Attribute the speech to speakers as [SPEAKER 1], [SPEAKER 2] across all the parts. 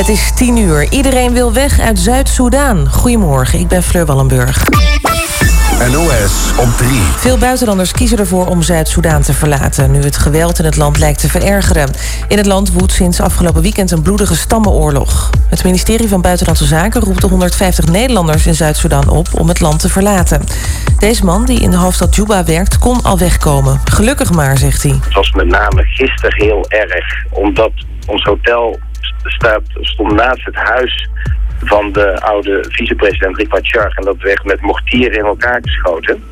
[SPEAKER 1] Het is tien uur. Iedereen wil weg uit Zuid-Soedan. Goedemorgen, ik ben Fleur Wallenburg.
[SPEAKER 2] NOS op 3.
[SPEAKER 1] Veel buitenlanders kiezen ervoor om Zuid-Soedan te verlaten... nu het geweld in het land lijkt te verergeren. In het land woedt sinds afgelopen weekend een bloedige stammenoorlog. Het ministerie van Buitenlandse Zaken roept de 150 Nederlanders in Zuid-Soedan op... om het land te verlaten. Deze man, die in de hoofdstad Juba werkt, kon al wegkomen. Gelukkig maar, zegt hij.
[SPEAKER 3] Het was met name gisteren heel erg, omdat ons hotel staat, stond naast het huis van de oude vicepresident Rick Char. En dat werd met mortieren in elkaar geschoten.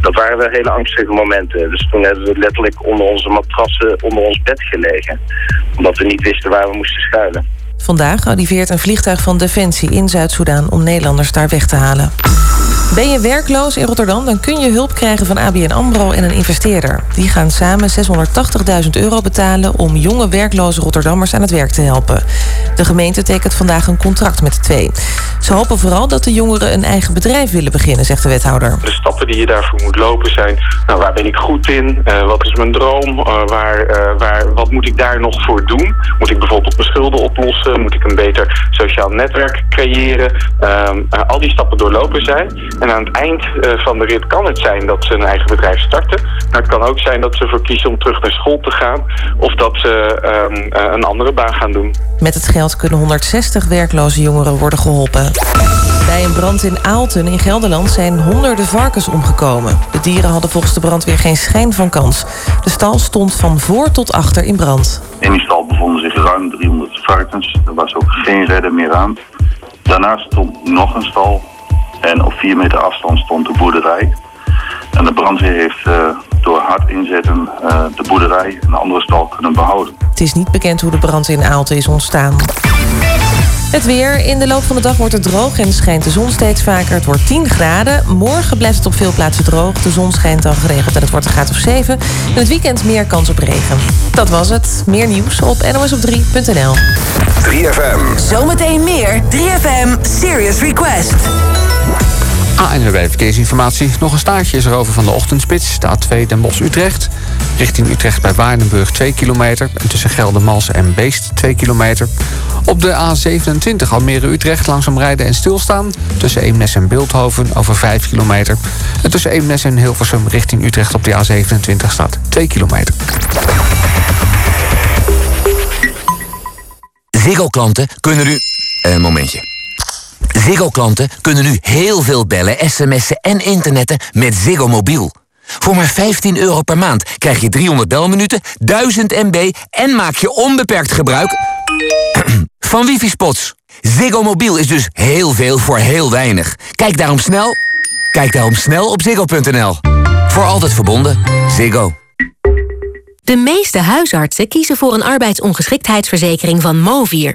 [SPEAKER 3] Dat waren wel hele angstige momenten. Dus toen hebben we letterlijk onder onze matrassen onder ons bed gelegen. Omdat we niet wisten waar we moesten schuilen.
[SPEAKER 1] Vandaag arriveert een vliegtuig van Defensie in Zuid-Soedan... om Nederlanders daar weg te halen. Ben je werkloos in Rotterdam, dan kun je hulp krijgen van ABN AMRO en een investeerder. Die gaan samen 680.000 euro betalen om jonge werkloze Rotterdammers aan het werk te helpen. De gemeente tekent vandaag een contract met de twee. Ze hopen vooral dat de jongeren een eigen bedrijf willen beginnen, zegt de wethouder.
[SPEAKER 4] De stappen die je daarvoor moet lopen zijn, nou, waar ben ik goed in? Uh, wat is mijn droom? Uh, waar, uh, waar, wat moet ik daar nog voor doen? Moet ik bijvoorbeeld mijn schulden oplossen? Moet ik een beter sociaal netwerk creëren? Ehm, al die stappen doorlopen zijn. En aan het eind uh, van de rit kan het zijn dat ze een eigen bedrijf starten. Maar het kan ook zijn dat ze ervoor kiezen om terug naar school te gaan. Of dat ze um, een andere baan gaan doen.
[SPEAKER 1] Met het geld kunnen 160 werkloze jongeren worden geholpen. Bij een brand in Aalten in Gelderland zijn honderden varkens omgekomen. De dieren hadden volgens de brandweer geen schijn van kans. De stal stond van voor tot achter in brand.
[SPEAKER 5] In die stal bevonden zich ruim 300 varkens. Er was ook geen redder meer aan. Daarnaast stond nog een stal en op vier meter afstand stond de boerderij. En de brandweer heeft uh, door hard inzetten uh, de boerderij en de andere stal kunnen behouden.
[SPEAKER 1] Het is niet bekend hoe de brand in Aalten is ontstaan. Het weer. In de loop van de dag wordt het droog en schijnt de zon steeds vaker. Het wordt 10 graden. Morgen blijft het op veel plaatsen droog. De zon schijnt dan geregeld en het wordt een graad of 7. In het weekend meer kans op regen. Dat was het. Meer nieuws op nosop3.nl.
[SPEAKER 2] 3FM.
[SPEAKER 6] Zometeen meer 3FM Serious Request.
[SPEAKER 7] ANWB Verkeersinformatie. Nog een staartje is er over van de ochtendspits. De A2 Den Bosch-Utrecht. Richting Utrecht bij Waardenburg 2 kilometer. En tussen Geldermalsen en Beest 2 kilometer. Op de A27 Almere-Utrecht langzaam rijden en stilstaan. Tussen Eemnes en Beeldhoven over 5 kilometer. En tussen Eemnes en Hilversum richting Utrecht op de A27 staat 2 kilometer.
[SPEAKER 8] Ziggo-klanten kunnen nu... Een momentje. Ziggo-klanten kunnen nu heel veel bellen, sms'en en internetten met Ziggo Mobiel. Voor maar 15 euro per maand krijg je 300 belminuten, 1000 MB... en maak je onbeperkt gebruik van wifi-spots. Ziggo Mobiel is dus heel veel voor heel weinig. Kijk daarom snel, kijk daarom snel op ziggo.nl. Voor altijd verbonden. Ziggo.
[SPEAKER 9] De meeste huisartsen kiezen voor een arbeidsongeschiktheidsverzekering van Movier.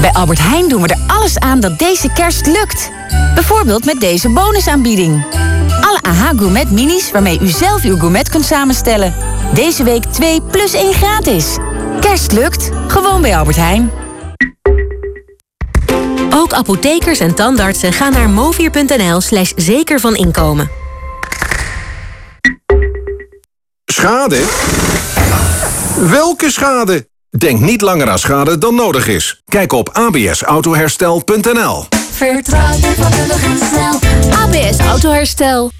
[SPEAKER 10] Bij Albert Heijn doen we er alles aan dat deze kerst lukt. Bijvoorbeeld met deze bonusaanbieding. Alle AH Gourmet minis waarmee u zelf uw gourmet kunt samenstellen. Deze week 2 plus 1 gratis. Kerst lukt, gewoon bij Albert Heijn.
[SPEAKER 9] Ook apothekers en tandartsen gaan naar movier.nl slash zeker van inkomen.
[SPEAKER 2] Schade? Welke schade? Denk niet langer aan schade dan nodig is. Kijk op absautoherstel.nl
[SPEAKER 11] Vertrouw je vakkundig en snel. ABS Autoherstel.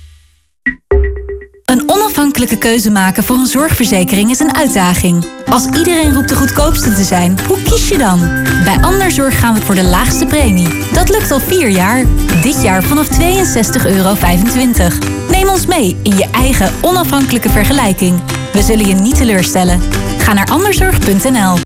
[SPEAKER 12] Een onafhankelijk
[SPEAKER 11] makkelijke keuze maken voor een zorgverzekering is een uitdaging. Als iedereen roept de goedkoopste te zijn, hoe kies je dan? Bij Anderzorg gaan we voor de laagste premie. Dat lukt al vier jaar. Dit jaar vanaf 62,25 euro. Neem ons mee in je eigen onafhankelijke vergelijking. We zullen je niet teleurstellen. Ga naar anderzorg.nl.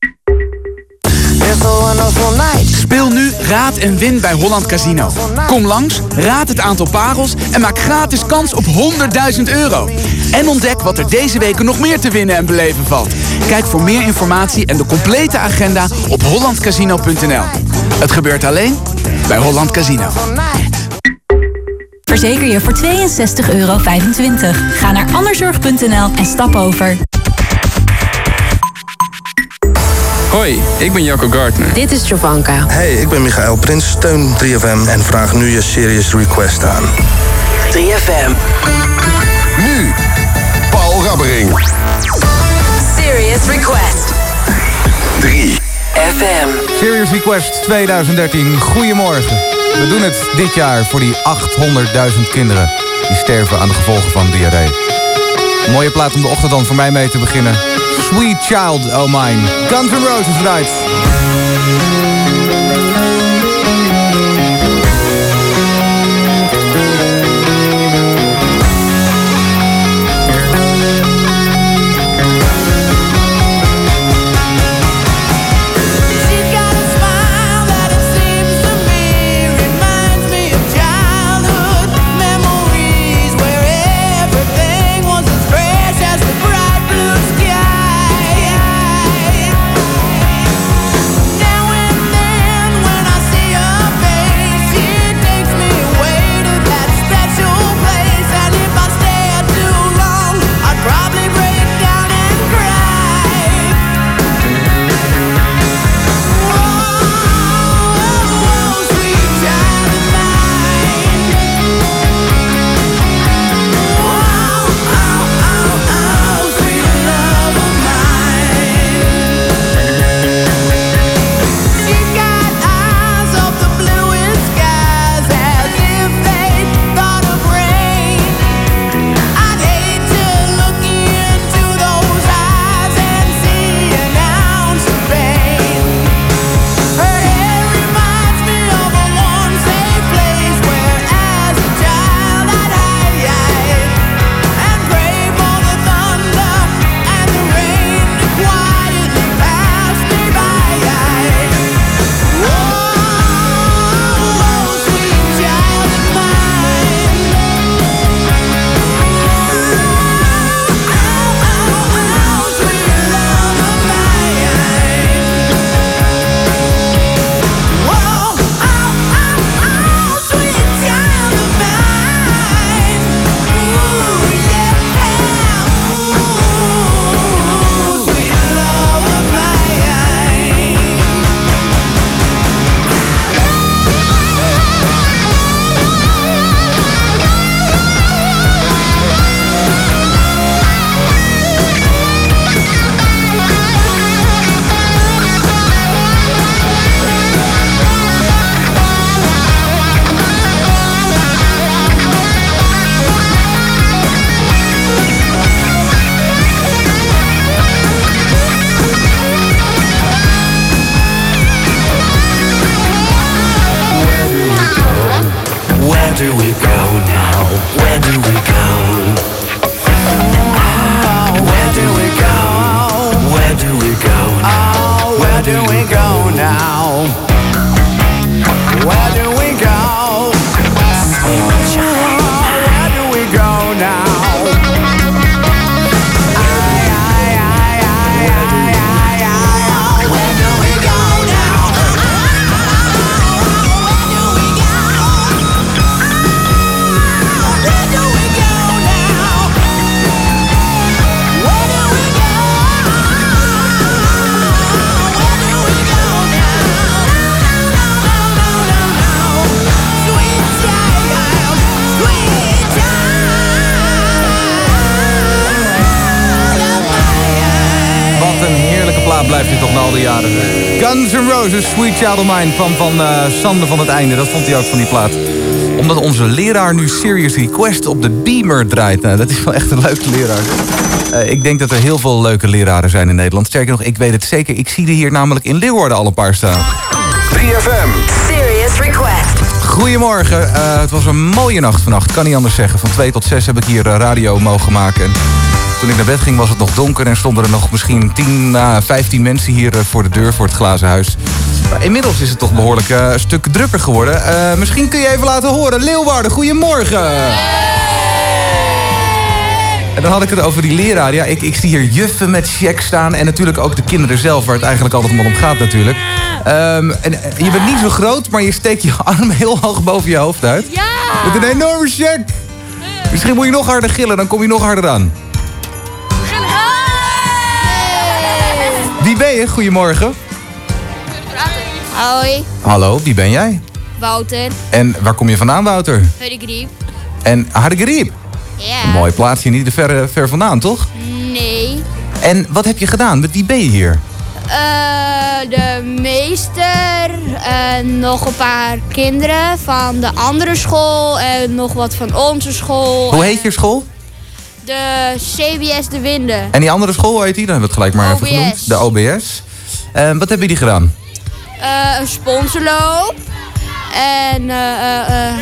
[SPEAKER 13] Speel nu Raad en Win bij Holland Casino. Kom langs, raad het aantal parels en maak gratis kans op 100.000 euro. En ontdek wat er deze weken nog meer te winnen en beleven valt. Kijk voor meer informatie en de complete agenda op hollandcasino.nl. Het gebeurt alleen bij Holland Casino.
[SPEAKER 11] Verzeker je voor 62,25 euro. Ga naar anderzorg.nl en stap over.
[SPEAKER 14] Hoi, ik ben Jacco Gardner.
[SPEAKER 15] Dit is Jovanka.
[SPEAKER 16] Hey, ik ben Michael Prins, steun 3FM en vraag nu je Serious Request aan.
[SPEAKER 15] 3FM.
[SPEAKER 17] Nu, Paul Rabbering.
[SPEAKER 15] Serious Request.
[SPEAKER 17] 3
[SPEAKER 15] FM.
[SPEAKER 18] Serious Request 2013. Goedemorgen. We doen het dit jaar voor die 800.000 kinderen die sterven aan de gevolgen van diarree. Mooie plaat om de ochtend dan voor mij mee te beginnen. Sweet Child, oh mine. Guns N' Roses eruit. Of Mine van, van uh, Sander van het Einde. Dat vond hij ook van die plaat.
[SPEAKER 19] Omdat onze leraar nu Serious Request op de Beamer draait. Nou, dat is wel echt een leuke leraar. Eh, ik denk dat er heel veel leuke leraren zijn in Nederland. Sterker nog, ik weet het zeker. Ik zie er hier namelijk in Leeuwarden al een paar staan.
[SPEAKER 17] 3FM.
[SPEAKER 9] Serious Request.
[SPEAKER 19] Goedemorgen. Eh, het was een mooie nacht vannacht. Kan niet anders zeggen. Van 2 tot 6 heb ik hier radio mogen maken. En toen ik naar bed ging was het nog donker... en stonden er nog misschien 10 à 15 mensen hier voor de deur... voor het glazen huis. Inmiddels is het toch behoorlijk eh, een stuk drukker geworden. Eh, misschien kun je even laten horen. Leeuwarden, goedemorgen. En dan had ik het over die leraar. Ja, ik, ik zie hier juffen met check staan. En natuurlijk ook de kinderen zelf, waar het eigenlijk altijd maar om gaat natuurlijk. Ehm, en, eh, je bent niet zo groot, maar je steekt je arm heel hoog boven je hoofd uit. Ja! Met een enorme check. Misschien moet je nog harder gillen, dan kom je nog harder aan. Wie ben je? Goedemorgen.
[SPEAKER 20] Hoi,
[SPEAKER 19] Hallo, wie ben jij?
[SPEAKER 20] Wouter.
[SPEAKER 19] En waar kom je vandaan, Wouter?
[SPEAKER 20] Hurry
[SPEAKER 19] En Hardergriep.
[SPEAKER 20] Ja.
[SPEAKER 19] Een mooi plaatsje, niet te ver, ver vandaan, toch?
[SPEAKER 20] Nee.
[SPEAKER 19] En wat heb je gedaan? Met wie ben je hier?
[SPEAKER 20] Eh, de meester en nog een paar kinderen van de andere school en nog wat van onze school.
[SPEAKER 19] Hoe heet je school?
[SPEAKER 20] De CBS De Winden.
[SPEAKER 19] En die andere school, hoe heet die? Dan hebben we het gelijk maar even genoemd. De OBS. En wat hebben jullie gedaan?
[SPEAKER 20] Eh, een sponsorloop en eh, eh,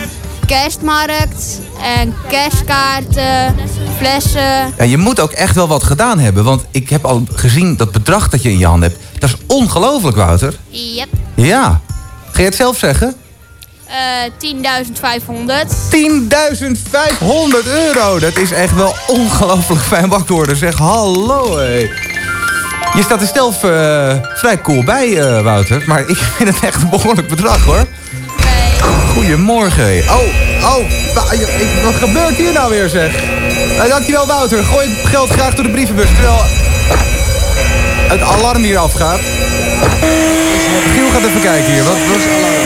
[SPEAKER 20] kerstmarkt en kerstkaarten, flessen.
[SPEAKER 19] Ja, je moet ook echt wel wat gedaan hebben. Want ik heb al gezien dat bedrag dat je in je hand hebt. Dat is ongelooflijk, Wouter.
[SPEAKER 20] Yep.
[SPEAKER 19] Ja. Ga je het zelf zeggen?
[SPEAKER 20] Eh 10.500.
[SPEAKER 19] 10.500 euro. Dat is echt wel ongelooflijk fijn wakker Zeg, hallo hé. Je staat er zelf eh, vrij cool bij, eh, Wouter. Maar ik vind het echt een behoorlijk bedrag, hoor. Goedemorgen. Oh, oh. Wat gebeurt hier nou weer, zeg? Eh, dankjewel, Wouter. Gooi het geld graag door de brievenbus. Terwijl het alarm hier afgaat. Giel gaat even kijken hier. Wat was alarm?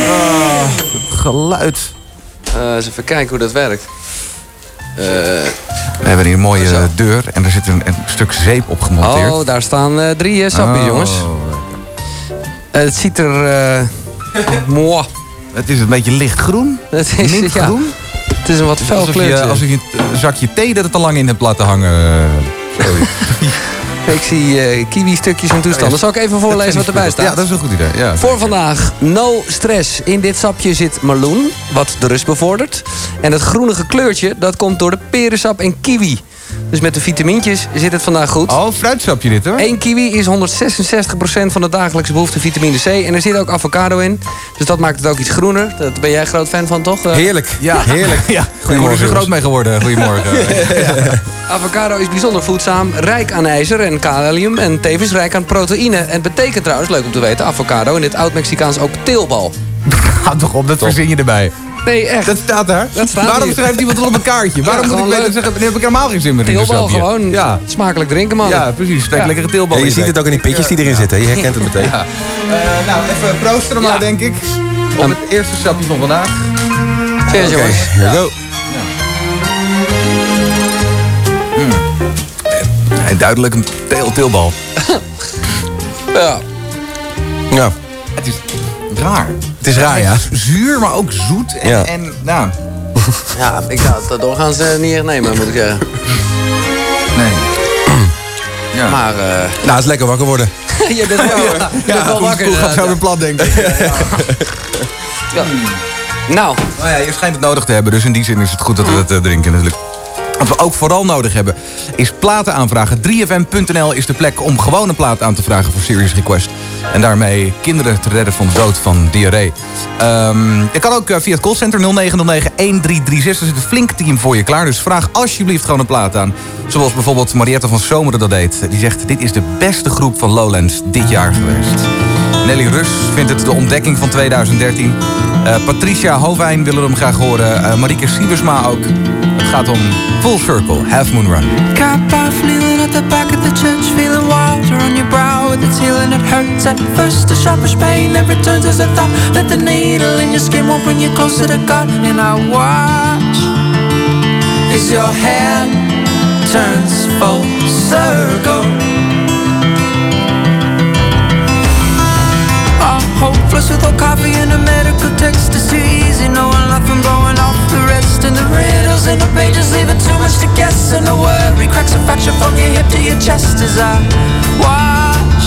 [SPEAKER 19] het geluid.
[SPEAKER 21] Eh, eens even kijken hoe dat werkt. Eh,
[SPEAKER 19] We hebben hier een mooie deur en er zit een, een stuk zeep op gemonteerd.
[SPEAKER 21] oh, daar staan eh, drie eh, sapjes,
[SPEAKER 19] Oh.
[SPEAKER 21] jongens. Het ziet er... eh mooi.
[SPEAKER 19] Het is een beetje lichtgroen.
[SPEAKER 21] Het is, ja,
[SPEAKER 19] Mintgroen.
[SPEAKER 21] het is een wat fel
[SPEAKER 19] Alsof je,
[SPEAKER 21] kleurtje.
[SPEAKER 19] alsof je een zakje thee dat het te lang in hebt laten hangen. Sorry.
[SPEAKER 21] Ik zie eh, kiwi-stukjes en toestanden. Zal ik even voorlezen wat erbij staat?
[SPEAKER 19] Ja, dat is een goed idee. Ja.
[SPEAKER 21] Voor vandaag, no stress. In dit sapje zit meloen, wat de rust bevordert. En het groenige kleurtje, dat komt door de perensap en kiwi. Dus met de vitamintjes zit het vandaag goed.
[SPEAKER 19] Oh, fruitsapje dit hoor.
[SPEAKER 21] Eén kiwi is 166% van de dagelijkse behoefte vitamine C. En er zit ook avocado in. Dus dat maakt het ook iets groener. Daar ben jij groot fan van, toch? Eh,
[SPEAKER 19] Heerlijk. Ja, heerlijk. Ja. Ik word er zo groot mee geworden. Goedemorgen.
[SPEAKER 21] Avocado is bijzonder voedzaam, rijk aan ijzer en kalium en tevens rijk aan proteïne. En het betekent trouwens, leuk om te weten, avocado in dit oud-Mexicaans ook teelbal.
[SPEAKER 19] Houd toch op, dat verzin je erbij.
[SPEAKER 21] Nee, echt.
[SPEAKER 19] Dat staat daar.
[SPEAKER 21] Dat staat
[SPEAKER 19] Waarom
[SPEAKER 21] hier.
[SPEAKER 19] schrijft iemand het op een kaartje? Waarom
[SPEAKER 21] Ja,
[SPEAKER 19] moet ik weten
[SPEAKER 21] leuk.
[SPEAKER 19] zeggen, dan heb ik helemaal geen zin meer in sapje.
[SPEAKER 21] gewoon.
[SPEAKER 19] Ja.
[SPEAKER 21] Smakelijk drinken, man.
[SPEAKER 19] Ja, precies. Steek
[SPEAKER 21] Ja.
[SPEAKER 19] lekkere teelbal
[SPEAKER 22] Ja, je ziet het ook in die pitjes die erin zitten. Je herkent het meteen.
[SPEAKER 19] Ja. Eh, nou, even proosten maar, denk ik. Op het eerste sapje van vandaag.
[SPEAKER 21] Cheers, jongens.
[SPEAKER 19] Here we go. Mm. En duidelijk een teel, teelbal.
[SPEAKER 21] Ja.
[SPEAKER 22] Ja.
[SPEAKER 19] Het is raar.
[SPEAKER 22] Het is raar, ja.
[SPEAKER 19] Zuur, maar ook zoet. En,
[SPEAKER 22] Ja.
[SPEAKER 19] en nou,
[SPEAKER 21] Ja, ik zou het doorgaans eh, niet echt nemen, moet ik zeggen.
[SPEAKER 19] nee. Ja.
[SPEAKER 21] Maar, eh
[SPEAKER 22] Nou, het is lekker wakker worden.
[SPEAKER 21] je bent wel, je bent wel wakker.
[SPEAKER 19] Koen gaat
[SPEAKER 21] inderdaad,
[SPEAKER 19] zo
[SPEAKER 21] ja.
[SPEAKER 19] weer plat, denk ik.
[SPEAKER 21] Ja. Nou,
[SPEAKER 19] Nou ja, je schijnt het nodig te hebben, dus in die zin is het goed dat we het eh, drinken natuurlijk. Wat we ook vooral nodig hebben, is platen aanvragen. 3fm.nl is de plek om gewoon een plaat aan te vragen voor Serious Request. En daarmee kinderen te redden van dood van diarree. Ehm je kan ook eh, via het callcenter 0909-1336. Er zit een flink team voor je klaar. Dus vraag alsjeblieft gewoon een plaat aan. Zoals bijvoorbeeld Mariette van Zomeren dat deed. Die zegt, dit is de beste groep van Lowlands dit jaar geweest. Nelly Rus vindt het de ontdekking van 2013. Eh, Patricia Hovijn willen hem graag horen. Marieke Siebersma ook. Het gaat om Full Circle, Half Moon Run.
[SPEAKER 23] Cop off, kneeling at the back of the church, feeling water on your brow with its healing. It hurts at first, a sharpish pain that returns as a thought that the needle in your skin won't bring you closer to God. And I watch as your hand turns full circle. I'm hopeless with no coffee and a medical text. It's too easy knowing life from blowing off the in the riddles and the pages, leaving too much to guess. And the worry cracks a fracture from your hip to your chest as I watch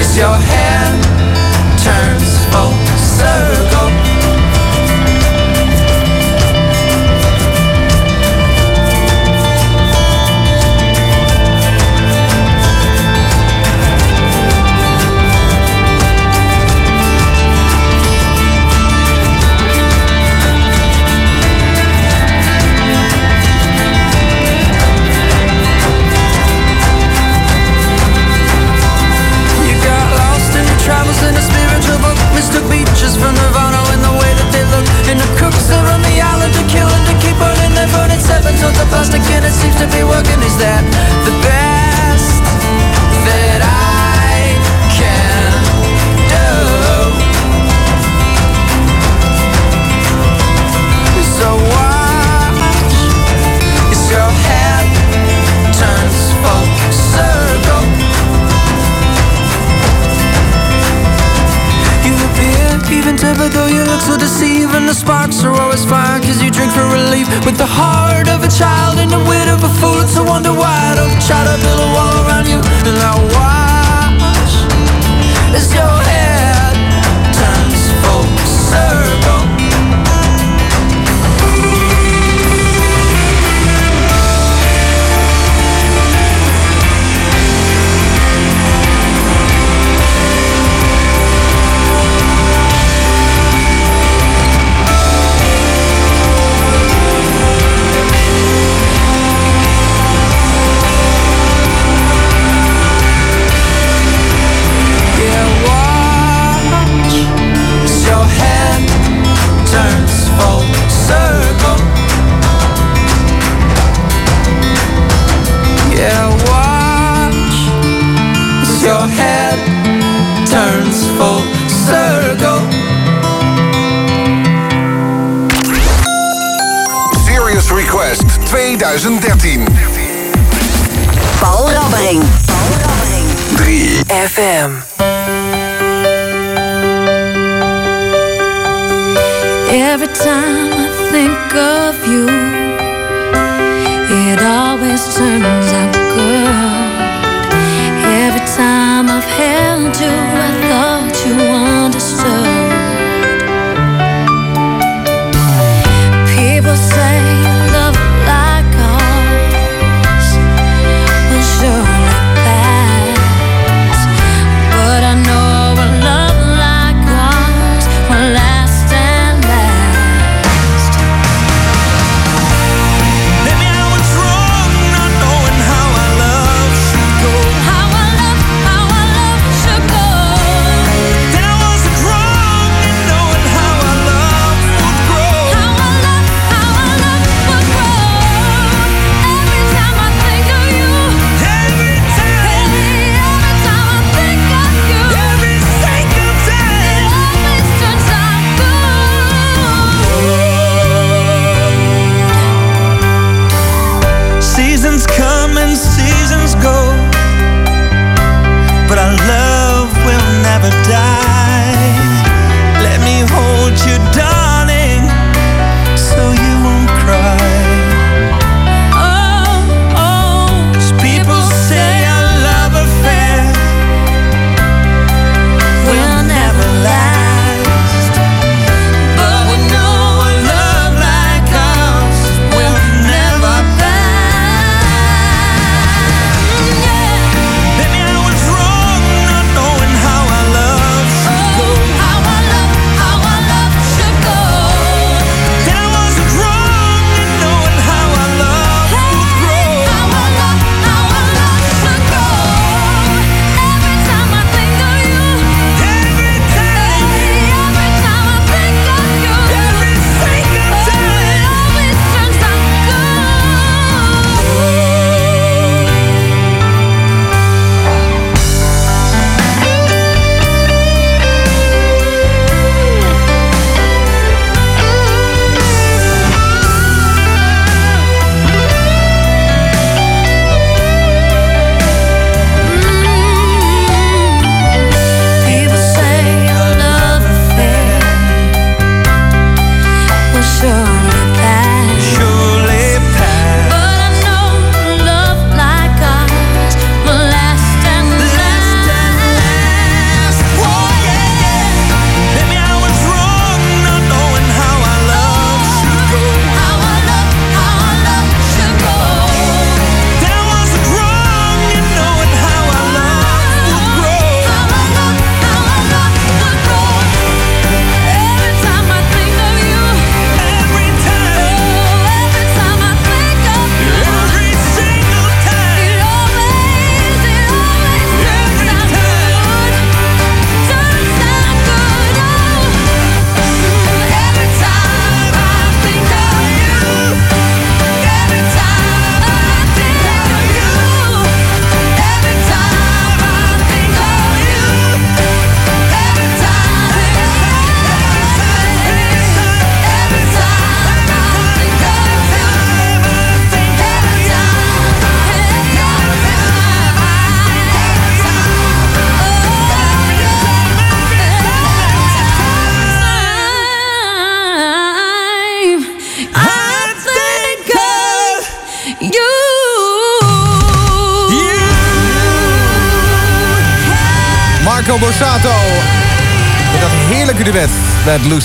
[SPEAKER 23] as your hand turns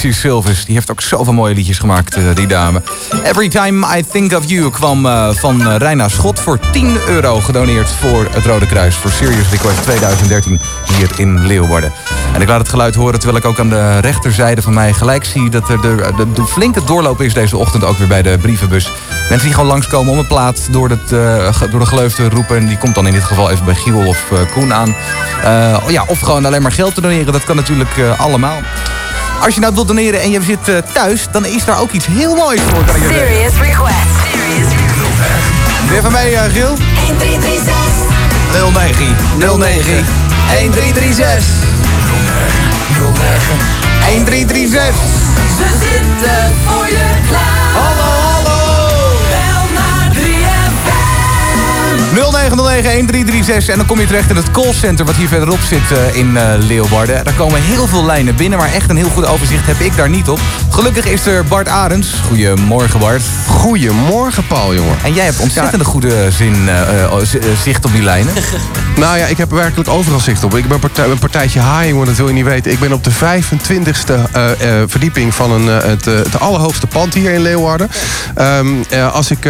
[SPEAKER 19] Lucy. Die heeft ook zoveel mooie liedjes gemaakt, eh, die dame. Every Time I Think of You kwam eh, van uh, Reina Schot voor 10 euro gedoneerd voor het Rode Kruis. Voor Serious Request 2013 hier in Leeuwarden. En ik laat het geluid horen terwijl ik ook aan de rechterzijde van mij gelijk zie... dat er de, de, flinke doorloop is deze ochtend ook weer bij de brievenbus. Mensen die gewoon langskomen om een plaat door, het, door de gleuf te roepen. En die komt dan in dit geval even bij Giel of Koen aan. Uh, ja, of gewoon alleen maar geld te doneren. Dat kan natuurlijk allemaal. Als je nou wilt doneren en je zit thuis, dan is daar ook iets heel moois voor. Kan ik
[SPEAKER 24] Serious request. Serious request.
[SPEAKER 19] Weer van mij, Giel?
[SPEAKER 24] 1336.
[SPEAKER 19] 09 09 1336 1336
[SPEAKER 25] Ze zitten voor je klaar.
[SPEAKER 19] 0909-1336 en dan kom je terecht in het callcenter wat hier verderop zit uh, in uh, Leeuwarden. Daar komen heel veel lijnen binnen, maar echt een heel goed overzicht heb ik daar niet op. Gelukkig is er Bart Arends. Goedemorgen Bart.
[SPEAKER 22] Goedemorgen Paul, jongen.
[SPEAKER 19] En jij hebt ontzettend ja. goede zin, uh, zicht op die lijnen.
[SPEAKER 22] nou ja, ik heb er werkelijk overal zicht op. Ik ben partij, een partijtje haai, jongen, dat wil je niet weten. Ik ben op de 25e verdieping van een, het, het allerhoogste pand hier in Leeuwarden. Um, als ik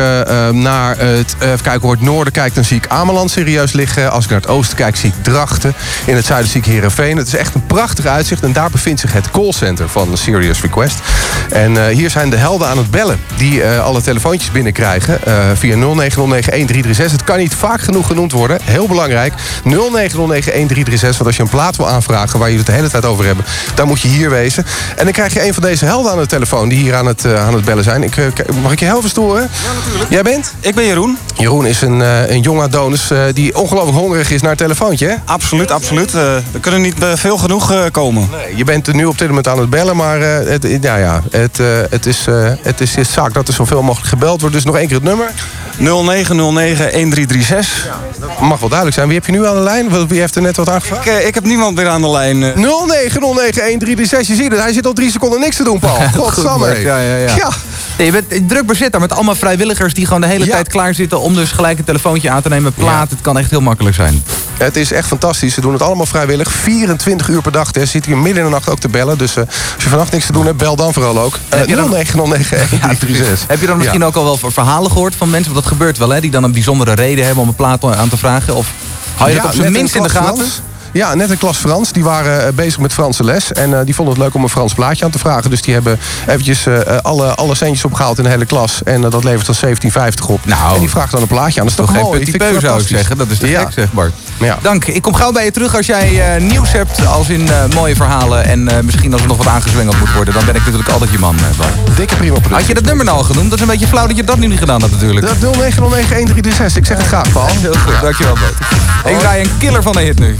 [SPEAKER 22] naar het, even kijken, hoor, het noorden kijk, dan zie ik Ameland serieus liggen. Als ik naar het oosten kijk, zie ik Drachten. In het zuiden zie ik Heerenveen. Het is echt een prachtig uitzicht. En daar bevindt zich het callcenter van Serious Request. En hier zijn de helden aan het bellen. Die alle telefoontjes binnenkrijgen. Uh, via 0909-1336. Het kan niet vaak genoeg genoemd worden. Heel belangrijk. 0909-1336. Want als je een plaat wil aanvragen waar je het de hele tijd over hebben. Dan moet je hier wezen. En dan krijg je een van deze helden aan de telefoon. Die hier aan het, aan het bellen zijn. Ik, mag ik je heel verstoren?
[SPEAKER 26] Ja, natuurlijk.
[SPEAKER 22] Jij bent?
[SPEAKER 26] Ik ben Jeroen.
[SPEAKER 22] Jeroen is een, een jong Adonis uh, die ongelooflijk hongerig is naar het telefoontje, hè?
[SPEAKER 26] Absoluut, absoluut. Uh, er kunnen niet veel genoeg komen.
[SPEAKER 22] Nee, je bent er nu op dit moment aan het bellen, maar het, ja, ja, het, het, is, het is zaak dat er zoveel mogelijk gebeld wordt. Dus nog één keer het nummer.
[SPEAKER 26] 0909-1336.
[SPEAKER 22] Ja, dat mag wel duidelijk zijn. Wie heb je nu aan de lijn? Wie heeft er net wat aangevraagd?
[SPEAKER 26] Ik, ik heb niemand meer aan de lijn.
[SPEAKER 22] 0909-1336. Je ziet het, hij zit al drie seconden niks te doen, Paul. Godsamme.
[SPEAKER 19] Ja, ja, ja. ja. Nee, je bent druk bezet daar met allemaal vrijwilligers die gewoon de hele ja. tijd klaar zitten om dus gelijk een telefoontje aan te nemen. Plaat, ja. het kan echt heel makkelijk zijn.
[SPEAKER 22] Het is echt fantastisch. Ze doen het allemaal vrijwillig. 24 uur per dag. Zitten hier midden in de nacht ook te bellen. Dus uh, als je vannacht niks te doen hebt, bel dan vooral ook. Uh, heb je dan, 0909
[SPEAKER 19] Heb je dan misschien ook al wel verhalen gehoord van mensen? Want dat gebeurt wel, hè? Die dan een bijzondere reden hebben om een plaat aan te vragen. Of hou je dat op zijn minst in de gaten?
[SPEAKER 22] Ja, net een klas Frans. Die waren uh, bezig met Franse les. En uh, die vonden het leuk om een Frans plaatje aan te vragen. Dus die hebben eventjes uh, alle, alle centjes opgehaald in de hele klas. En dat levert dan 17,50 op.
[SPEAKER 19] Nou,
[SPEAKER 22] en die vraagt dan een plaatje aan. Dat is toch,
[SPEAKER 19] toch
[SPEAKER 22] mooi?
[SPEAKER 19] Geen zou ik zeggen. Dat is te ja. gek, zeg Bart.
[SPEAKER 22] Ja.
[SPEAKER 19] Dank. Ik kom gauw bij je terug als jij nieuws hebt. Als in mooie verhalen. En misschien als er nog wat aangezwengeld moet worden. Dan ben ik natuurlijk altijd je man.
[SPEAKER 22] Dikke prima
[SPEAKER 19] Had je dat nummer nou al genoemd? Dat is een beetje flauw dat je dat nu niet gedaan hebt natuurlijk.
[SPEAKER 22] Dat 0909 Ik zeg het graag, Paul.
[SPEAKER 19] Heel goed. Dankjewel, Bart. Ik draai een killer van de hit nu.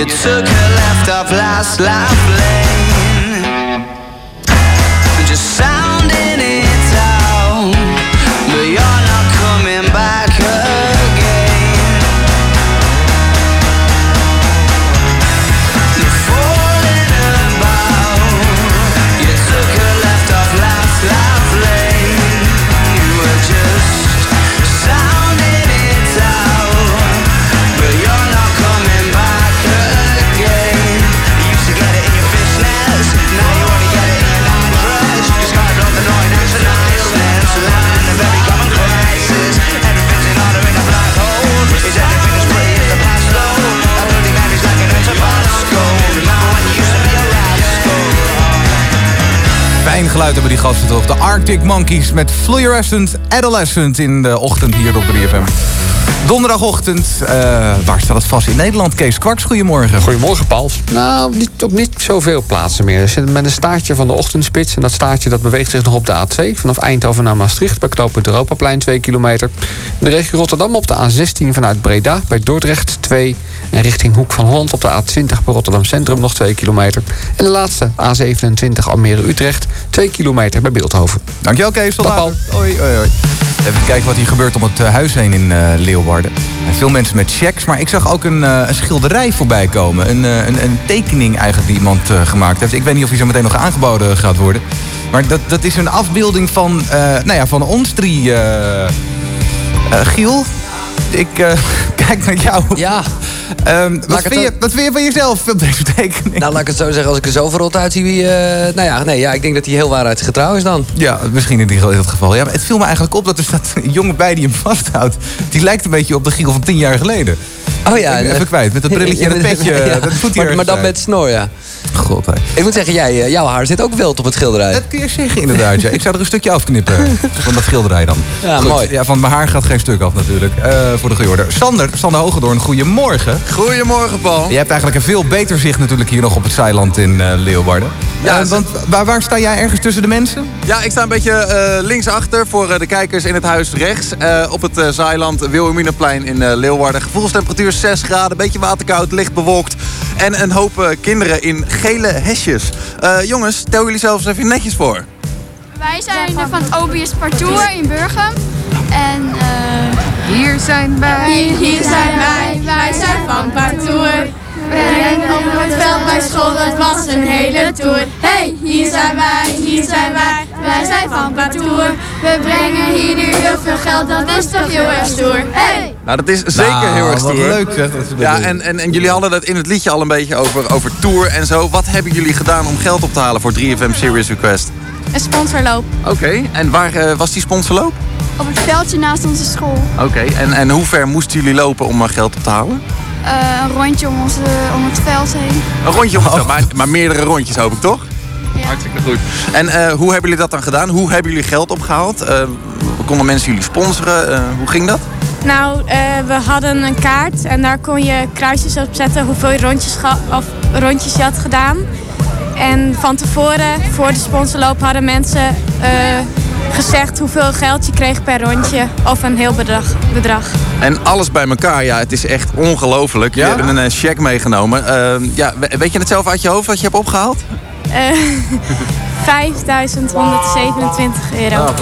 [SPEAKER 27] You took her left off last life lane.
[SPEAKER 19] Geluid hebben die gasten toch. De Arctic Monkeys met Fluorescent Adolescent in de ochtend hier op 3FM. Donderdagochtend, eh, waar staat het vast in Nederland? Kees Kwarts, goedemorgen.
[SPEAKER 28] Goedemorgen, Paul. Nou, niet, op niet zoveel plaatsen meer. Er zit met een staartje van de ochtendspits. En dat staartje dat beweegt zich nog op de A2. Vanaf Eindhoven naar Maastricht bij knooppunt Europaplein 2 kilometer. In de regio Rotterdam op de A16 vanuit Breda bij Dordrecht 2. En richting Hoek van Holland op de A20 bij Rotterdam Centrum nog 2 kilometer. En de laatste A27 Almere-Utrecht 2 kilometer bij Beeldhoven.
[SPEAKER 19] Dankjewel Kees, tot later. Hoi, hoi, hoi. Even kijken wat hier gebeurt om het eh, huis heen in eh, Leeuwarden. En veel mensen met checks, maar ik zag ook een, eh, een schilderij voorbij komen. Een, een, een tekening eigenlijk die iemand gemaakt heeft. Ik weet niet of die zo meteen nog aangeboden gaat worden. Maar dat, dat is een afbeelding van, nou ja, van ons drie. Giel, ik eh, kijk naar jou.
[SPEAKER 28] Ja.
[SPEAKER 19] Ehm, wat, vind je, wat vind je van jezelf op deze tekening?
[SPEAKER 28] Nou, laat ik het zo zeggen. Als ik er zo verrot uitzie... Wie, eh, nou ja, nee, ja, ik denk dat hij heel waarheidsgetrouw is dan.
[SPEAKER 19] Ja, misschien in dit geval. Ja, maar het viel me eigenlijk op dat er staat een jongen bij die hem vasthoudt. Die lijkt een beetje op de Giel van tien jaar geleden.
[SPEAKER 28] Oh ja.
[SPEAKER 19] Ben even kwijt, met dat brilletje en het petje.
[SPEAKER 28] Ja,
[SPEAKER 19] Dat
[SPEAKER 28] maar, maar dan met snor, ja.
[SPEAKER 19] God, hè.
[SPEAKER 28] Ik moet zeggen, jij, eh, jouw haar zit ook wild op het schilderij.
[SPEAKER 19] Dat kun je zeggen inderdaad. Ja. Ik zou er een stukje afknippen van dat schilderij dan.
[SPEAKER 28] Ja,
[SPEAKER 19] Goed,
[SPEAKER 28] mooi.
[SPEAKER 19] Ja, van mijn haar gaat geen stuk af natuurlijk. Eh, voor de gehoorde. Sander, Sander Hogedoorn, goedemorgen.
[SPEAKER 29] Goedemorgen, Paul.
[SPEAKER 19] Je hebt eigenlijk een veel beter zicht natuurlijk hier nog op het Zeiland in eh, Leeuwarden. Ja, want waar, waar sta jij ergens tussen de mensen?
[SPEAKER 29] Ja, ik sta een beetje eh, linksachter voor eh, de kijkers in het huis rechts. eh, op het uh, Zeiland Wilhelminaplein in eh, Leeuwarden. Gevoelstemperatuur 6 graden, beetje waterkoud, licht bewolkt. En een hoop kinderen in gele hesjes. Eh, jongens, stel jullie zelf eens even netjes voor.
[SPEAKER 30] Wij zijn van het OBS Partour in Burgum. En eh,
[SPEAKER 31] hier zijn wij.
[SPEAKER 30] Hier, hier zijn wij. Wij zijn van Partour. We rennen op het veld bij school, dat was een hele tour. Hey, hier zijn wij, hier zijn wij. Wij zijn van Partour. We brengen hier nu heel veel geld, dat is toch heel erg stoer. Hey!
[SPEAKER 29] Nou, dat is zeker
[SPEAKER 19] Nou,
[SPEAKER 29] heel erg
[SPEAKER 19] wat
[SPEAKER 29] stoer.
[SPEAKER 19] leuk zeg dat ze dat
[SPEAKER 29] Ja,
[SPEAKER 19] doen.
[SPEAKER 29] en, en, en jullie hadden het in het liedje al een beetje over, over tour en zo. Wat hebben jullie gedaan om geld op te halen voor 3FM Serious Request?
[SPEAKER 30] Een sponsorloop.
[SPEAKER 29] Oké, en waar eh, was die sponsorloop?
[SPEAKER 30] Op het veldje naast onze school.
[SPEAKER 29] Oké, en, en hoe ver moesten jullie lopen om geld op te halen?
[SPEAKER 30] Eh, een rondje om, onze, om het veld heen.
[SPEAKER 29] Een rondje om het veld, maar, maar meerdere rondjes hoop ik toch? Hartstikke goed. En eh, hoe hebben jullie dat dan gedaan? Hoe hebben jullie geld opgehaald? Eh, konden mensen jullie sponsoren? Eh, hoe ging dat?
[SPEAKER 32] Nou, eh, we hadden een kaart en daar kon je kruisjes op zetten hoeveel rondjes, of rondjes je had gedaan. En van tevoren, voor de sponsorloop, hadden mensen eh, gezegd hoeveel geld je kreeg per rondje of een heel bedrag. bedrag.
[SPEAKER 29] En alles bij elkaar, ja, het is echt ongelooflijk. Je hebt een eh, cheque meegenomen. Eh, ja, we- weet je het zelf uit je hoofd wat je hebt opgehaald?
[SPEAKER 32] Eh 5127 euro.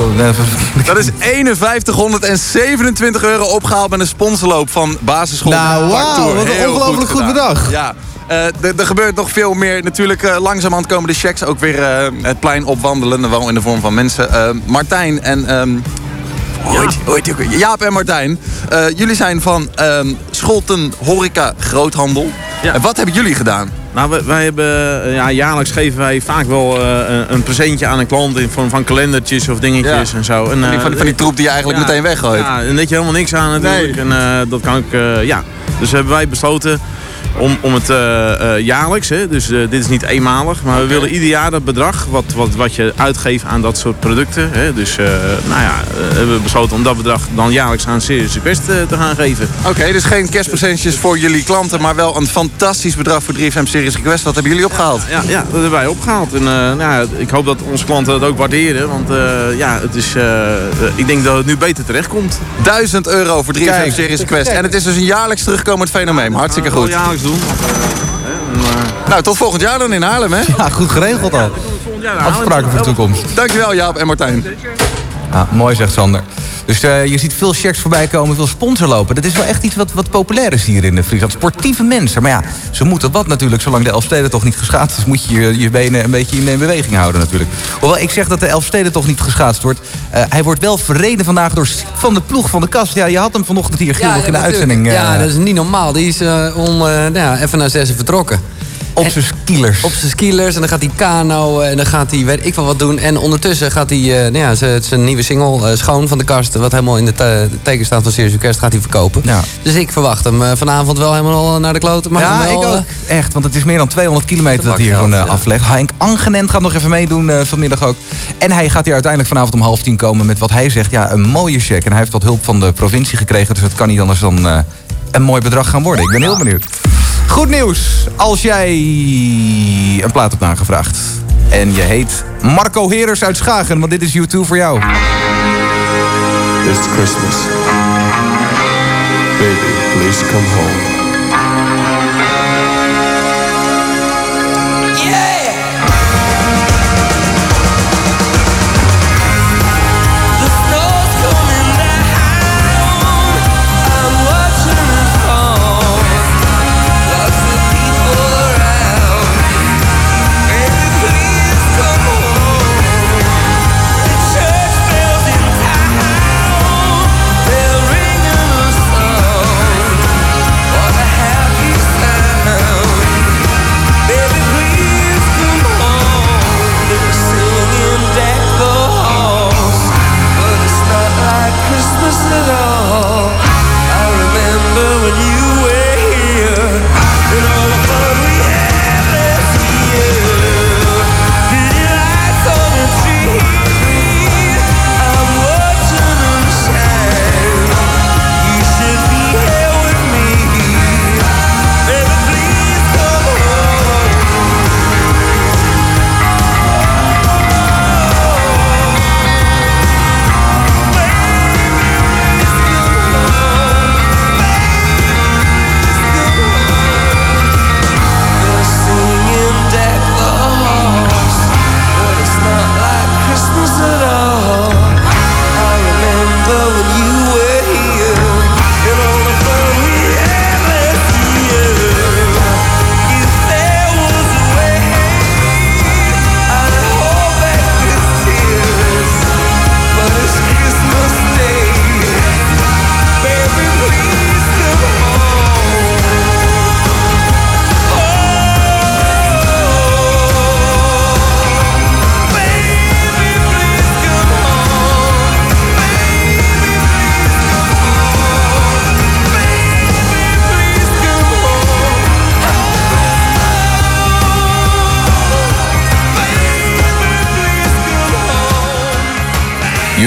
[SPEAKER 29] Dat is 5127 euro opgehaald met een sponsorloop van basisschool.
[SPEAKER 19] Nou, wauw, wat een
[SPEAKER 29] Heel
[SPEAKER 19] ongelooflijk goed bedrag.
[SPEAKER 29] Ja. Eh, er gebeurt nog veel meer. Natuurlijk, eh, langzamerhand komen de checks ook weer eh, het plein opwandelen. Wel in de vorm van mensen. Eh, Martijn en... ehm, Jaap en Martijn. eh, jullie zijn van ehm, Scholten Horeca Groothandel. En wat hebben jullie gedaan?
[SPEAKER 33] Nou, wij, wij hebben, eh, ja, jaarlijks geven wij vaak wel eh, een, presentje aan een klant in vorm van kalendertjes of dingetjes
[SPEAKER 29] Ja.
[SPEAKER 33] en zo. En,
[SPEAKER 29] Van die- van die- van die troep die je eigenlijk meteen weggooit.
[SPEAKER 33] Ja, en dat je helemaal niks aan natuurlijk. En dat kan ik, ja. Dus hebben wij besloten om, om het eh, eh, jaarlijks, hè, dus eh, dit is niet eenmalig, maar we willen ieder jaar dat bedrag wat, wat, wat je uitgeeft aan dat soort producten. Hè, dus nou ja, hebben we besloten om dat bedrag dan jaarlijks aan Serious Request te gaan geven.
[SPEAKER 29] Oké, dus geen kerstpresentjes voor jullie klanten, maar wel een fantastisch bedrag voor 3FM Series Request. Wat hebben jullie opgehaald?
[SPEAKER 33] Ja, ja, dat hebben wij opgehaald. En nou ja, ik hoop dat onze klanten dat ook waarderen. Want ja, het is, ik denk dat het nu beter terecht komt.
[SPEAKER 29] 1000 euro voor 3FM
[SPEAKER 33] Kijk.
[SPEAKER 29] Series Request. En het is dus een jaarlijks terugkomend fenomeen. Hartstikke goed.
[SPEAKER 33] Jaarlijks doen.
[SPEAKER 29] Nou, tot volgend jaar dan in Haarlem, hè?
[SPEAKER 19] Ja, goed geregeld al. Afspraken voor de toekomst.
[SPEAKER 29] Dankjewel Jaap en Martijn.
[SPEAKER 19] Ah, mooi zegt Sander. Dus eh, je ziet veel checks voorbij komen, veel sponsorlopen. Dat is wel echt iets wat, wat populair is hier in de Friesland. Sportieve mensen. Maar ja, ze moeten wat natuurlijk. Zolang de Elfsteden toch niet geschaatst is... moet je je, je benen een beetje in, in beweging houden natuurlijk. Hoewel ik zeg dat de Elfsteden toch niet geschaatst wordt. eh, hij wordt wel verreden vandaag door van de ploeg van de kast. Ja, je had hem vanochtend hier Giel, nog in de
[SPEAKER 21] natuurlijk.
[SPEAKER 19] uitzending. eh,
[SPEAKER 21] Ja, dat is niet normaal. Die is eh, om eh, nou ja, even na zes vertrokken.
[SPEAKER 19] Op zijn skilers.
[SPEAKER 21] Op zijn skilers. En dan gaat hij kano en dan gaat hij weet ik wel wat doen. En ondertussen gaat hij eh, nou ja, zijn nieuwe single eh, Schoon van de Kast... wat helemaal in de te- teken staat van Serious Request, gaat hij verkopen. Dus ik verwacht hem eh, vanavond wel helemaal naar de kloten. Mag
[SPEAKER 19] ja,
[SPEAKER 21] wel,
[SPEAKER 19] ik ook. Echt, want het is meer dan 200 kilometer dat hij hier gewoon eh, aflegt. Henk Angenent gaat nog even meedoen vanmiddag ook. En hij gaat hier uiteindelijk vanavond om half tien komen met wat hij zegt. Ja, een mooie check. En hij heeft wat hulp van de provincie gekregen. Dus het kan niet anders dan een mooi bedrag gaan worden. Ik ben heel benieuwd. Goed nieuws. Als jij een plaat hebt nagevraagd. En je heet Marco Herers uit Schagen. Want dit is U2 voor jou.
[SPEAKER 34] It's Christmas. Baby, please come home.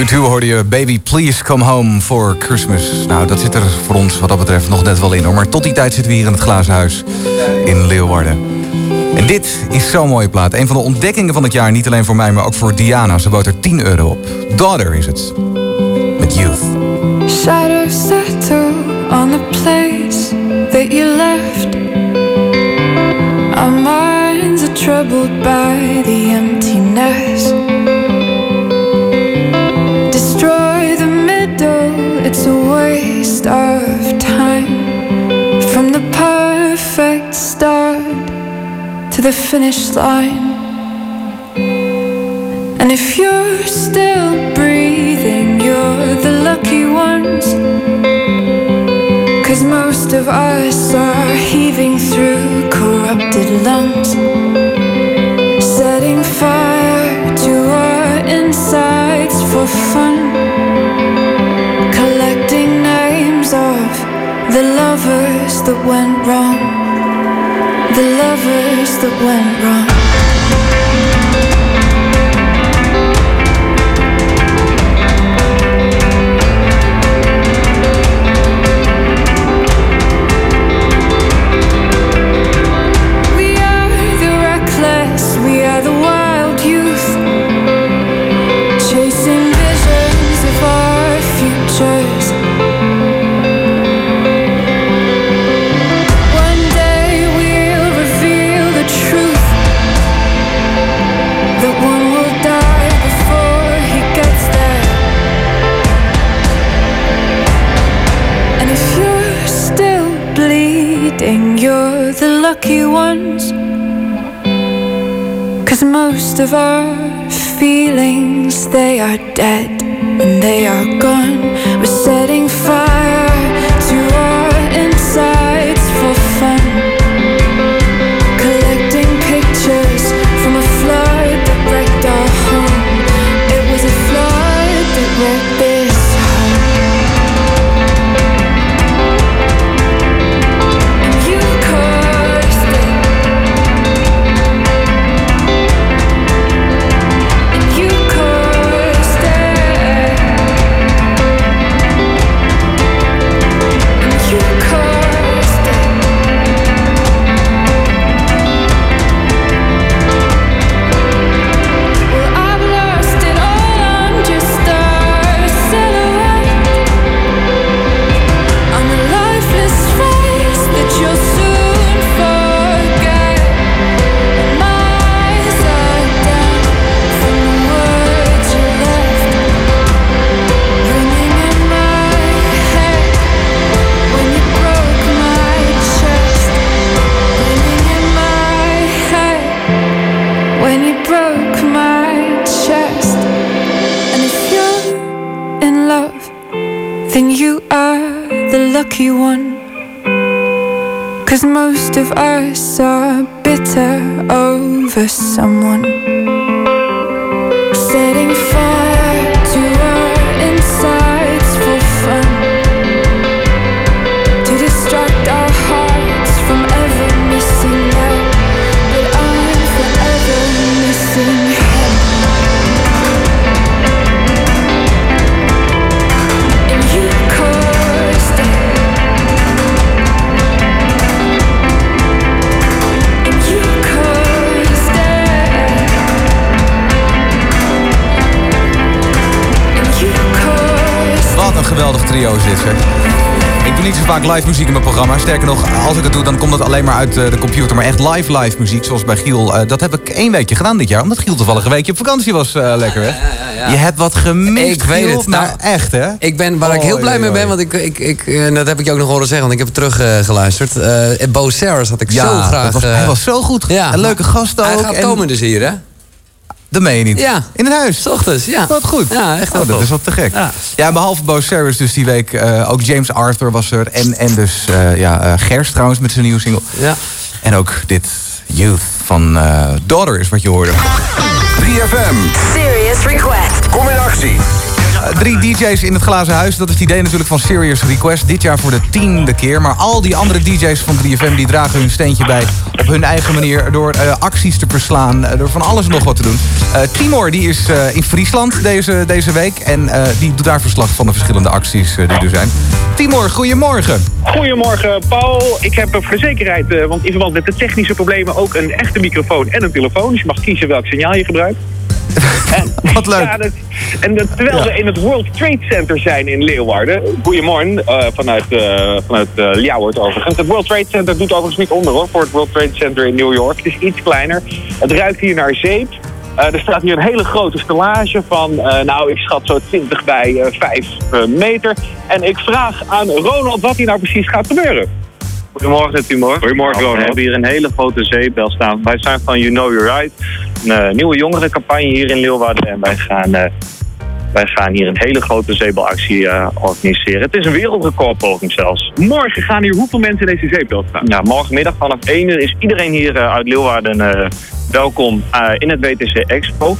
[SPEAKER 19] U2 hoorde je Baby Please Come Home for Christmas. Nou, dat zit er voor ons wat dat betreft nog net wel in hoor. Maar tot die tijd zitten we hier in het glazen in Leeuwarden. En dit is zo'n mooie plaat. Een van de ontdekkingen van het jaar. Niet alleen voor mij, maar ook voor Diana. Ze bood er 10 euro op. Daughter is het. Met Youth.
[SPEAKER 35] Shadows settle on the place that you left. Our minds are troubled by the emptiness. The finish line. And if you're still breathing, you're the lucky ones. Cause most of us are heaving through corrupted lungs. Setting fire to our insides for fun. Collecting names of the lovers that went wrong. The lovers that went wrong. Lucky ones. Cause most of our feelings, they are dead and they are gone. We're setting fire one. Cause most of us are bitter
[SPEAKER 19] zeg. Ik doe niet zo vaak live muziek in mijn programma. Sterker nog, als ik het doe, dan komt dat alleen maar uit eh, de computer. Maar echt live live muziek, zoals bij Giel. eh, dat heb ik één weekje gedaan dit jaar. Omdat Giel toevallig een weekje op vakantie was. eh, lekker, hè? Je hebt wat gemist,
[SPEAKER 21] Ik weet
[SPEAKER 19] Giel.
[SPEAKER 21] het.
[SPEAKER 19] Nou,
[SPEAKER 21] Nou,
[SPEAKER 19] echt, hè?
[SPEAKER 21] Ik ben waar ik heel blij mee ben, want ik, ik, ik, dat heb ik je ook nog horen zeggen, want ik heb het terug eh, geluisterd. Eh Bo Saris had ik zo graag.
[SPEAKER 19] dat was- hij was zo goed.
[SPEAKER 21] Ja,
[SPEAKER 19] Een leuke gast
[SPEAKER 21] Hij
[SPEAKER 19] ook.
[SPEAKER 21] gaat
[SPEAKER 19] en-
[SPEAKER 21] komen dus hier, hè?
[SPEAKER 19] Dat meen je niet.
[SPEAKER 21] Ja.
[SPEAKER 19] In het huis.
[SPEAKER 21] S ochtends, ja.
[SPEAKER 19] Wat goed.
[SPEAKER 21] Ja, echt wel
[SPEAKER 19] Oh, dat is wat te gek. Ja,
[SPEAKER 21] Ja.
[SPEAKER 19] behalve Bo Saris dus die week. eh, ook James Arthur was er. En, en dus eh, ja, eh, Gers trouwens met zijn nieuwe single.
[SPEAKER 21] Ja.
[SPEAKER 19] En ook dit Youth van eh, Daughter is wat je hoorde.
[SPEAKER 17] 3FM.
[SPEAKER 36] Serious request.
[SPEAKER 17] Kom in actie.
[SPEAKER 37] Drie DJ's in het glazen huis. Dat is het idee natuurlijk van Serious Request. Dit jaar voor de tiende keer. Maar al die andere DJ's van 3FM die dragen hun steentje bij. Op hun eigen manier. Door eh, acties te verslaan. eh, door van alles nog wat te doen. Eh, Timor die is in Friesland deze, deze week. En die doet daar verslag van de verschillende acties die er zijn. Timor, goedemorgen.
[SPEAKER 38] Goedemorgen, Paul. Ik heb voor de zekerheid, want in verband met de technische problemen, ook een echte microfoon en een telefoon. Dus je mag kiezen welk signaal je gebruikt.
[SPEAKER 37] Wat leuk.
[SPEAKER 38] Ja, dat, en dat, terwijl we in het World Trade Center zijn in Leeuwarden. Goedemorgen, eh, vanuit, eh vanuit eh, Ljouwert overigens. Het World Trade Center doet overigens niet onder hoor, voor het World Trade Center in New York. Het is iets kleiner. Het ruikt hier naar zeep. Eh, er staat hier een hele grote stellage van, eh, nou ik schat zo 20 bij eh 5 meter. En ik vraag aan Ronald wat hier nou precies gaat gebeuren.
[SPEAKER 39] Goedemorgen, Timor.
[SPEAKER 38] Goedemorgen, Ronald.
[SPEAKER 39] We hebben hier een hele grote zeepbel staan. Wij zijn van You Know You're Right. Een nieuwe jongerencampagne hier in Leeuwarden. En wij gaan, eh, wij gaan hier een hele grote zeepelactie eh, organiseren. Het is een wereldrecordpoging zelfs.
[SPEAKER 38] Morgen gaan hier hoeveel mensen in deze zeepbel staan?
[SPEAKER 39] Ja, morgenmiddag vanaf 1 uur is iedereen hier eh, uit Leeuwarden eh, welkom in het WTC Expo.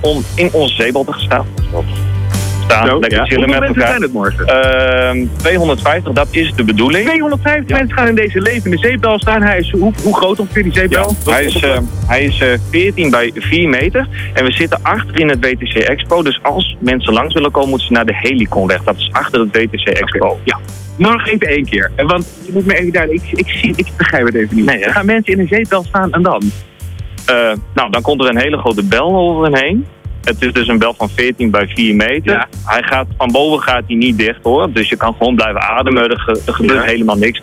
[SPEAKER 39] om in onze zeebel te staan. Staan,
[SPEAKER 38] Zo,
[SPEAKER 39] lekker
[SPEAKER 38] ja.
[SPEAKER 39] chillen
[SPEAKER 38] Hoeveel
[SPEAKER 39] met
[SPEAKER 38] mensen
[SPEAKER 39] elkaar.
[SPEAKER 38] zijn het morgen?
[SPEAKER 39] Ehm, 250, dat is de bedoeling.
[SPEAKER 38] 250 mensen gaan in deze levende zeepbel staan. Hij is hoe, hoe groot ongeveer die zeepbel?
[SPEAKER 39] Hij is, eh, hij is eh, 14 bij 4 meter. En we zitten achter in het WTC Expo. Dus als mensen langs willen komen, moeten ze naar de Heliconweg. Dat is achter het WTC Expo.
[SPEAKER 38] Ja. Nog even één keer. Eh, Want je moet me even duidelijk, ik, ik, zie, ik begrijp het even niet.
[SPEAKER 39] Nee,
[SPEAKER 38] gaan mensen in een zeepbel staan en dan?
[SPEAKER 39] Eh, nou, dan komt er een hele grote bel over hen heen. Het is dus een bel van 14 bij 4 meter. Hij gaat, van boven gaat hij niet dicht hoor. Dus je kan gewoon blijven ademen. Er, ge- er gebeurt
[SPEAKER 38] Ja.
[SPEAKER 39] helemaal niks.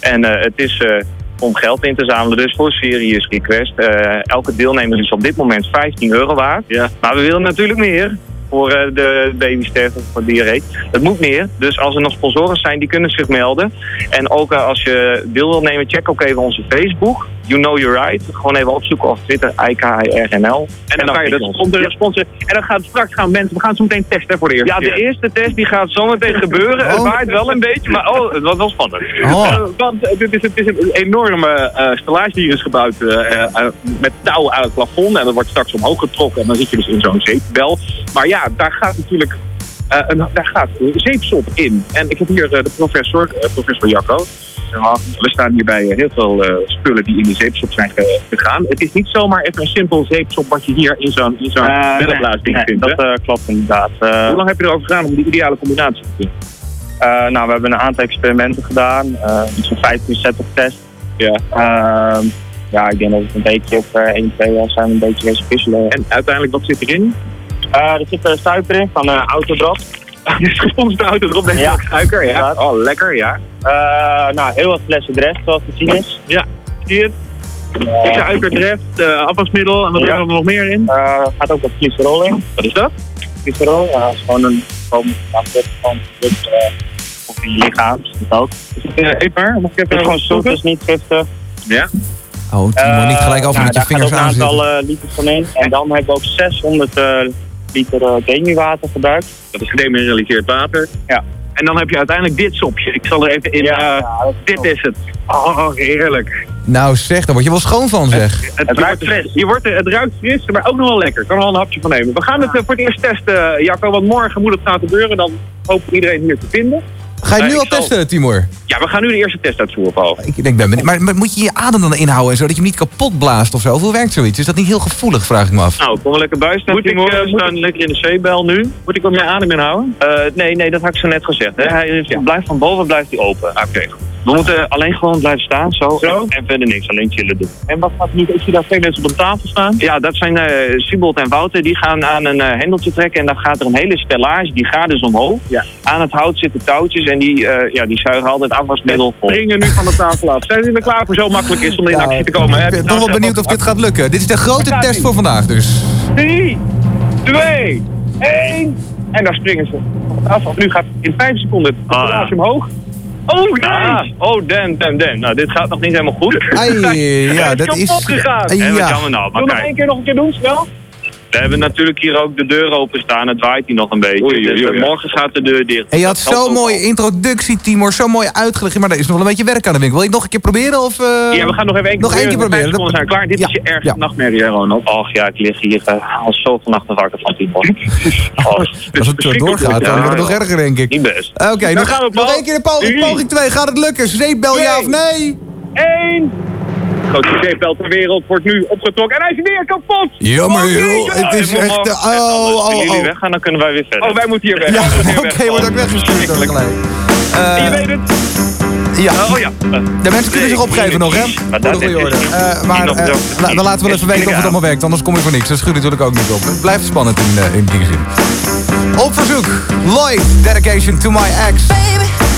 [SPEAKER 39] En eh, het is eh, om geld in te zamelen. Dus voor Serious Request. Eh, elke deelnemer is op dit moment 15 euro waard. Maar we willen natuurlijk meer. Voor de babysterfte voor diarree. Het moet meer. Dus als er nog sponsoren zijn, die kunnen zich melden. En ook als je deel wilt nemen, check ook even onze Facebook. You Know You're Right. Gewoon even opzoeken op Twitter, IKIRNL.
[SPEAKER 38] En dan, ga je dat onder de sponsor. En dan gaat straks gaan mensen, we gaan zo meteen testen voor de eerste
[SPEAKER 39] Ja, de
[SPEAKER 38] keer.
[SPEAKER 39] eerste test die gaat zometeen gebeuren. Het
[SPEAKER 38] Oh.
[SPEAKER 39] waait wel een beetje, maar oh, het was wel spannend.
[SPEAKER 38] Eh, want eh, dit is, het is een enorme eh stellage die is gebouwd eh, eh, met touw aan het plafond. En dat wordt straks omhoog getrokken en dan zit je dus in zo'n zeepbel. Maar ja, daar gaat natuurlijk eh, een, daar gaat zeepsop in. En ik heb hier eh, de professor, eh, professor Jacco. We staan hier bij eh, heel veel eh, spullen die in de zeepsop zijn ge- gegaan. Het is niet zomaar even een simpel zeepsop wat je hier in zo'n in zo'n
[SPEAKER 39] Eh, nee, dat
[SPEAKER 38] hè?
[SPEAKER 39] klopt inderdaad.
[SPEAKER 38] Hoe lang heb je erover gedaan om die ideale combinatie te vinden?
[SPEAKER 39] nou, we hebben een aantal experimenten gedaan. iets van 15 set of test.
[SPEAKER 38] Ja.
[SPEAKER 39] Ehm, ja, ik denk dat het een beetje op eh 1, 2 jaar zijn we een beetje puzzelen.
[SPEAKER 38] En uiteindelijk, wat zit erin?
[SPEAKER 39] er zit uh, suiker in van uh, Autodrop.
[SPEAKER 38] Is gesponsord auto erop, denk ik.
[SPEAKER 39] Ja.
[SPEAKER 38] Suiker, ja. Oh, lekker, ja.
[SPEAKER 39] Eh, nou, heel wat flessen Dreft, zoals te zien is.
[SPEAKER 38] Ja, zie je het? Suiker, dreft, eh, afwasmiddel en wat
[SPEAKER 39] Ja.
[SPEAKER 38] hebben we er nog meer in?
[SPEAKER 39] Eh, gaat ook wat glycerol in.
[SPEAKER 38] Wat is dat?
[SPEAKER 39] Glycerol, ja, dat is gewoon een gewoon een van product uh, voor je lichaam. Dat is ook.
[SPEAKER 38] Uh, mag ik even
[SPEAKER 39] Het is gewoon zoet,
[SPEAKER 38] zoeken?
[SPEAKER 39] het is niet giftig.
[SPEAKER 38] Ja?
[SPEAKER 37] Oh, Timo, niet gelijk over
[SPEAKER 39] nou,
[SPEAKER 37] met je
[SPEAKER 39] daar
[SPEAKER 37] vingers
[SPEAKER 39] gaat ook een aantal liters van in. En dan hebben we ook 600 eh, liter uh, demi-water gebruikt.
[SPEAKER 38] Dat is gedemineraliseerd water.
[SPEAKER 39] Ja.
[SPEAKER 38] En dan heb je uiteindelijk dit sopje. Ik zal er even in.
[SPEAKER 39] Ja,
[SPEAKER 38] eh, dit is het. Oh, heerlijk.
[SPEAKER 37] Nou zeg, daar word je wel schoon van zeg.
[SPEAKER 38] Het, ruikt fris. Hier wordt, het ruikt fris, maar ook nog wel lekker. Ik kan er wel een hapje van nemen. We gaan het eh, voor het eerst testen, eh, Jacco. Want morgen moet het gaan gebeuren. Dan hopen we iedereen hier te vinden.
[SPEAKER 37] Ga je nu al
[SPEAKER 38] zal-
[SPEAKER 37] testen, Timor?
[SPEAKER 38] Ja, we gaan nu de eerste test uitvoeren, Paul.
[SPEAKER 37] Ik denk, ben benieuwd. maar, maar moet je je adem dan inhouden en zo, dat je hem niet kapot blaast of zo? Of hoe werkt zoiets? Is dat niet heel gevoelig, vraag ik me af.
[SPEAKER 39] Nou, kom er lekker staan,
[SPEAKER 38] Moet ik,
[SPEAKER 39] Timor. We
[SPEAKER 38] moet
[SPEAKER 39] staan lekker in de zeebel nu.
[SPEAKER 38] Moet ik ook mijn adem inhouden?
[SPEAKER 39] Eh, nee, nee, dat had ik zo net gezegd. Hè. Hij is- blijft van boven blijft hij open.
[SPEAKER 38] Oké.
[SPEAKER 39] We moeten alleen gewoon blijven staan, zo.
[SPEAKER 38] Zo?
[SPEAKER 39] En verder niks, alleen chillen doen.
[SPEAKER 38] En wat gaat er nu? Ik zie daar twee mensen op een tafel staan.
[SPEAKER 39] Ja, dat zijn eh Siebold en Wouter. Die gaan aan een eh, hendeltje trekken. En dan gaat er een hele stellage, die gaat dus omhoog.
[SPEAKER 38] Ja.
[SPEAKER 39] Aan het hout zitten touwtjes. En die, eh, ja, die zuigen altijd afwasmiddel vol.
[SPEAKER 38] Springen nu van de tafel af. Zijn jullie er klaar voor? Zo makkelijk is om in actie te komen.
[SPEAKER 37] Ik ben
[SPEAKER 38] Nou,
[SPEAKER 37] toch wel benieuwd of dit gaat lukken. Dit is de grote test voor vandaag dus.
[SPEAKER 38] 3, 2, 1. En daar springen ze van de tafel af. Nu gaat in 5 seconden het
[SPEAKER 39] Ah,
[SPEAKER 38] stellage
[SPEAKER 39] ja.
[SPEAKER 38] omhoog. Oh, nee!
[SPEAKER 39] Ah, oh, damn, damn, damn. Nou, dit gaat nog niet helemaal goed.
[SPEAKER 37] Ai, ja, dat is...
[SPEAKER 38] gegaan.
[SPEAKER 39] En wat
[SPEAKER 37] Ja.
[SPEAKER 39] jammer nou, maar
[SPEAKER 38] Wil nog
[SPEAKER 39] kijk.
[SPEAKER 38] één keer nog een keer doen, snel?
[SPEAKER 39] We hebben natuurlijk hier ook de deur openstaan. Het waait hier nog een beetje. dus eh, morgen gaat de deur dicht.
[SPEAKER 19] En je had zo'n mooie introductie, Timor. Zo mooi uitgelegd. Maar er is nog wel een beetje werk aan de winkel. Wil je het nog een keer proberen? Of, eh,
[SPEAKER 39] Ja, we gaan nog even één
[SPEAKER 19] nog één keer proberen.
[SPEAKER 39] We zijn klaar. Dit is je ergste nachtmerrie, hè, Ronald? Och ja, ik lig hier uh, al zoveel nachten wakker van Timor. oh,
[SPEAKER 19] Als het zo doorgaat, dan wordt het nog erger, denk ik.
[SPEAKER 39] Niet best.
[SPEAKER 19] Oké,
[SPEAKER 39] Dan
[SPEAKER 19] nog,
[SPEAKER 39] gaan we,
[SPEAKER 19] nog
[SPEAKER 39] Paul.
[SPEAKER 19] één keer de poging,
[SPEAKER 39] Drie.
[SPEAKER 19] poging 2. Gaat het lukken? Zeepbel ja of nee?
[SPEAKER 39] Eén. Grootste zeepbel ter wereld wordt nu opgetrokken. En hij is weer kapot!
[SPEAKER 19] Jammer,
[SPEAKER 39] Oh,
[SPEAKER 19] joh. Het is
[SPEAKER 39] Ja,
[SPEAKER 19] echt, eh, oh, oh,
[SPEAKER 39] Als jullie
[SPEAKER 19] oh.
[SPEAKER 39] weggaan, dan kunnen wij weer verder. Oh, wij moeten hier weg.
[SPEAKER 19] Ja, oké, wordt ook weggestuurd. dat is gelijk.
[SPEAKER 39] En je
[SPEAKER 19] Eh,
[SPEAKER 39] weet het.
[SPEAKER 19] Ja.
[SPEAKER 39] Oh ja.
[SPEAKER 19] De mensen kunnen zich opgeven nog, hè?
[SPEAKER 39] Maar dat is-
[SPEAKER 19] orde. Eh, maar eh, dan laten we wel even weten of het allemaal werkt. Anders kom je voor niks. Dat schuurt natuurlijk ook niet op. Het blijft spannend in, in die zin. Op verzoek. Lloyd, dedication to my ex.
[SPEAKER 24] Something's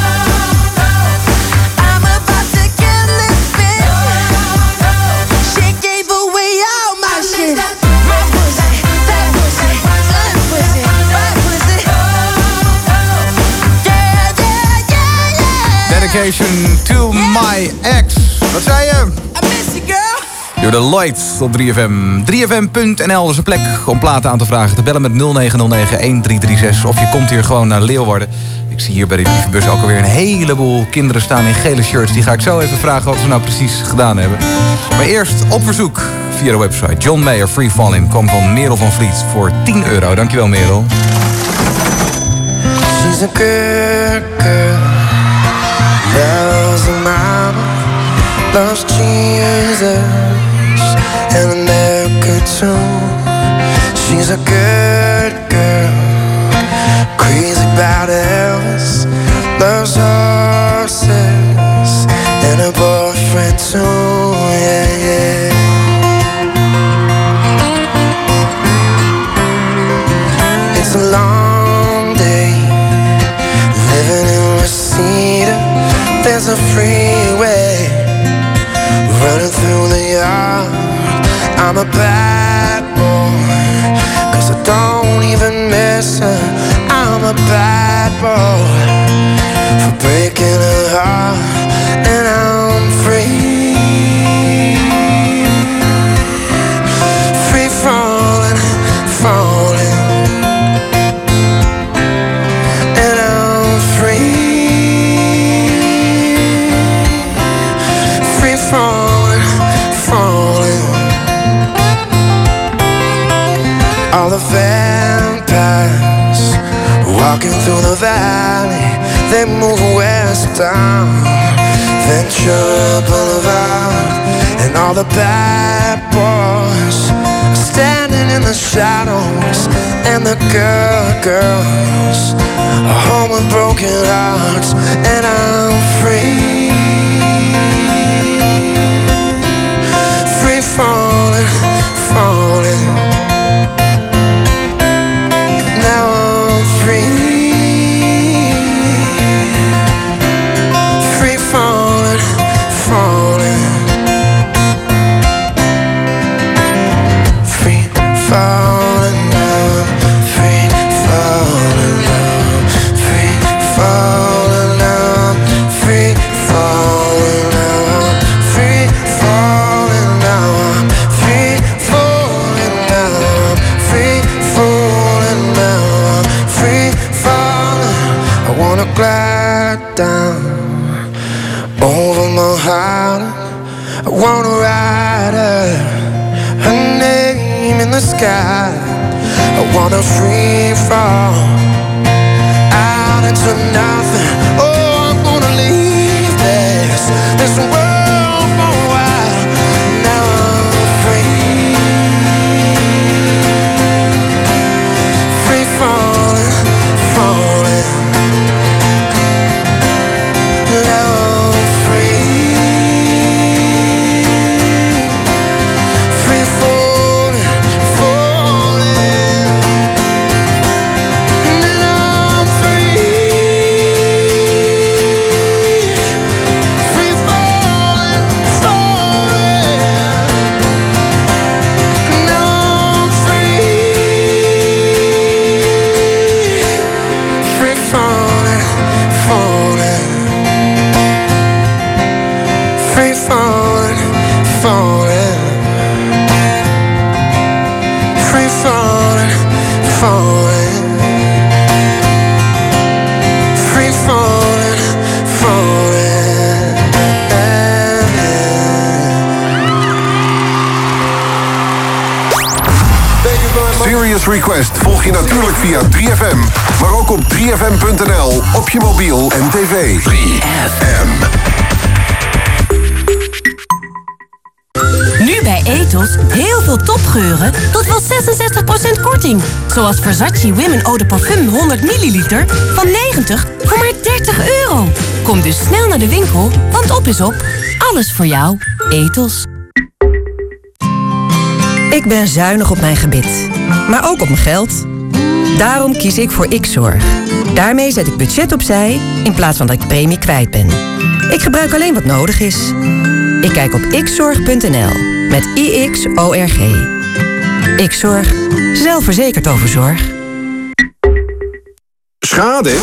[SPEAKER 19] Dedication to my ex. Wat zei je? Door de Lloyd op 3FM. 3FM.nl is een plek om platen aan te vragen. Te bellen met 0909-1336. Of je komt hier gewoon naar Leeuwarden. Ik zie hier bij de brievenbus ook alweer een heleboel kinderen staan in gele shirts. Die ga ik zo even vragen wat ze nou precies gedaan hebben. Maar eerst op verzoek via de website. John Mayer, Free Falling, kwam van Merel van Vliet voor 10 euro. Dankjewel Merel.
[SPEAKER 40] She's a good girl, loves Jesus, and America too. She's a good girl, crazy about Elvis, loves horses, and her boyfriend too. Yeah, yeah. I'm a
[SPEAKER 17] westbound. Ventura Boulevard, and all the bad boys standing in the shadows, and the good girls are home with broken hearts, and I'm. Free sky. I wanna free fall out into nothing.
[SPEAKER 2] Request volg je natuurlijk via 3FM, maar ook op 3FM.nl, op je mobiel en tv. 3FM.
[SPEAKER 11] Nu bij Ethos heel veel topgeuren tot wel 66% korting. Zoals Versace Women Eau de Parfum 100 milliliter van 90 voor maar 30 euro. Kom dus snel naar de winkel, want op is op. Alles voor jou. Ethos.
[SPEAKER 9] Ik ben zuinig op mijn gebit, maar ook op mijn geld. Daarom kies ik voor X-Zorg. Daarmee zet ik budget opzij in plaats van dat ik premie kwijt ben. Ik gebruik alleen wat nodig is. Ik kijk op xzorg.nl met IXORG. X-Zorg. Zelfverzekerd over zorg.
[SPEAKER 2] Schade?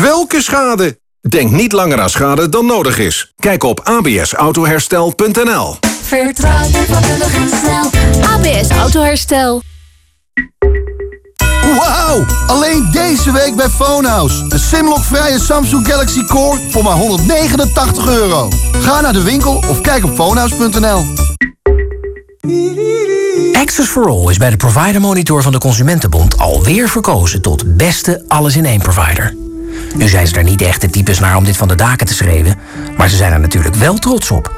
[SPEAKER 2] Welke schade? Denk niet langer aan schade dan nodig is. Kijk op absautoherstel.nl.
[SPEAKER 11] Vertrouw je vakkundig en snel. ABS Autoherstel.
[SPEAKER 40] Wauw! Alleen deze week bij Phonehouse. De Simlock-vrije Samsung Galaxy Core voor maar 189 euro. Ga naar de winkel of kijk op phonehouse.nl.
[SPEAKER 41] Access for All is bij de Provider Monitor van de Consumentenbond alweer verkozen tot beste alles-in-één provider. Nu zijn ze er niet echt de types naar om dit van de daken te schreeuwen, maar ze zijn er natuurlijk wel trots op.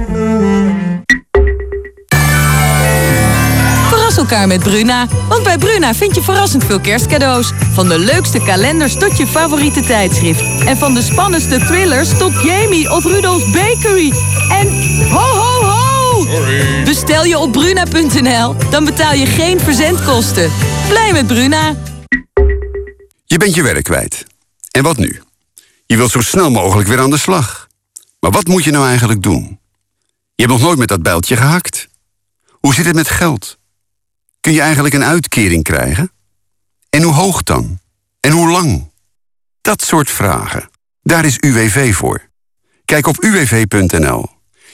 [SPEAKER 42] Elkaar met Bruna. Want bij Bruna vind je verrassend veel kerstcadeaus. Van de leukste kalenders tot je favoriete tijdschrift. En van de spannendste thrillers tot Jamie of Rudolf's Bakery. En ho ho ho! Bestel je op bruna.nl, dan betaal je geen verzendkosten. Blij met Bruna.
[SPEAKER 43] Je bent je werk kwijt. En wat nu? Je wilt zo snel mogelijk weer aan de slag. Maar wat moet je nou eigenlijk doen? Je hebt nog nooit met dat bijltje gehakt. Hoe zit het met geld? Kun je eigenlijk een uitkering krijgen? En hoe hoog dan? En hoe lang? Dat soort vragen. Daar is UWV voor. Kijk op uwv.nl.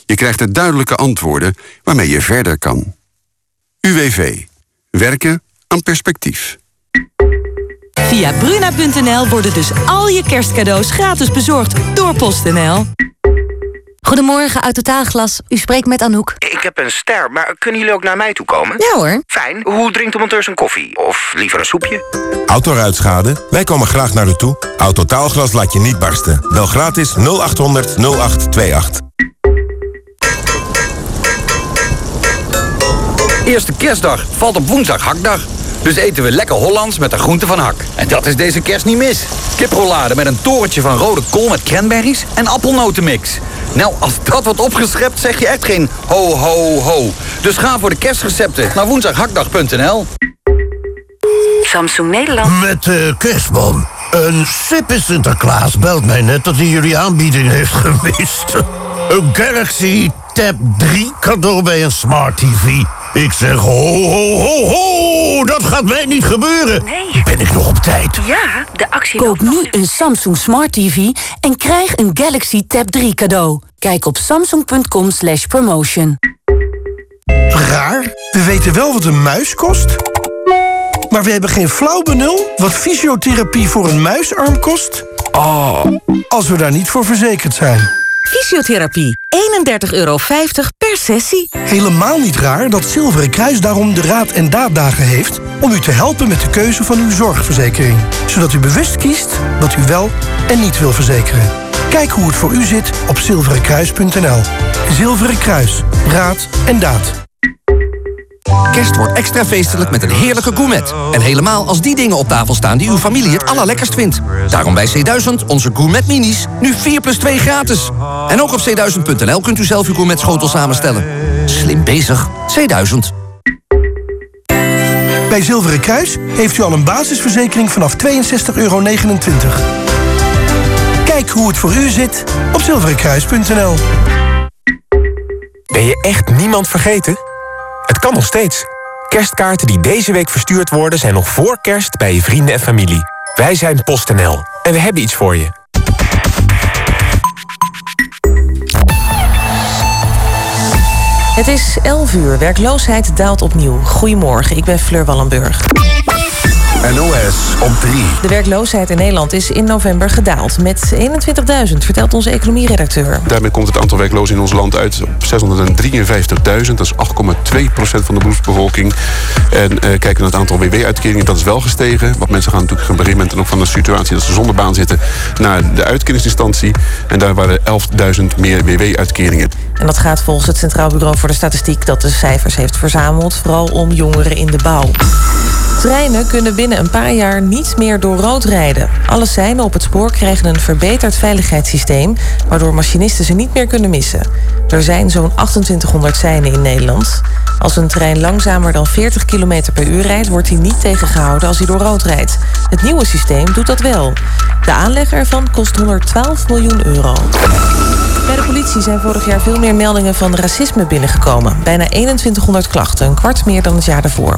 [SPEAKER 43] Je krijgt er duidelijke antwoorden waarmee je verder kan.
[SPEAKER 44] UWV. Werken aan perspectief.
[SPEAKER 45] Via bruna.nl worden dus al je kerstcadeaus gratis bezorgd door PostNL.
[SPEAKER 46] Goedemorgen, uit Totaalglas. U spreekt met Anouk.
[SPEAKER 47] Ik heb een ster, maar kunnen jullie ook naar mij toe komen?
[SPEAKER 46] Ja hoor.
[SPEAKER 47] Fijn. Hoe drinkt de monteur zijn koffie? Of liever een soepje?
[SPEAKER 17] Autoruitschade? Wij komen graag naar u toe. Autotaalglas laat je niet barsten. Bel gratis 0800 0828.
[SPEAKER 48] Eerste kerstdag valt op woensdag hakdag. Dus eten we lekker Hollands met de groente van hak. En dat is deze kerst niet mis. Kiprollade met een torentje van rode kool met cranberries en appelnotenmix. Nou, als dat wordt opgeschept, zeg je echt geen ho, ho, ho. Dus ga voor de kerstrecepten naar woensdaghakdag.nl.
[SPEAKER 49] Samsung Nederland.
[SPEAKER 50] Met de kerstman. Een sippe Sinterklaas belt mij net dat hij jullie aanbieding heeft gemist. Een Galaxy Tab 3 cadeau bij een Smart TV. Ik zeg ho, ho, ho, ho, dat gaat mij niet gebeuren.
[SPEAKER 49] Nee.
[SPEAKER 50] Ben ik nog op tijd?
[SPEAKER 49] Ja, de actie
[SPEAKER 9] Koop nu een Samsung Smart TV en krijg een Galaxy Tab 3 cadeau. Kijk op samsung.com slash promotion.
[SPEAKER 51] Raar, we weten wel wat een muis kost. Maar we hebben geen flauw benul wat fysiotherapie voor een muisarm kost. Oh, als we daar niet voor verzekerd zijn.
[SPEAKER 9] Fysiotherapie, 31,50 euro per sessie.
[SPEAKER 51] Helemaal niet raar dat Zilveren Kruis daarom de Raad en Daaddagen heeft... om u te helpen met de keuze van uw zorgverzekering. Zodat u bewust kiest wat u wel en niet wil verzekeren. Kijk hoe het voor u zit op zilverenkruis.nl. Zilveren Kruis, Raad en Daad.
[SPEAKER 52] Kerst wordt extra feestelijk met een heerlijke gourmet. En helemaal als die dingen op tafel staan die uw familie het allerlekkerst vindt. Daarom bij C1000 onze gourmet minis. Nu 4 plus 2 gratis. En ook op c1000.nl kunt u zelf uw gourmet schotel samenstellen. Slim bezig. C1000.
[SPEAKER 51] Bij Zilveren Kruis heeft u al een basisverzekering vanaf 62,29 euro. Kijk hoe het voor u zit op zilverenkruis.nl.
[SPEAKER 53] Ben je echt niemand vergeten? Het kan nog steeds. Kerstkaarten die deze week verstuurd worden... zijn nog voor kerst bij je vrienden en familie. Wij zijn PostNL en we hebben iets voor je.
[SPEAKER 1] Het is 11 uur. Werkloosheid daalt opnieuw. Goedemorgen, ik ben Fleur Wallenburg.
[SPEAKER 17] NOS op 3.
[SPEAKER 1] De werkloosheid in Nederland is in november gedaald met 21.000, vertelt onze economieredacteur.
[SPEAKER 54] Daarmee komt het aantal werklozen in ons land uit op 653.000. Dat is 8,2% van de beroepsbevolking. En eh, kijken we naar het aantal WW-uitkeringen, dat is wel gestegen. Want mensen gaan natuurlijk op een gegeven moment ook van de situatie dat ze zonder baan zitten naar de uitkeringsinstantie. En daar waren 11.000 meer WW-uitkeringen.
[SPEAKER 1] En dat gaat volgens het Centraal Bureau voor de Statistiek dat de cijfers heeft verzameld, vooral om jongeren in de bouw. Treinen kunnen binnen een paar jaar niet meer door rood rijden. Alle seinen op het spoor krijgen een verbeterd veiligheidssysteem... waardoor machinisten ze niet meer kunnen missen. Er zijn zo'n 2800 seinen in Nederland. Als een trein langzamer dan 40 km per uur rijdt... wordt hij niet tegengehouden als hij door rood rijdt. Het nieuwe systeem doet dat wel. De aanleg ervan kost 112 miljoen euro. Bij de politie zijn vorig jaar veel meer meldingen van racisme binnengekomen. Bijna 2100 klachten, een kwart meer dan het jaar daarvoor.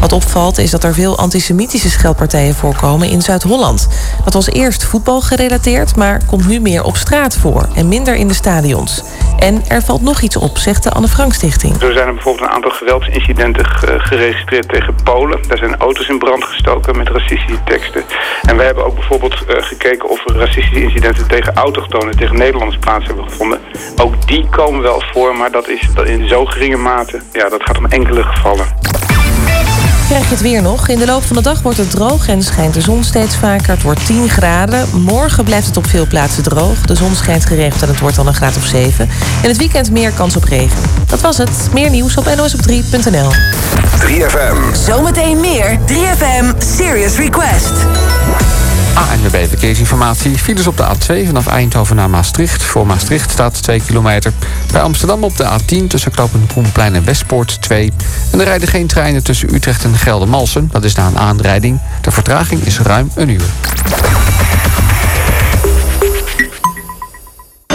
[SPEAKER 1] Wat opvalt is dat er veel antisemitische scheldpartijen voorkomen in Zuid-Holland. Dat was eerst voetbal gerelateerd, maar komt nu meer op straat voor en minder in de stadions. En er valt nog iets op, zegt de Anne Frank Stichting.
[SPEAKER 55] Er zijn er bijvoorbeeld een aantal geweldsincidenten ge- geregistreerd tegen Polen. Daar zijn auto's in brand gestoken met racistische teksten. En wij hebben ook bijvoorbeeld eh, gekeken of er racistische incidenten tegen autochtonen, tegen Nederlanders plaats hebben gevonden. Ook die komen wel voor, maar dat is dat in zo geringe mate. Ja, dat gaat om enkele gevallen.
[SPEAKER 1] Krijg je het weer nog? In de loop van de dag wordt het droog en schijnt de zon steeds vaker. Het wordt 10 graden. Morgen blijft het op veel plaatsen droog. De zon schijnt geregeld en het wordt dan een graad of 7. En het weekend meer kans op regen. Dat was het. Meer nieuws op nosop3.nl.
[SPEAKER 56] 3FM.
[SPEAKER 57] Zometeen meer 3FM Serious Request.
[SPEAKER 28] ANWB Verkeersinformatie. Files op de A2 vanaf Eindhoven naar Maastricht. Voor Maastricht staat 2 kilometer. Bij Amsterdam op de A10 tussen Knopen Koenplein en Westpoort 2. En er rijden geen treinen tussen Utrecht en Geldermalsen. Dat is na een aanrijding. De vertraging is ruim een uur.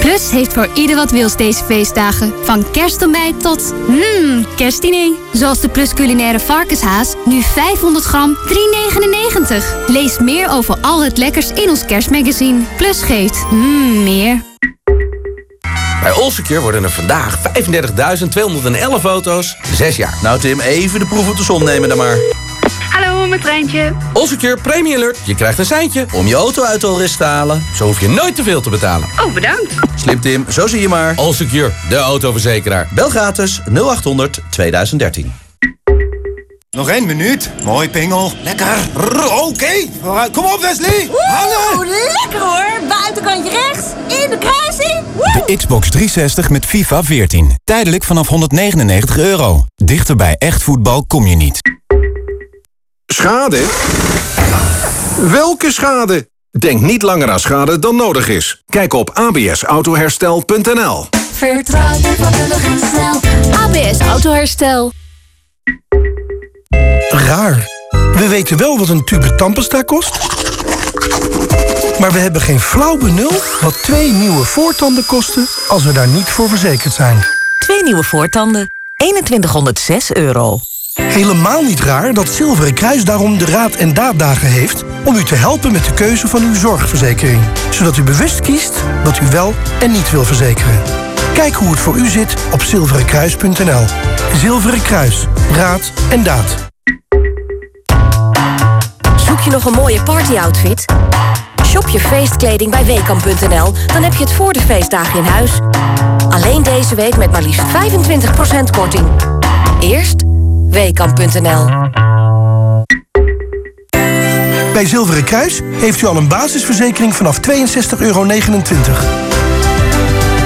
[SPEAKER 24] Plus heeft voor ieder wat wils deze feestdagen. Van kerstontbijt tot mmm, kerstdiner. Zoals de Plus culinaire varkenshaas, nu 500 gram, 3,99. Lees meer over al het lekkers in ons kerstmagazine. Plus geeft mmm, meer.
[SPEAKER 58] Bij Allsecure worden er vandaag 35.211 auto's 6 jaar. Nou Tim, even de proef op de som nemen dan maar.
[SPEAKER 30] Met Treintje.
[SPEAKER 58] Allsecure Premium Alert. Je krijgt een seintje om je auto uit de te halen. Zo hoef je nooit te veel te betalen.
[SPEAKER 30] Oh, bedankt.
[SPEAKER 58] Slim Tim, zo zie je maar. Allsecure, de autoverzekeraar. Bel gratis 0800 2013.
[SPEAKER 59] Nog één minuut. Mooi, Pingel. Lekker. Oké. Kom op, Wesley.
[SPEAKER 60] Hallo. Lekker hoor. Buitenkantje rechts. In de kruising.
[SPEAKER 61] De Xbox 360 met FIFA 14. Tijdelijk vanaf 199 euro. Dichter bij echt voetbal kom je niet.
[SPEAKER 2] Schade? Welke schade? Denk niet langer aan schade dan nodig is. Kijk op absautoherstel.nl
[SPEAKER 24] Vertrouw je vakkundig en snel. ABS Autoherstel.
[SPEAKER 51] Raar. We weten wel wat een tube tandpasta kost. Maar we hebben geen flauw benul wat twee nieuwe voortanden kosten als we daar niet voor verzekerd zijn.
[SPEAKER 62] Twee nieuwe voortanden. 2106 euro.
[SPEAKER 51] Helemaal niet raar dat Zilveren Kruis daarom de Raad en Daaddagen heeft... om u te helpen met de keuze van uw zorgverzekering. Zodat u bewust kiest wat u wel en niet wil verzekeren. Kijk hoe het voor u zit op zilverenkruis.nl. Zilveren Kruis. Raad en daad.
[SPEAKER 9] Zoek je nog een mooie partyoutfit? Shop je feestkleding bij weekamp.nl, dan heb je het voor de feestdagen in huis. Alleen deze week met maar liefst 25% korting. Eerst weekamp.nl.
[SPEAKER 51] Bij Zilveren Kruis heeft u al een basisverzekering vanaf 62,29 euro.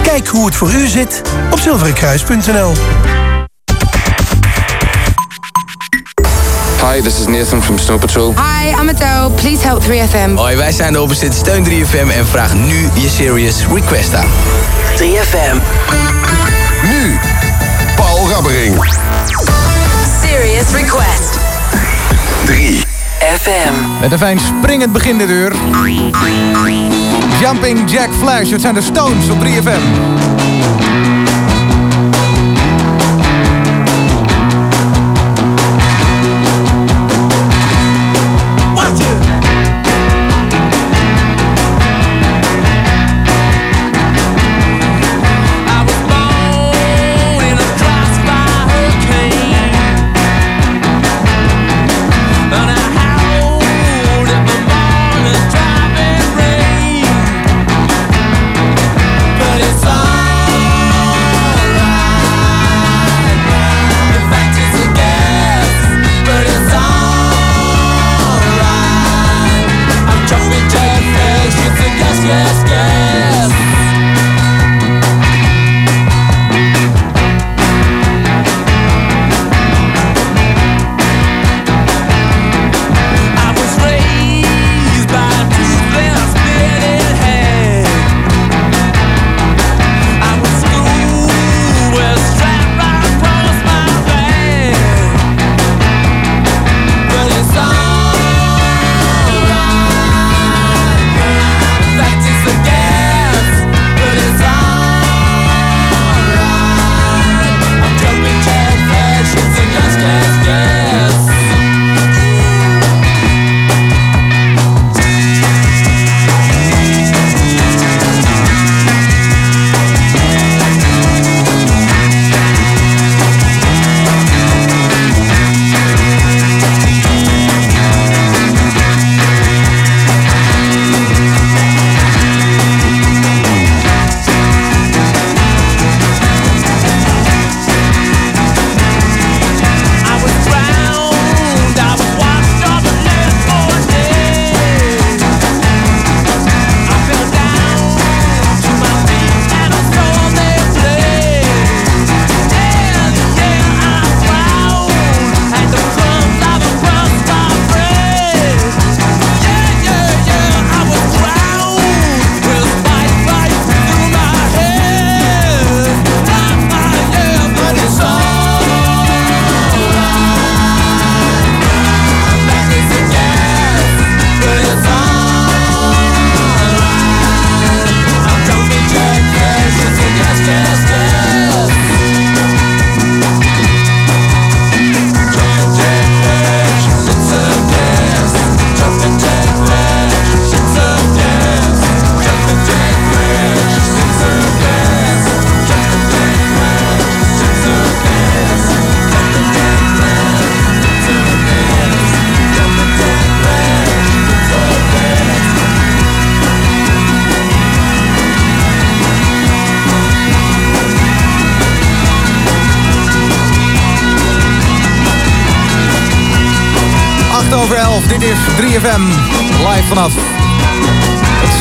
[SPEAKER 51] Kijk hoe het voor u zit op zilverenkruis.nl.
[SPEAKER 63] Hi, this is Nathan from Snow Patrol.
[SPEAKER 64] Hi, I'm Adele. Please help 3FM.
[SPEAKER 65] Hoi, wij zijn de Opposite Steun 3FM en vraag nu je Serious Request aan.
[SPEAKER 62] 3FM.
[SPEAKER 17] Nu, Paul Rabbering.
[SPEAKER 62] Serious Request.
[SPEAKER 17] 3
[SPEAKER 62] FM.
[SPEAKER 19] Met een fijn springend begin dit uur. Jumping Jack Flash, het zijn de Stones op 3FM.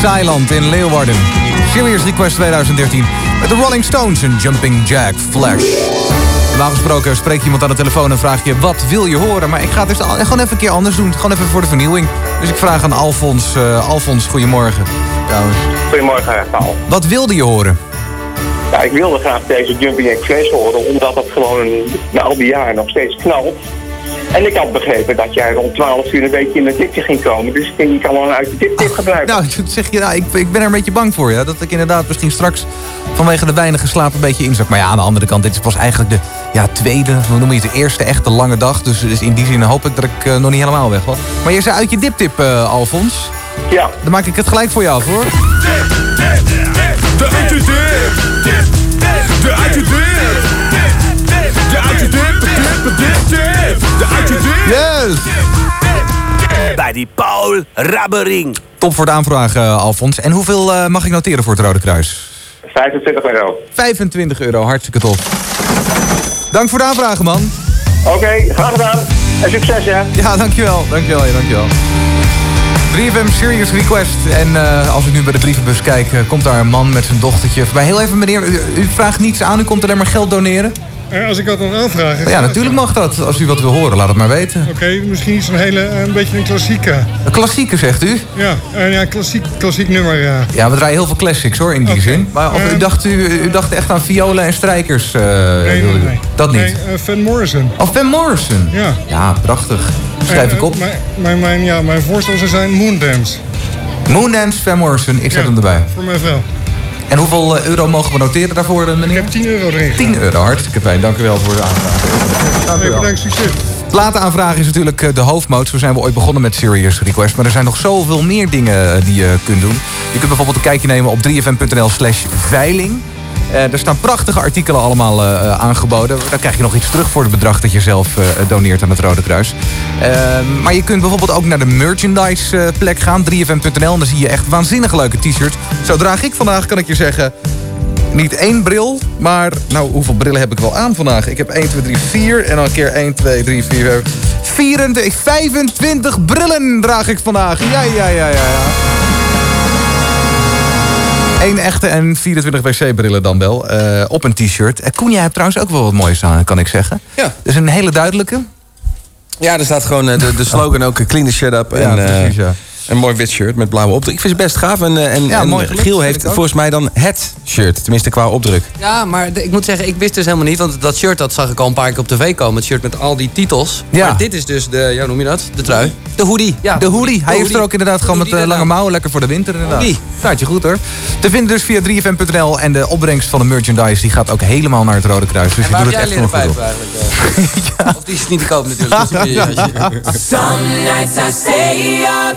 [SPEAKER 19] Zeiland in Leeuwarden. Serious Request 2013. Met de Rolling Stones en Jumping Jack Flash. Normaal gesproken spreek je iemand aan de telefoon en vraag je... wat wil je horen? Maar ik ga het dus gewoon even een keer anders doen. Gewoon even voor de vernieuwing. Dus ik vraag aan Alfons. eh, Alfons, goedemorgen. Trouwens.
[SPEAKER 39] Goedemorgen, Paul.
[SPEAKER 19] Wat wilde je horen?
[SPEAKER 39] Ja, ik wilde graag deze Jumping Jack Flash horen, omdat het gewoon na al die jaren nog steeds knalt. En ik had begrepen dat jij rond 12 uur een beetje in het dipje ging komen. Dus ik denk, je kan wel uit de dip, dip gebruiken.
[SPEAKER 19] Nou, dat zeg je, nou, ik, ik ben er een beetje bang voor. Ja, dat ik inderdaad misschien straks vanwege de weinige slaap een beetje inzak. Maar ja, aan de andere kant, dit is pas eigenlijk de ja, tweede, hoe noem je het, de eerste echte lange dag. Dus, dus in die zin hoop ik dat ik eh, nog niet helemaal weg was. Maar je zei uit je diptip, eh Alfons.
[SPEAKER 39] Ja.
[SPEAKER 19] Dan maak ik het gelijk voor je af, hoor. Yes!
[SPEAKER 39] Bij die Paul Rabbering.
[SPEAKER 19] Top voor de aanvraag, eh, Alfons. En hoeveel eh, mag ik noteren voor het Rode Kruis?
[SPEAKER 39] 25 euro.
[SPEAKER 19] 25 euro, hartstikke top. Dank voor de aanvraag, man.
[SPEAKER 39] Oké, graag gedaan. En succes, hè.
[SPEAKER 19] Ja, dankjewel. Dankjewel, ja, dankjewel. 3FM Serious Request. En eh, als ik nu bij de brievenbus kijk, komt daar een man met zijn dochtertje voorbij. Heel even, meneer, u, u vraagt niets aan, u komt alleen maar geld doneren?
[SPEAKER 66] Eh, Als ik dat dan aanvraag.
[SPEAKER 19] Ja, natuurlijk mag dat. Als u wat wil horen, laat het maar weten.
[SPEAKER 66] Oké, misschien iets een hele, eh, een beetje een klassieke.
[SPEAKER 19] Een klassieke, zegt u?
[SPEAKER 66] Ja, eh, ja klassiek, klassiek nummer, ja.
[SPEAKER 19] Ja, we draaien heel veel classics hoor, in die zin. Maar of, u, dacht, u, u dacht echt aan violen en strijkers? eh,
[SPEAKER 66] Nee, nee, nee.
[SPEAKER 19] Dat niet?
[SPEAKER 66] Nee, eh, Van Morrison.
[SPEAKER 19] Of Van Morrison?
[SPEAKER 66] Ja.
[SPEAKER 19] Ja, prachtig. Schrijf
[SPEAKER 66] Eh,
[SPEAKER 19] ik op.
[SPEAKER 66] Mijn, mijn, mijn, ja, mijn voorstel zou zijn Moondance.
[SPEAKER 19] Moondance, Van Morrison. Ik zet
[SPEAKER 66] Ja,
[SPEAKER 19] hem erbij.
[SPEAKER 66] Voor mijn vrouw.
[SPEAKER 19] En hoeveel eh, euro mogen we noteren daarvoor, eh, meneer? Ik heb
[SPEAKER 66] 10 euro erin.
[SPEAKER 19] 10 euro, hartstikke fijn. Dank u wel voor de aanvraag. Dank u wel.
[SPEAKER 66] bedankt, succes.
[SPEAKER 19] Platenaanvraag is natuurlijk eh, de hoofdmoot. Zo zijn we ooit begonnen met Serious Request. Maar er zijn nog zoveel meer dingen die je kunt doen. Je kunt bijvoorbeeld een kijkje nemen op 3fm.nl slash veiling. Eh, er staan prachtige artikelen allemaal eh, eh, aangeboden. Dan krijg je nog iets terug voor het bedrag dat je zelf eh, doneert aan het Rode Kruis. Ehm, maar je kunt bijvoorbeeld ook naar de merchandise eh, plek gaan. 3fm.nl. En dan zie je echt waanzinnig leuke t-shirts. Zo draag ik vandaag, kan ik je zeggen... Niet één bril, maar... Nou, hoeveel brillen heb ik wel aan vandaag? Ik heb 1, 2, 3, 4. En dan een keer 1, 2, 3, 4, 5... 24, 25 brillen draag ik vandaag. Ja, ja, ja, ja, ja. Eén echte en 24 wc-brillen dan wel. eh, op een t-shirt. En Koen, jij hebt trouwens ook wel wat moois aan, kan ik zeggen.
[SPEAKER 22] Ja.
[SPEAKER 19] Dus een hele duidelijke.
[SPEAKER 22] Ja, er staat gewoon eh, de, de slogan ook eh, clean the shit up.
[SPEAKER 19] Ja,
[SPEAKER 22] en, eh,
[SPEAKER 19] precies, ja.
[SPEAKER 22] Een mooi wit shirt met blauwe opdruk. Ik vind het best gaaf. En, eh, en,
[SPEAKER 19] Ja,
[SPEAKER 22] en
[SPEAKER 19] mooi
[SPEAKER 22] Giel heeft volgens mij dan het shirt. Tenminste qua opdruk.
[SPEAKER 21] Ja, maar ik moet zeggen, ik wist dus helemaal niet. Want dat shirt dat zag ik al een paar keer op tv komen. Het shirt met al die titels.
[SPEAKER 19] Ja.
[SPEAKER 21] Maar dit is dus de, ja, noem je dat? De trui. De hoodie. Ja,
[SPEAKER 19] de hoodie. Hij heeft er ook inderdaad gewoon met eh, lange mouwen. Lekker voor de winter inderdaad.
[SPEAKER 21] Hoodie.
[SPEAKER 19] Staat je goed hoor. Te vinden dus via 3fm.nl. En de opbrengst van de merchandise die gaat ook helemaal naar het Rode Kruis. Dus
[SPEAKER 21] En
[SPEAKER 19] je doet het echt een goed doel.
[SPEAKER 21] eigenlijk? Of die is niet te koop natuurlijk.
[SPEAKER 67] Some nights I stay up,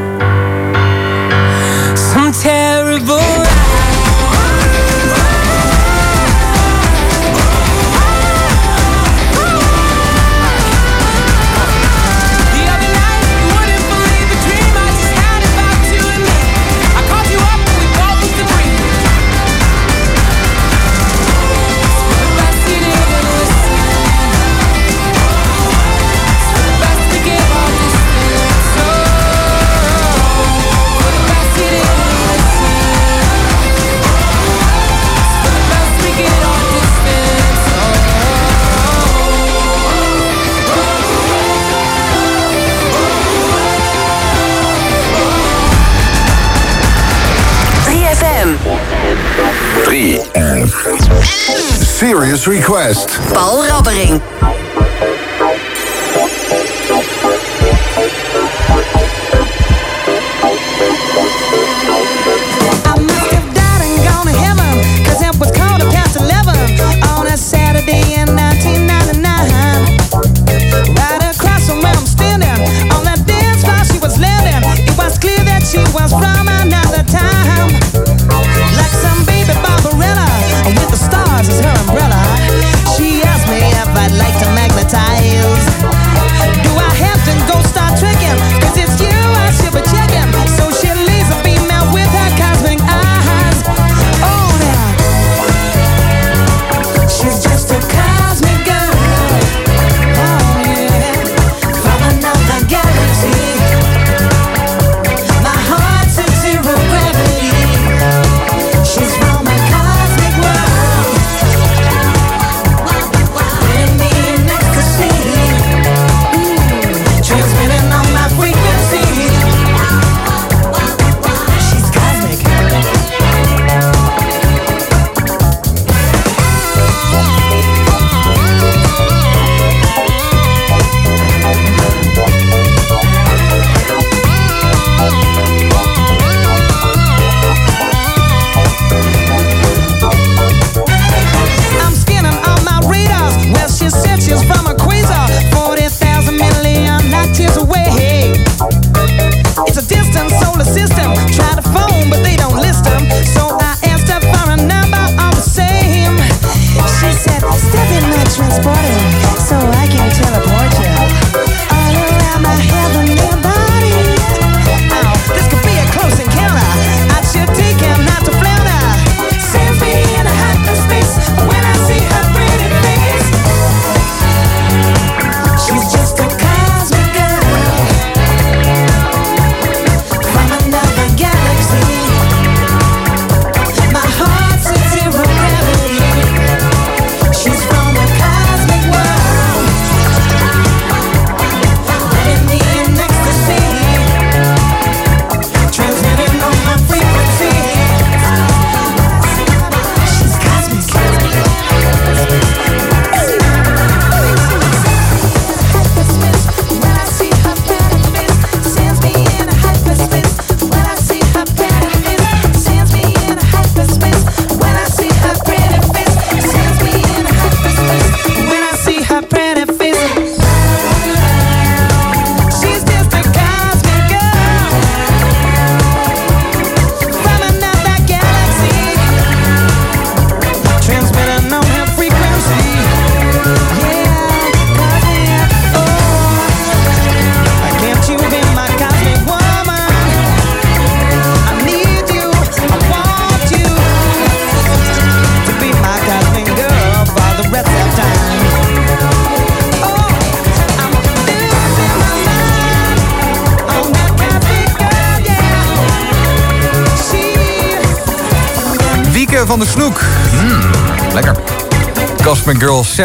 [SPEAKER 68] request.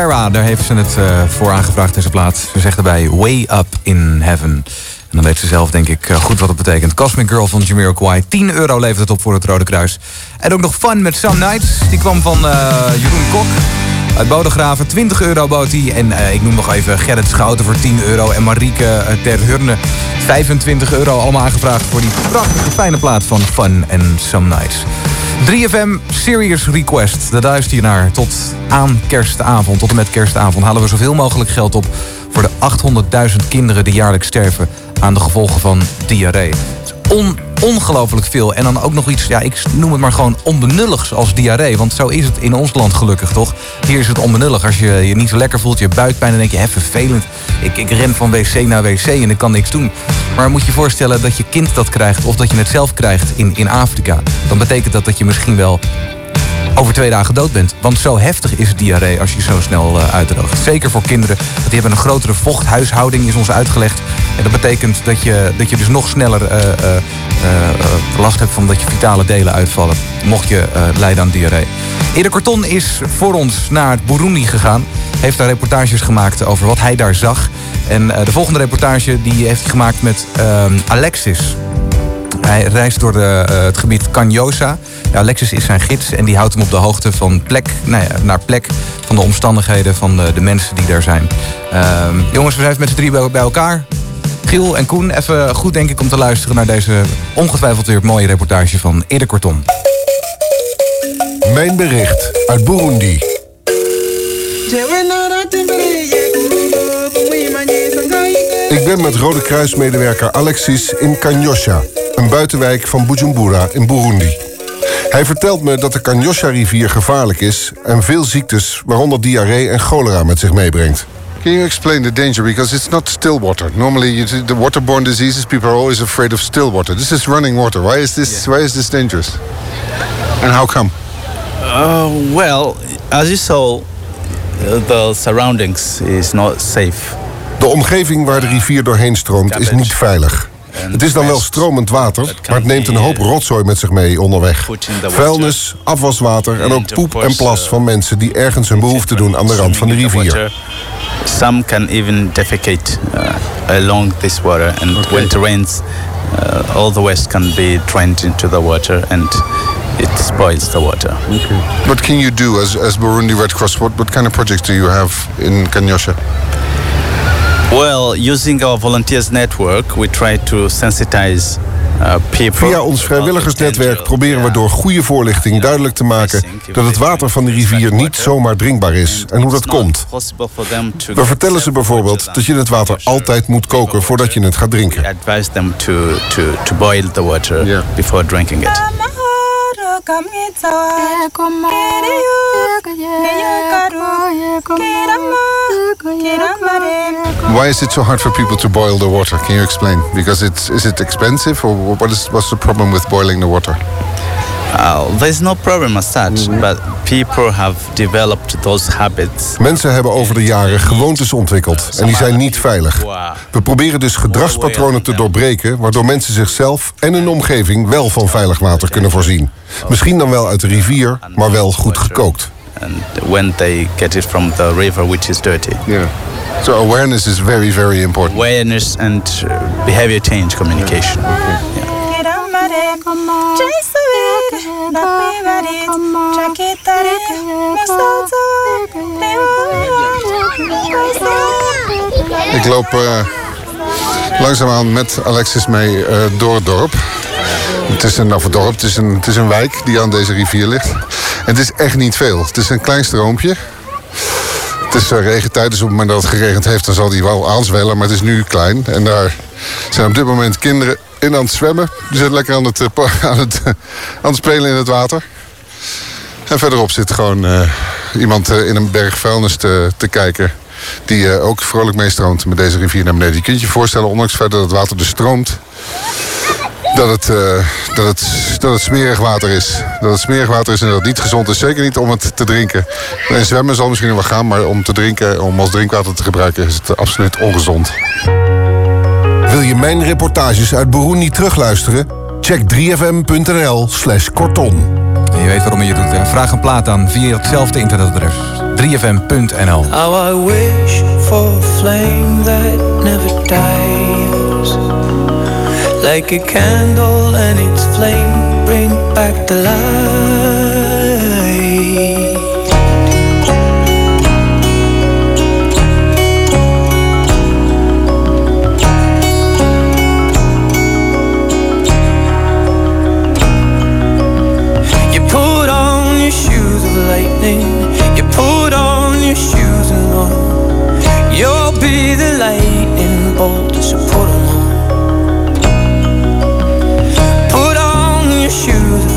[SPEAKER 19] Daar heeft ze het eh, voor aangevraagd, deze plaat. Ze zegt erbij, way up in heaven. En dan weet ze zelf, denk ik, eh, goed wat het betekent. Cosmic Girl van Jamiroquai. 10 euro levert het op voor het Rode Kruis. En ook nog Fun met Some Nights. Die kwam van eh, Jeroen Kok. Uit Bodegraven, 20 euro bood hij. En ik noem nog even Gerrit Schouten voor 10 euro. En Marieke Ter Hurne, 25 euro. Allemaal aangevraagd voor die prachtige fijne plaat van Fun and Some Nights. 3FM Serious Request. Daar luister je naar. Tot aan kerstavond, tot en met kerstavond... halen we zoveel mogelijk geld op voor de 800.000 kinderen... die jaarlijks sterven aan de gevolgen van diarree. On ongelooflijk veel. En dan ook nog iets, ja, ik noem het maar gewoon onbenulligs als diarree. Want zo is het in ons land gelukkig, toch? Hier is het onbenullig. Als je je niet zo lekker voelt, je buikpijn... dan denk je, hè, vervelend. Ik, ik ren van wc naar wc en ik kan niks doen. Maar moet je voorstellen dat je kind dat krijgt... of dat je het zelf krijgt in, in Afrika. Dan betekent dat dat je misschien wel over twee dagen dood bent. Want zo heftig is diarree als je zo snel uh, uitdroogt. Zeker voor kinderen. Die hebben een grotere vochthuishouding, is ons uitgelegd. En dat betekent dat je, dat je dus nog sneller uh, uh, last hebt van dat je vitale delen uitvallen. Mocht je lijden aan diarree. Erik Korton is voor ons naar Burundi gegaan. Heeft daar reportages gemaakt over wat hij daar zag. En de volgende reportage die heeft hij gemaakt met ehm, Alexis. Hij reist door de, uh, het gebied Canyosa. Ja, Alexis is zijn gids en die houdt hem op de hoogte van plek nou ja, naar plek... van de omstandigheden van de, de mensen die daar zijn. Uh, jongens, we zijn met z'n drie bij, bij elkaar. Giel en Koen, even goed denk ik om te luisteren... naar deze ongetwijfeld weer mooie reportage van Erik Korton.
[SPEAKER 17] Mijn bericht uit Burundi. Ik ben met Rode Kruismedewerker Alexis in Kanyosha, een buitenwijk van Bujumbura in Burundi. Hij vertelt me dat de Kanyosha-rivier gevaarlijk is en veel ziektes, waaronder diarree en cholera, met zich meebrengt.
[SPEAKER 69] Can you explain the danger? Because it's not still water. Normally, you see the waterborne diseases, people are always afraid of still water. This is running water. Why is this? Why is this dangerous? And how come?
[SPEAKER 70] Uh, well, as you saw, the surroundings is not safe.
[SPEAKER 17] De omgeving waar de rivier doorheen stroomt is niet veilig. Het is dan wel stromend water, maar het neemt een hoop rotzooi met zich mee onderweg. Vuilnis, afwaswater en ook poep en plas van mensen die ergens hun behoefte doen aan de rand van de rivier.
[SPEAKER 70] Some can even defecate uh, along this water, and when it rains, uh, all the waste can be drained into the water, and it spoils the water.
[SPEAKER 69] What can you do as, as Burundi Red Cross? What, what kind of projects do you have in Kanyosha?
[SPEAKER 70] Well, using our volunteers network, we try to sensitize uh, people.
[SPEAKER 17] Via ons vrijwilligersnetwerk proberen we door goede voorlichting duidelijk te maken dat het water van de rivier niet zomaar drinkbaar is en hoe dat komt. We vertellen ze bijvoorbeeld dat je het water altijd moet koken voordat je het gaat drinken.
[SPEAKER 69] Why is it so hard for people to boil the water? Can you explain? Because it's is it expensive, or what is what's the problem with boiling the water?
[SPEAKER 70] Uh, there's no problem as such, but people have developed those habits.
[SPEAKER 17] Mensen hebben over de jaren gewoontes ontwikkeld en die zijn niet veilig. We proberen dus gedragspatronen te doorbreken, waardoor mensen zichzelf en hun omgeving wel van veilig water kunnen voorzien. Misschien dan wel uit de rivier, maar wel goed gekookt.
[SPEAKER 70] And when they get it from the river, which is dirty.
[SPEAKER 69] Yeah. So awareness is very, very important.
[SPEAKER 70] Awareness and uh, behavior change communication.
[SPEAKER 69] Ik loop uh, langzaamaan met Alexis mee uh, door het dorp. Het is een, het is, een, het is een wijk die aan deze rivier ligt. Het is echt niet veel. Het is een klein stroompje. Het is uh, regentijd, dus op het moment dat het geregend heeft... dan zal die wel aanzwellen, maar het is nu klein. En daar zijn op dit moment kinderen in aan het zwemmen. Die zijn lekker aan het, uh, aan het, uh, aan het spelen in het water. En verderop zit gewoon uh, iemand in een berg vuilnis te, te kijken... die ook vrolijk meestroomt met deze rivier naar beneden. Je kunt je voorstellen, ondanks feit dat het water dus stroomt... Dat het, dat, het, dat het smerig water is. Dat het smerig water is en dat het niet gezond is. Zeker niet om het te drinken. En zwemmen zal misschien wel gaan, maar om te drinken, om als drinkwater te gebruiken, is het absoluut ongezond.
[SPEAKER 17] Wil je mijn reportages uit Burundi terugluisteren? Check 3fm.nl slash korton.
[SPEAKER 19] je weet waarom je het doet. Hè? Vraag een plaat aan via hetzelfde internetadres. 3fm.nl
[SPEAKER 71] How I wish for a flame that never dies. Like a candle and its flame bring back the light.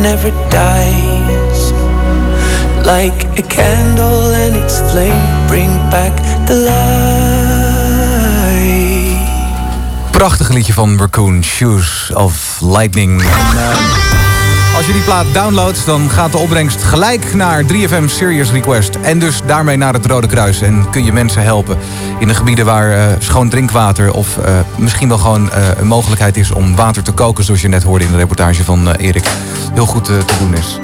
[SPEAKER 71] never dies. Like a candle and its flame bring back the light.
[SPEAKER 19] Prachtig liedje van Raccoon, Shoes of Lightning. Als je die plaat downloadt, dan gaat de opbrengst gelijk naar 3FM Serious Request. En dus daarmee naar het Rode Kruis. En kun je mensen helpen in de gebieden waar eh, schoon drinkwater... of eh, misschien wel gewoon eh, een mogelijkheid is om water te koken... zoals je net hoorde in de reportage van Erik. Heel goed eh, te doen is.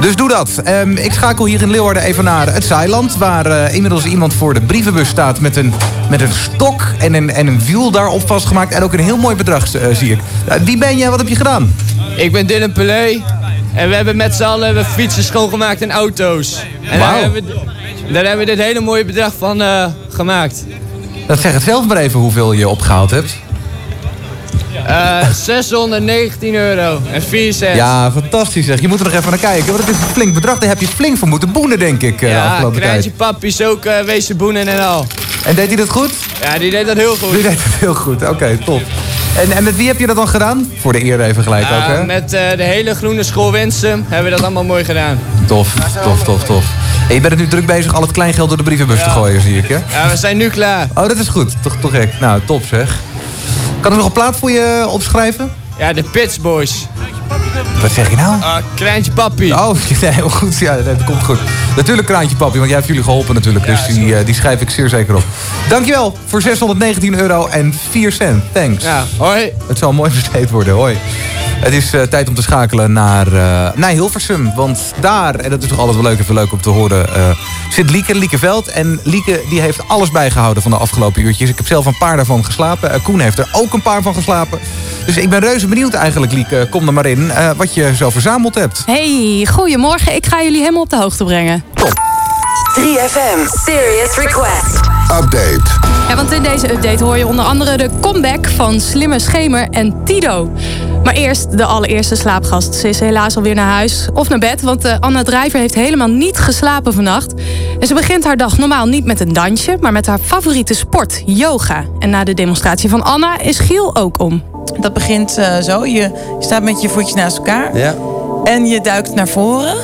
[SPEAKER 19] Dus doe dat. Ehm, ik schakel hier in Leeuwarden even naar het Zeiland... waar eh, inmiddels iemand voor de brievenbus staat met een, met een stok en een, en een wiel daarop vastgemaakt. En ook een heel mooi bedrag, eh, zie ik. Wie ben jij? Wat heb je gedaan?
[SPEAKER 68] Ik ben Dylan Pelé. En we hebben met z'n allen fietsen schoongemaakt en auto's. En daar,
[SPEAKER 19] Wauw.
[SPEAKER 68] hebben we, daar hebben we dit hele mooie bedrag van gemaakt.
[SPEAKER 19] Dat zeg het zelf maar even hoeveel je opgehaald hebt.
[SPEAKER 68] Eh 619 euro en 4 cent.
[SPEAKER 19] Ja, fantastisch zeg. Je moet er nog even naar kijken. Want het is een flink bedrag. Daar heb je flink voor moeten boenen, denk ik, eh, de
[SPEAKER 68] Ja,
[SPEAKER 19] afgelopen
[SPEAKER 68] Kraantje
[SPEAKER 19] tijd.
[SPEAKER 68] Pappies ook uh, wezen boenen en al.
[SPEAKER 19] En deed hij dat goed?
[SPEAKER 68] Ja, die deed dat heel goed.
[SPEAKER 19] Die deed het heel goed. Oké, top. En, en met wie heb je dat dan gedaan? Voor de eer even gelijk ook,
[SPEAKER 68] Ja,
[SPEAKER 19] hè?
[SPEAKER 68] met eh, de hele groene school hebben we dat allemaal mooi gedaan.
[SPEAKER 19] Tof, tof, tof, tof. En je bent er nu druk bezig al het kleingeld door de brievenbus te gooien, zie ik, hè?
[SPEAKER 68] Ja, we zijn nu klaar.
[SPEAKER 19] Oh, dat is goed. Toch, toch gek. Nou, top zeg. Kan ik nog een plaat voor je opschrijven?
[SPEAKER 68] Ja, de Pits Boys.
[SPEAKER 19] Wat zeg je nou?
[SPEAKER 68] Ah, Kraantje Papi.
[SPEAKER 19] Oh, nee, heel goed. Ja, dat komt goed. Natuurlijk Kraantje Papi, want jij hebt jullie geholpen natuurlijk. Dus die, eh, die schrijf ik zeer zeker op. Dankjewel voor 619 euro en 4 cent. Thanks.
[SPEAKER 68] Ja, hoi.
[SPEAKER 19] Het zal mooi besteed worden. Hoi. Het is eh, tijd om te schakelen naar, eh, naar Hilversum. Want daar, en dat is toch altijd wel leuk en leuk om te horen... eh, zit Lieke, Lieke Veld. En Lieke die heeft alles bijgehouden van de afgelopen uurtjes. Ik heb zelf een paar daarvan geslapen. Koen heeft er ook een paar van geslapen. Dus ik ben reuze benieuwd eigenlijk, Lieke. Kom er maar in. eh, wat je zo verzameld hebt.
[SPEAKER 64] Hey, goedemorgen. Ik ga jullie helemaal op de hoogte brengen.
[SPEAKER 72] 3FM, Serious Request.
[SPEAKER 17] Update.
[SPEAKER 64] Ja, want in deze update hoor je onder andere de comeback van Slimme Schemer en Tido. Maar eerst de allereerste slaapgast. Ze is helaas alweer naar huis of naar bed, want eh, Anna Drijver heeft helemaal niet geslapen vannacht. En ze begint haar dag normaal niet met een dansje, maar met haar favoriete sport, yoga. En na de demonstratie van Anna is Giel ook om.
[SPEAKER 1] Dat begint eh, zo. Je, je staat met je voetjes naast elkaar.
[SPEAKER 22] Ja.
[SPEAKER 1] En je duikt naar voren.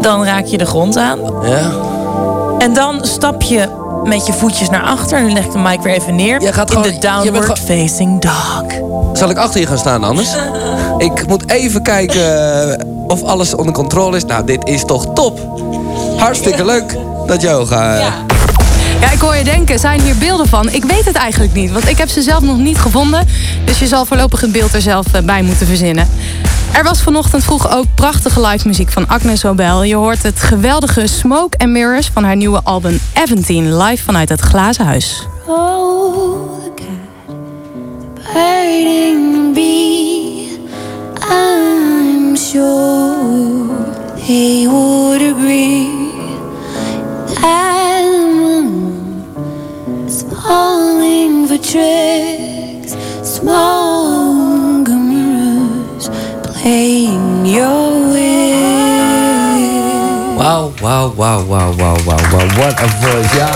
[SPEAKER 1] Dan raak je de grond aan.
[SPEAKER 22] Ja.
[SPEAKER 1] En dan stap je met je voetjes naar achter. En dan leg ik de mic weer even neer.
[SPEAKER 22] Je gaat
[SPEAKER 1] in
[SPEAKER 22] gewoon-
[SPEAKER 1] de
[SPEAKER 22] je bent
[SPEAKER 1] downward
[SPEAKER 22] gewoon-
[SPEAKER 1] facing dog.
[SPEAKER 21] Zal ik achter je gaan staan anders? Ik moet even kijken eh, of alles onder controle is. Nou, dit is toch top. Hartstikke leuk, dat yoga. eh.
[SPEAKER 64] Ja, ik hoor je denken, zijn hier beelden van? Ik weet het eigenlijk niet, want ik heb ze zelf nog niet gevonden. Dus je zal voorlopig het beeld er zelf eh, bij moeten verzinnen. Er was vanochtend vroeg ook prachtige live muziek van Agnes Obel. Je hoort het geweldige Smoke and Mirrors van haar nieuwe album Aventine live vanuit het Glazen Huis.
[SPEAKER 21] Wauw, wauw, wauw, wauw, wauw, wauw, wauw. What a voice, ja.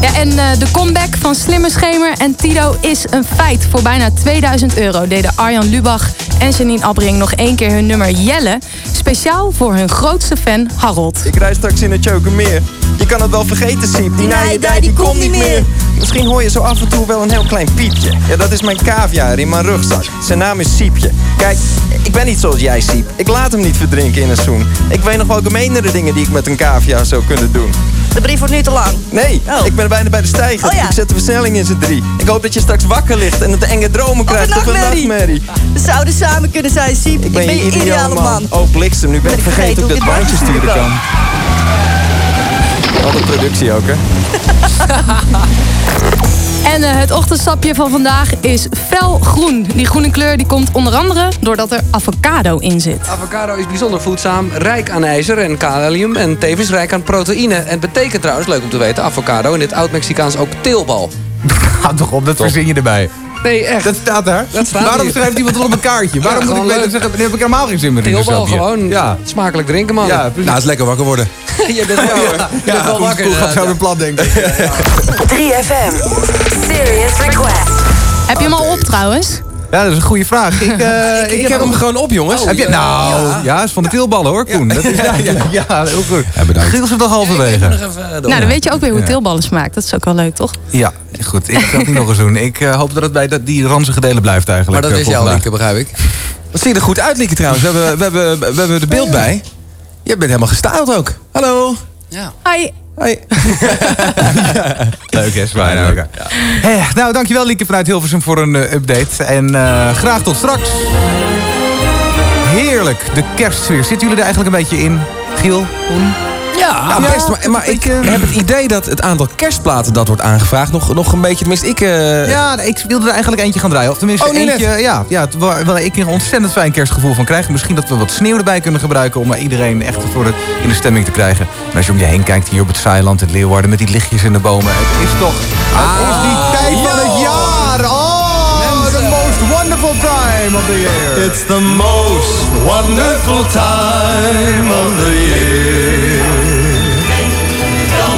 [SPEAKER 64] Ja, en eh, de comeback van Slimme Schemer en Tido is een feit. Voor bijna 2000 euro deden Arjan Lubach en Janine Abbring nog één keer hun nummer Jelle. Speciaal voor hun grootste fan Harold.
[SPEAKER 68] Ik rijd straks in het Jokermeer. Je kan het wel vergeten, Siep. Die naaien die komt niet meer. Misschien hoor je zo af en toe wel een heel klein piepje. Ja, dat is mijn caviar in mijn rugzak. Zijn naam is Siepje. Kijk, ik ben niet zoals jij, Siep. Ik laat hem niet verdrinken in een zoen. Ik weet nog wel gemeenere dingen die ik met een caviar zou kunnen doen.
[SPEAKER 73] De brief wordt nu te lang.
[SPEAKER 68] Nee, ik ben bijna bij de stijger.
[SPEAKER 73] Oh ja.
[SPEAKER 68] Ik zet de versnelling in z'n drie. Ik hoop dat je straks wakker ligt en het enge dromen krijgt of een nachtmerrie.
[SPEAKER 73] We zouden samen kunnen zijn, Siep.
[SPEAKER 68] Ik ben je ideale man. Oh, bliksem, nu ben ik vergeten hoe ik dit bandje sturen kan. Wat een productie ook, hè?
[SPEAKER 64] En eh, het ochtendsapje van vandaag is felgroen. Die groene kleur die komt onder andere doordat er avocado in zit.
[SPEAKER 21] Avocado is bijzonder voedzaam, rijk aan ijzer en kalium en tevens rijk aan proteïne. En het betekent trouwens, leuk om te weten, avocado in dit oud-Mexicaans ook teelbal.
[SPEAKER 19] Ga toch op, dat verzin je erbij.
[SPEAKER 21] Nee, echt.
[SPEAKER 19] Dat staat daar.
[SPEAKER 21] Dat staat
[SPEAKER 19] Waarom
[SPEAKER 21] hier.
[SPEAKER 19] schrijft iemand het op een kaartje?
[SPEAKER 21] Ja,
[SPEAKER 19] Waarom moet ik weten zeggen, nu heb ik helemaal geen zin meer in sapje.
[SPEAKER 21] gewoon.
[SPEAKER 19] Ja.
[SPEAKER 21] Smakelijk drinken, man.
[SPEAKER 19] Ja, precies.
[SPEAKER 22] Nou, is lekker wakker worden.
[SPEAKER 21] je bent wel, je bent wel
[SPEAKER 19] Koen-
[SPEAKER 21] wakker.
[SPEAKER 19] Koen gaat zo
[SPEAKER 21] ja.
[SPEAKER 19] weer plat denken.
[SPEAKER 72] 3FM, Serious Request.
[SPEAKER 64] Heb je hem al op trouwens?
[SPEAKER 19] Ja, dat is een goede vraag. Ik, eh,
[SPEAKER 22] Ik heb hem gewoon op, jongens.
[SPEAKER 19] heb je, nou, ja. is van de teelballen hoor, Koen. Dat is, ja, ja, ja, heel goed.
[SPEAKER 22] Ja, bedankt.
[SPEAKER 19] Giel ze toch halverwege?
[SPEAKER 64] Nou, dan weet je ook weer hoe
[SPEAKER 19] Ja.
[SPEAKER 64] teelballen smaakt. Dat is ook wel leuk, toch?
[SPEAKER 19] Ja, goed. Ik ga het niet nog eens doen. Ik eh, hoop dat het bij dat, die ranzige delen blijft eigenlijk.
[SPEAKER 21] Maar dat
[SPEAKER 19] eh,
[SPEAKER 21] is jouw linker, begrijp ik.
[SPEAKER 22] Wat zie je er goed uit, Lieke, trouwens. We hebben, we hebben, we hebben er beeld bij. Je bent helemaal gestyled ook. Hallo.
[SPEAKER 21] Ja.
[SPEAKER 64] Hi.
[SPEAKER 22] Hoi.
[SPEAKER 19] Leuk hè, naar elkaar. Eh, nou, dankjewel Lieke vanuit Hilversum voor een eh, update. En eh, graag tot straks. Heerlijk, de kerstsfeer. Zitten jullie er eigenlijk een beetje in? Giel?
[SPEAKER 22] Ja, nou, best. Maar, maar ik heb het idee dat het aantal kerstplaten dat wordt aangevraagd nog, nog een beetje... Tenminste, ik... eh,
[SPEAKER 19] Ja, ik wilde er eigenlijk eentje gaan draaien. Of tenminste
[SPEAKER 22] Oh,
[SPEAKER 19] eentje,
[SPEAKER 22] net.
[SPEAKER 19] ja, ja, het- waar, waar ik een ontzettend fijn kerstgevoel van krijg. Misschien dat we wat sneeuw erbij kunnen gebruiken... om iedereen echt voor de, in de stemming te krijgen. En als je om je heen kijkt hier op het Zeiland in Leeuwarden... met die lichtjes in de bomen. Het is toch... Het is die tijd van het jaar! Oh, the most wonderful time of the year!
[SPEAKER 74] It's the most wonderful time of the year.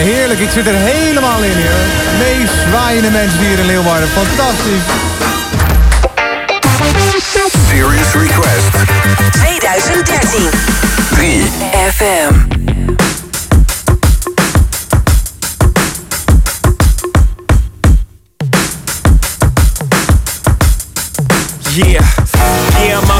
[SPEAKER 75] heerlijk. Ik zit er helemaal in hier. Meest zwaaiende mensen hier in Leeuwarden. Fantastisch.
[SPEAKER 76] Serious Request
[SPEAKER 6] 2013.
[SPEAKER 76] 3
[SPEAKER 6] FM.
[SPEAKER 77] Yeah, yeah, I'm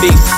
[SPEAKER 77] beef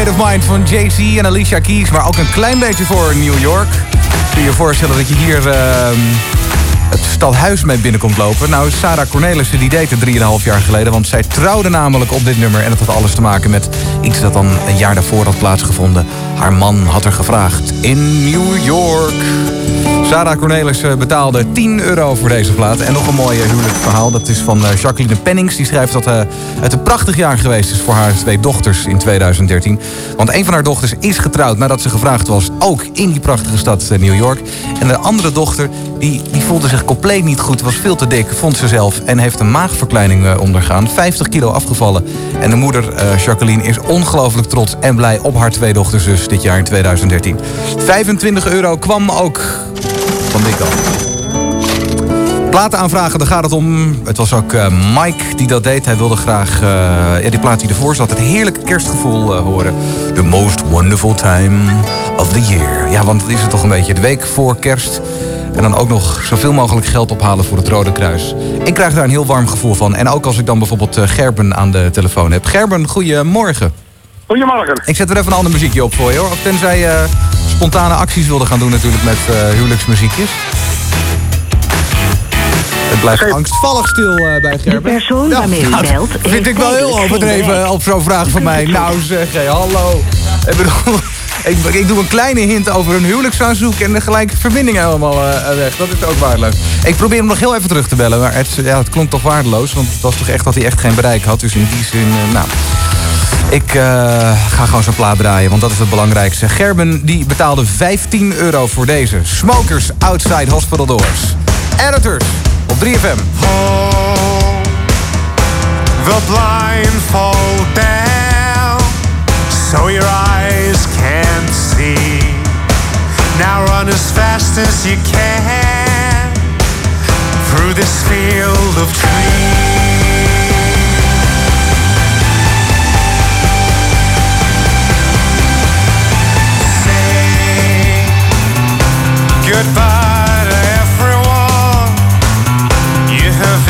[SPEAKER 19] State of Mind van Jay-Z en Alicia Keys. Maar ook een klein beetje voor New York. Kun je je voorstellen dat je hier ehm, het stadhuis mee binnenkomt lopen. Nou, Sarah Cornelissen die deed het 3,5 jaar geleden. Want zij trouwde namelijk op dit nummer. En dat had alles te maken met iets dat dan een jaar daarvoor had plaatsgevonden. Haar man had er gevraagd. In New York. Sarah Cornelissen betaalde 10 euro voor deze plaat. En nog een mooi eh, huwelijksverhaal. Dat is van eh, Jacqueline Pennings. Die schrijft dat eh, het een prachtig jaar geweest is voor haar twee dochters in 2013. Want een van haar dochters is getrouwd nadat ze gevraagd was. Ook in die prachtige stad eh, New York. En de andere dochter die, die voelde zich compleet niet goed. Was veel te dik, vond ze zelf. En heeft een maagverkleining eh, ondergaan. 50 kilo afgevallen. En de moeder eh, Jacqueline is ongelooflijk trots en blij op haar twee dochters dus dit jaar in 2013. 25 euro kwam ook van Dick Platen aanvragen, daar gaat het om. Het was ook eh, Mike die dat deed. Hij wilde graag ja, die plaat die ervoor zat. Het heerlijke kerstgevoel eh, horen. The most wonderful time of the year. Ja, want het is het toch een beetje de week voor kerst. En dan ook nog zoveel mogelijk geld ophalen voor het Rode Kruis. Ik krijg daar een heel warm gevoel van. En ook als ik dan bijvoorbeeld Gerben aan de telefoon heb. Gerben, goedemorgen.
[SPEAKER 38] Goedemorgen.
[SPEAKER 19] Ik zet er even een ander muziekje op voor je hoor. Of tenzij spontane acties wilde gaan doen natuurlijk met eh, huwelijksmuziekjes. Het blijft angstvallig stil eh, bij Gerben.
[SPEAKER 78] De persoon waarmee u
[SPEAKER 19] nou,
[SPEAKER 78] belt
[SPEAKER 19] vind ik wel heel overdreven
[SPEAKER 78] bereik.
[SPEAKER 19] op zo'n vraag van mij. Nou zeg, hé, hallo. Ik bedoel, ik, ik doe een kleine hint over een huwelijksaanzoek... en de gelijke verbinding helemaal eh, weg. Dat is ook waardeloos. Ik probeer hem nog heel even terug te bellen, maar het, ja, het klonk toch waardeloos... want het was toch echt dat hij echt geen bereik had. Dus in die zin, eh, nou... Ik eh, ga gewoon zo'n plaat draaien, want dat is het belangrijkste. Gerben die betaalde 15 euro voor deze. Smokers Outside Hospital Doors. Editors op 3FM.
[SPEAKER 79] the blindfold down so your eyes can't see. Now run as fast as you can through this field of trees. Goodbye to everyone. You have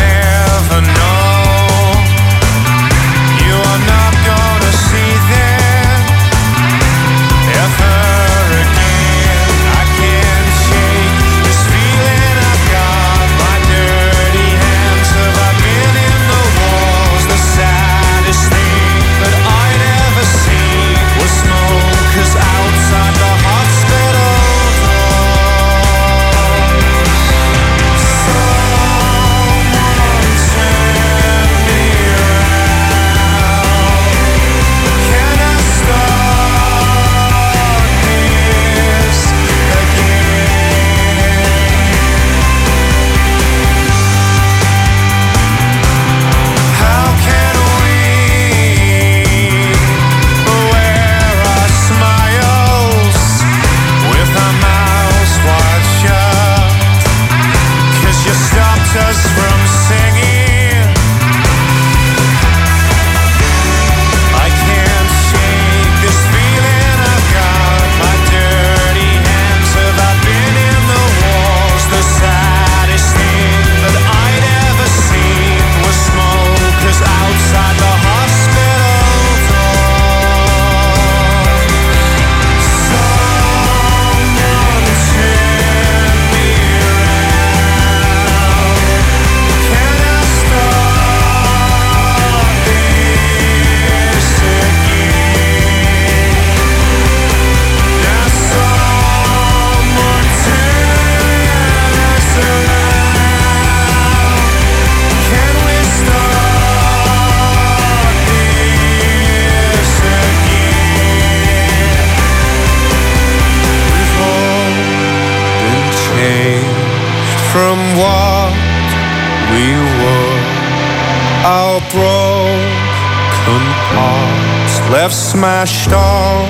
[SPEAKER 79] broken parts left smashed on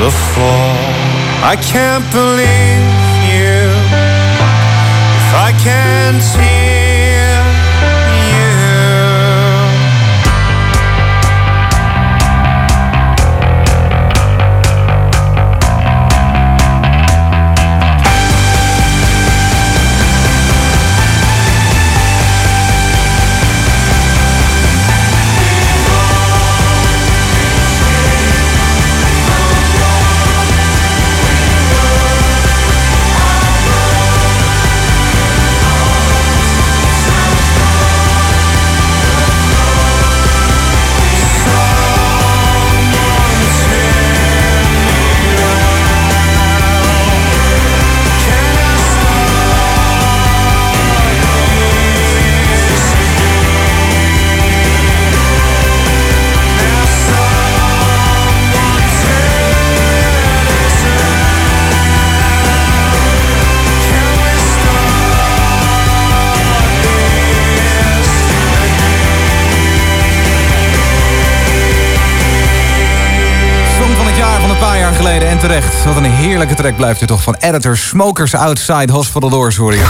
[SPEAKER 79] the floor. I can't believe you if I can't hear
[SPEAKER 19] Wat een heerlijke track blijft dit toch van Editor Smokers Outside Hospital Doors hoor je.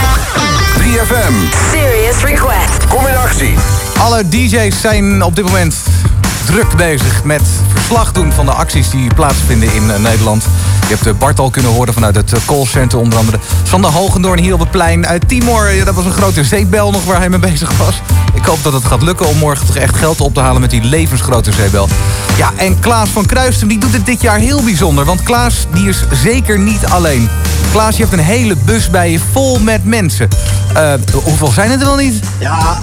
[SPEAKER 17] 3FM.
[SPEAKER 80] Serious request.
[SPEAKER 17] Kom in actie.
[SPEAKER 19] Alle DJ's zijn op dit moment druk bezig met verslag doen van de acties die plaatsvinden in eh, Nederland. Je hebt eh, Bart al kunnen horen vanuit het eh, callcenter onder andere. Sander Hogendoorn hier op het plein uit Timor. Ja, dat was een grote zeebel nog waar hij mee bezig was. Ik hoop dat het gaat lukken om morgen toch echt geld op te halen met die levensgrote zeebel. Ja, en Klaas van Kruistum die doet het dit jaar heel bijzonder. Want Klaas die is zeker niet alleen. Klaas, je hebt een hele bus bij je vol met mensen. Eh, hoeveel zijn het er wel niet?
[SPEAKER 81] Ja,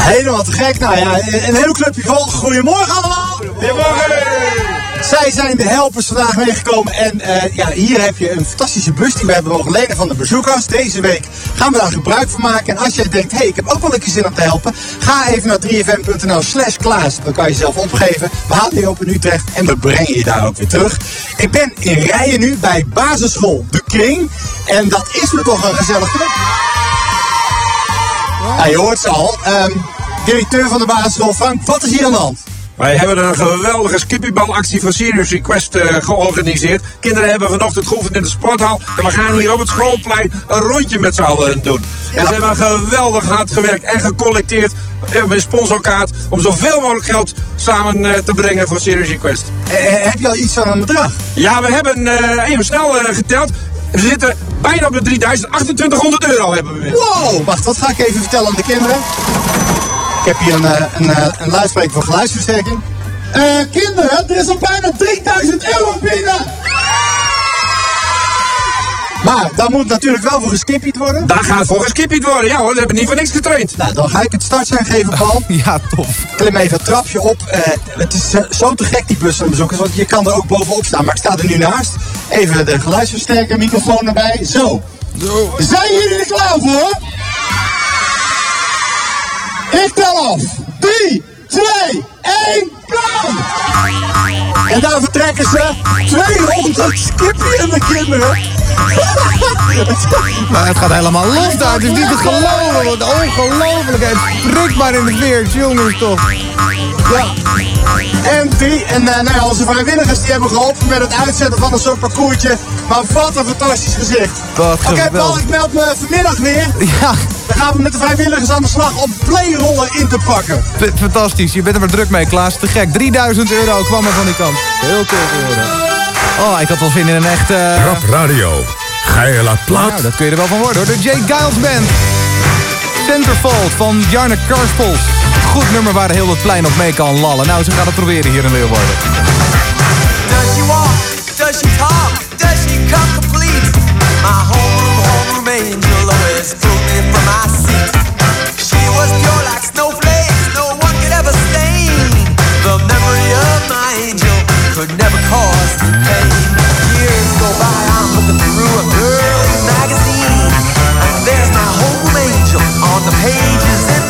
[SPEAKER 81] helemaal te gek. Nou ja, een heel clubje vol. Goedemorgen allemaal. Goedemorgen. Zij zijn de helpers vandaag meegekomen en eh, ja, hier heb je een fantastische bus die we hebben mogen lenen van de bezoekers. Deze week gaan we daar gebruik van maken. En als jij denkt, hé, hey, ik heb ook wel een keer zin om te helpen, ga even naar 3fm.nl slash Klaas. Dan kan je jezelf opgeven. We halen je op in Utrecht en we brengen je daar ook weer terug. Ik ben in Rijen nu bij basisschool De Kring. En dat is me toch een gezellig club. Ja, je hoort ze al. Ehm, directeur van de basisschool, Frank, wat is hier aan de hand?
[SPEAKER 82] Wij hebben een geweldige skippiebalactie voor Serious Request eh, georganiseerd. Kinderen hebben vanochtend geoefend in de sporthal. En we gaan hier op het schoolplein een rondje met z'n allen doen. En ze hebben geweldig hard gewerkt en gecollecteerd eh, met sponsorkaart. Om zoveel mogelijk geld samen eh, te brengen voor Serious Request.
[SPEAKER 81] heb je al iets van een bedrag?
[SPEAKER 82] Ja, we hebben even snel geteld. We zitten bijna op de 3000, 2800 euro hebben we weer.
[SPEAKER 81] Wow, wacht, wat ga ik even vertellen aan de kinderen? Ik heb hier een, eh, een, eh, een luidspreker voor geluidsversterking. Eh, kinderen, er is al bijna 3000 euro binnen! Maar daar moet natuurlijk wel voor geskippied worden.
[SPEAKER 82] Daar gaat voor geskippied worden, ja hoor, we hebben niet voor niks getraind.
[SPEAKER 81] Nou, dan ga ik het startsein geven, Paul.
[SPEAKER 19] ja, tof.
[SPEAKER 81] Klim even het trapje op. Eh, het is zo te gek, die bus van bezoekers, want je kan er ook bovenop staan. Maar ik sta er nu naast. Even de geluidsversterker, microfoon erbij. Zo. Zijn jullie er klaar voor? Ik tel af. 3, 2, 1, go! En daar vertrekken ze 200 skippie en de kinderen.
[SPEAKER 19] Maar het gaat helemaal los daar. Het is niet te geloven. Wat ongelooflijk. Het prikt maar in de veer. Jongens toch.
[SPEAKER 81] Ja. En drie. En eh, nou ja, onze vrijwilligers die hebben geholpen met het uitzetten van een soort parcoursje. Maar wat een fantastisch gezicht. Oké Paul, ik meld me vanmiddag weer.
[SPEAKER 19] Ja.
[SPEAKER 81] Dan gaan we met de vrijwilligers aan de slag om playrollen in te pakken.
[SPEAKER 19] Fantastisch. Je bent er maar druk mee, Klaas. Te gek. 3000 euro kwam er van die kant. Heel cool te horen. Oh, ik had wel zin in een echt... eh,
[SPEAKER 13] Rap Radio. Geila plat.
[SPEAKER 19] Nou, dat kun je er wel van worden hoor. De Jay Giles Band. Centerfold van Jarne Karspels. Goed nummer waar heel het plein op mee kan lallen. Nou, ze gaan het proberen hier in Leeuwarden.
[SPEAKER 40] Does she walk? Does she talk? Does she come complete? My homeroom, homeroom angel always pulled me from my seat. She was pure could never cause pain. Years go by, I'm looking through a girly magazine. And there's my homeroom angel on the pages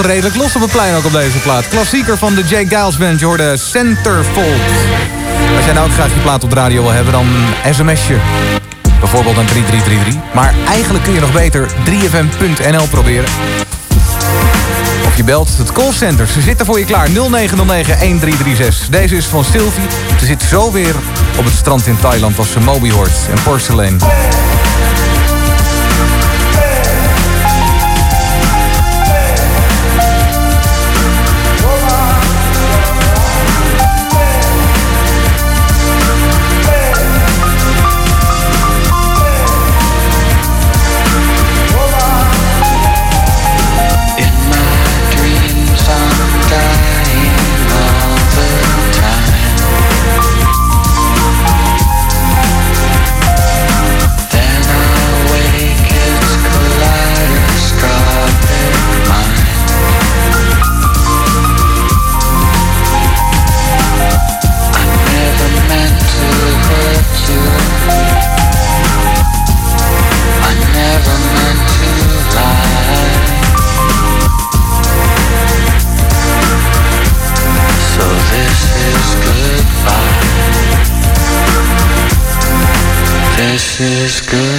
[SPEAKER 19] redelijk los op het plein ook op deze plaat. Klassieker van de Jake Giles Band, je hoorde Centerfold. Als jij nou ook graag je plaat op de radio wil hebben, dan sms'je. Bijvoorbeeld aan 3333. Maar eigenlijk kun je nog beter 3fm.nl proberen. Of je belt het callcenter. Ze zitten voor je klaar. 0909-1336. Deze is van Sylvie. Ze zit zo weer op het strand in Thailand als ze Moby hoort en Porcelain.
[SPEAKER 79] This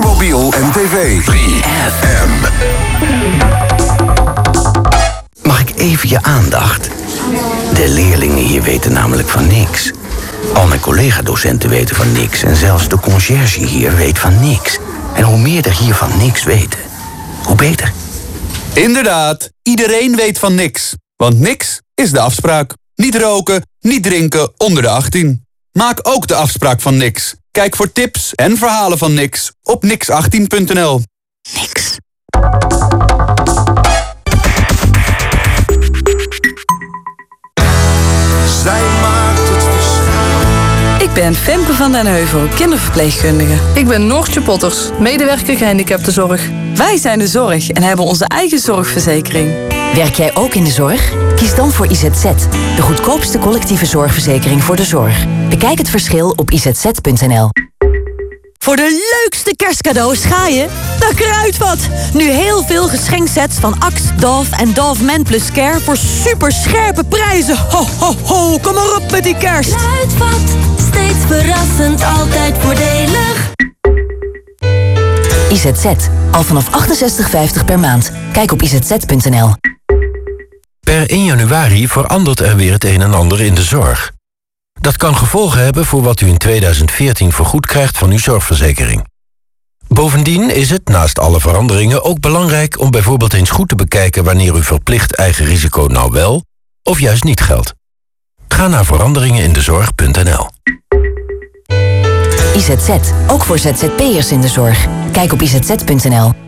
[SPEAKER 17] je mobiel en tv. 3FM.
[SPEAKER 48] Mag ik even je aandacht? De leerlingen hier weten namelijk van niks. Al mijn collega-docenten weten van niks en zelfs de conciërge hier weet van niks. En hoe meer er hier van niks weten, hoe beter.
[SPEAKER 83] Inderdaad, iedereen weet van niks. Want niks is de afspraak. Niet roken, niet drinken onder de 18. Maak ook de afspraak van niks. Kijk voor tips en verhalen van niks op nix18.nl.
[SPEAKER 84] Niks.
[SPEAKER 40] Zij maakt het verschil.
[SPEAKER 9] Ik ben Femke van den Heuvel, kinderverpleegkundige.
[SPEAKER 85] Ik ben Noortje Potters, medewerker gehandicaptenzorg.
[SPEAKER 9] Wij zijn de zorg en hebben onze eigen zorgverzekering.
[SPEAKER 86] Werk jij ook in de zorg? Kies dan voor IZZ, de goedkoopste collectieve zorgverzekering voor de zorg. Bekijk het verschil op izz.nl.
[SPEAKER 87] Voor de leukste kerstcadeaus ga je naar Kruidvat. Nu heel veel geschenksets van Axe, Dove en Dove Men Plus Care voor super scherpe prijzen. Ho, ho, ho, kom maar op met die kerst.
[SPEAKER 88] Kruidvat, steeds verrassend, altijd voordelig.
[SPEAKER 86] IZZ, al vanaf 68,50 per maand. Kijk op izz.nl.
[SPEAKER 89] Per 1 januari verandert er weer het een en ander in de zorg. Dat kan gevolgen hebben voor wat u in 2014 vergoed krijgt van uw zorgverzekering. Bovendien is het, naast alle veranderingen, ook belangrijk om bijvoorbeeld eens goed te bekijken wanneer uw verplicht eigen risico nou wel of juist niet geldt. Ga naar veranderingenindezorg.nl.
[SPEAKER 86] IZZ, ook voor ZZP'ers in de zorg. Kijk op izz.nl.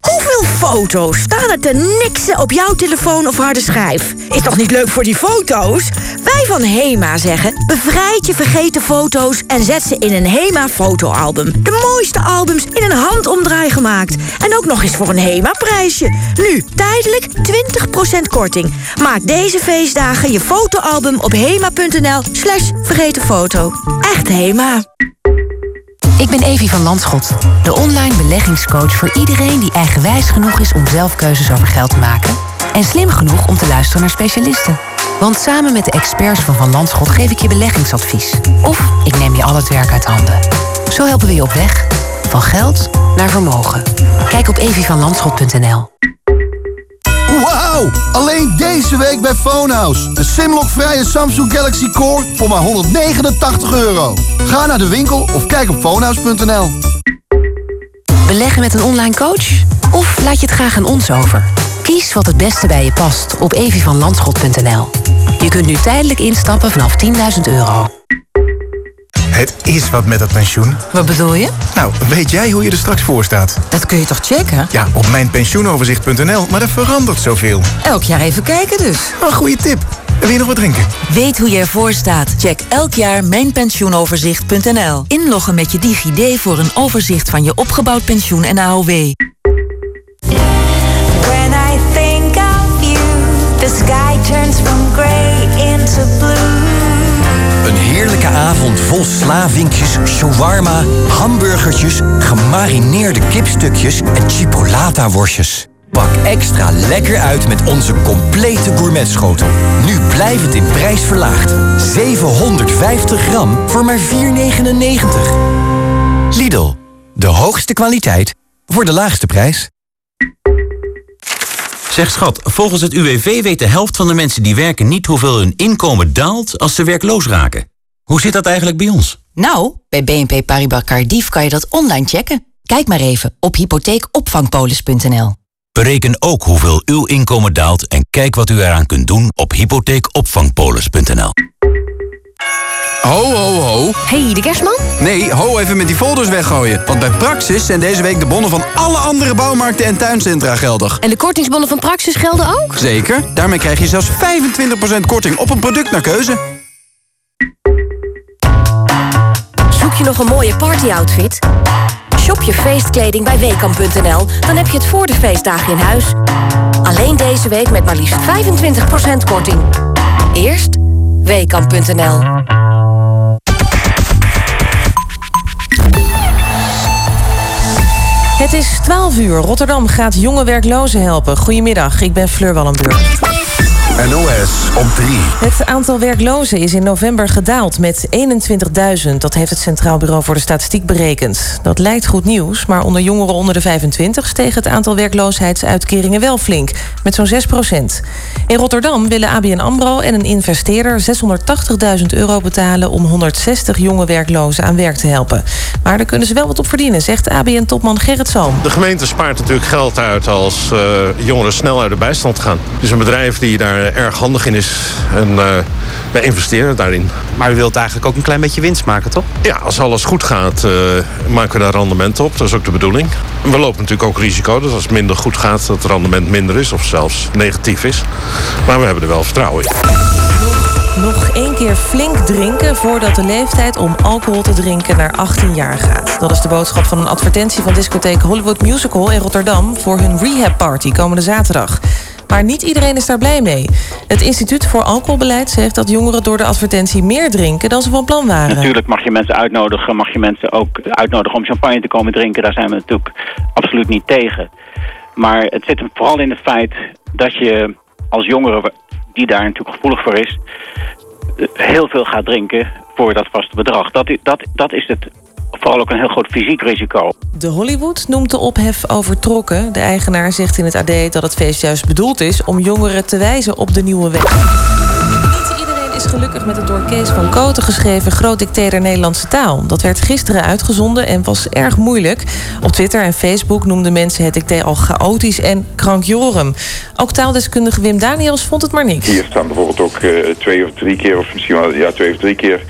[SPEAKER 87] Hoeveel foto's staan er te niksen op jouw telefoon of harde schijf? Is toch niet leuk voor die foto's? Wij van HEMA zeggen, bevrijd je vergeten foto's... en zet ze in een HEMA-fotoalbum. De mooiste albums in een handomdraai gemaakt. En ook nog eens voor een HEMA-prijsje. Nu, tijdelijk 20% korting. Maak deze feestdagen je fotoalbum op hema.nl slash vergeten foto. Echt HEMA.
[SPEAKER 86] Ik ben Evie van Landschot, de online beleggingscoach voor iedereen die eigenwijs genoeg is om zelf keuzes over geld te maken en slim genoeg om te luisteren naar specialisten. Want samen met de experts van Van Landschot geef ik je beleggingsadvies. Of ik neem je al het werk uit handen. Zo helpen we je op weg. Van geld naar vermogen. Kijk op evievanlandschot.nl.
[SPEAKER 90] Wauw! Alleen deze week bij Phonehouse. Een Simlock-vrije Samsung Galaxy Core voor maar 189 euro. Ga naar de winkel of kijk op phonehouse.nl.
[SPEAKER 86] Beleggen met een online coach? Of laat je het graag aan ons over? Kies wat het beste bij je past op evievanlandschot.nl. Je kunt nu tijdelijk instappen vanaf 10.000 euro.
[SPEAKER 91] Het is wat met dat pensioen.
[SPEAKER 9] Wat bedoel je?
[SPEAKER 91] Nou, weet jij hoe je er straks voor staat?
[SPEAKER 9] Dat kun je toch checken?
[SPEAKER 91] Ja, op mijnpensioenoverzicht.nl, maar er verandert zoveel.
[SPEAKER 9] Elk jaar even kijken dus.
[SPEAKER 91] Een goede tip. Wil je nog wat drinken?
[SPEAKER 87] Weet hoe je ervoor staat? Check elk jaar mijnpensioenoverzicht.nl. Inloggen met je DigiD voor een overzicht van je opgebouwd pensioen en AOW.
[SPEAKER 88] When I think of you, the sky turns from gray into blue.
[SPEAKER 92] Een heerlijke avond vol slavinkjes, shawarma, hamburgertjes, gemarineerde kipstukjes en chipolata-worstjes. Pak extra lekker uit met onze complete gourmetschotel. Nu blijvend in prijs verlaagd. 750 gram voor maar 4,99. Lidl, de hoogste kwaliteit voor de laagste prijs.
[SPEAKER 48] Zeg schat, volgens het UWV weet de helft van de mensen die werken niet hoeveel hun inkomen daalt als ze werkloos raken. Hoe zit dat eigenlijk bij ons?
[SPEAKER 86] Nou, bij BNP Paribas Cardiff kan je dat online checken. Kijk maar even op hypotheekopvangpolis.nl.
[SPEAKER 48] Bereken ook hoeveel uw inkomen daalt en kijk wat u eraan kunt doen op hypotheekopvangpolis.nl.
[SPEAKER 29] Ho, ho, ho.
[SPEAKER 86] Hey, de kerstman?
[SPEAKER 29] Nee, ho even met die folders weggooien. Want bij Praxis zijn deze week de bonnen van alle andere bouwmarkten en tuincentra geldig.
[SPEAKER 86] En de kortingsbonnen van Praxis gelden ook?
[SPEAKER 29] Zeker. Daarmee krijg je zelfs 25% korting op een product naar keuze.
[SPEAKER 87] Zoek je nog een mooie partyoutfit? Shop je feestkleding bij Weekamp.nl, dan heb je het voor de feestdagen in huis. Alleen deze week met maar liefst 25% korting. Eerst Weekamp.nl.
[SPEAKER 1] Het is 12 uur. Rotterdam gaat jonge werklozen helpen. Goedemiddag, ik ben Fleur Wallenburg.
[SPEAKER 17] NOS op 3.
[SPEAKER 1] Het aantal werklozen is in november gedaald met 21.000. Dat heeft het Centraal Bureau voor de Statistiek berekend. Dat lijkt goed nieuws, maar onder jongeren onder de 25 steeg het aantal werkloosheidsuitkeringen wel flink, met zo'n 6% In Rotterdam willen ABN Amro en een investeerder 680.000 euro betalen om 160 jonge werklozen aan werk te helpen. Maar daar kunnen ze wel wat op verdienen, zegt ABN-topman Gerrit Salm.
[SPEAKER 92] De gemeente spaart natuurlijk geld uit als uh, jongeren snel uit de bijstand gaan. Dus een bedrijf die daar erg handig in is en uh, wij investeren daarin.
[SPEAKER 93] Maar u wilt eigenlijk ook een klein beetje winst maken, toch?
[SPEAKER 92] Ja, als alles goed gaat, uh, maken we daar rendement op. Dat is ook de bedoeling. We lopen natuurlijk ook risico, dus als het minder goed gaat, dat het rendement minder is of zelfs negatief is. Maar we hebben er wel vertrouwen in.
[SPEAKER 1] Nog één keer flink drinken voordat de leeftijd om alcohol te drinken naar 18 jaar gaat. Dat is de boodschap van een advertentie van discotheek Hollywood Musical in Rotterdam voor hun rehab party komende zaterdag. Maar niet iedereen is daar blij mee. Het Instituut voor Alcoholbeleid zegt dat jongeren door de advertentie meer drinken dan ze van plan waren.
[SPEAKER 94] Natuurlijk mag je mensen uitnodigen, mag je mensen ook uitnodigen om champagne te komen drinken. Daar zijn we natuurlijk absoluut niet tegen. Maar het zit hem vooral in het feit dat je als jongere, die daar natuurlijk gevoelig voor is, heel veel gaat drinken voor dat vaste bedrag. Dat, dat, dat is het vooral ook een heel groot fysiek risico.
[SPEAKER 1] De Hollywood noemt de ophef overtrokken. De eigenaar zegt in het AD dat het feest juist bedoeld is om jongeren te wijzen op de nieuwe weg. Gelukkig met het door Kees van Koten geschreven Groot Dicté der Nederlandse taal. Dat werd gisteren uitgezonden en was erg moeilijk. Op Twitter en Facebook noemden mensen het dicté al chaotisch en krankjorum. Ook taaldeskundige Wim Daniels vond het maar niks.
[SPEAKER 95] Hier staan bijvoorbeeld ook uh, twee of drie keer, of misschien wel ja, twee of drie keer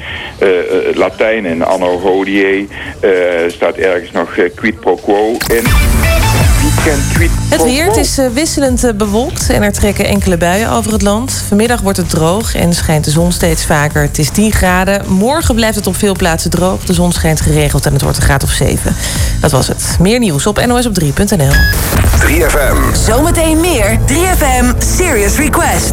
[SPEAKER 95] uh, Latijn en anno hodie. staat ergens nog quid pro quo in.
[SPEAKER 1] Het weer, het is wisselend bewolkt en er trekken enkele buien over het land. Vanmiddag wordt het droog en schijnt de zon steeds vaker. Het is 10 graden. Morgen blijft het op veel plaatsen droog. De zon schijnt geregeld en het wordt een graad of 7. Dat was het. Meer nieuws op nosop3.nl.
[SPEAKER 17] 3FM.
[SPEAKER 96] Zometeen meer 3FM Serious Request.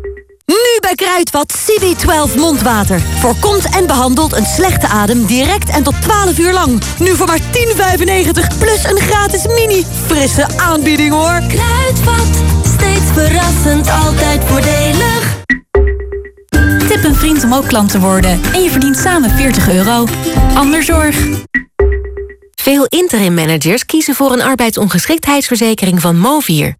[SPEAKER 97] Nu bij Kruidvat CB12 mondwater. Voorkomt en behandelt een slechte adem direct en tot 12 uur lang. Nu voor maar 10,95 plus een gratis mini. Frisse aanbieding hoor.
[SPEAKER 98] Kruidvat, steeds verrassend, altijd voordelig.
[SPEAKER 11] Tip een vriend om ook klant te worden. En je verdient samen 40 euro. Anderzorg.
[SPEAKER 9] Veel interim managers kiezen voor een arbeidsongeschiktheidsverzekering van Movier.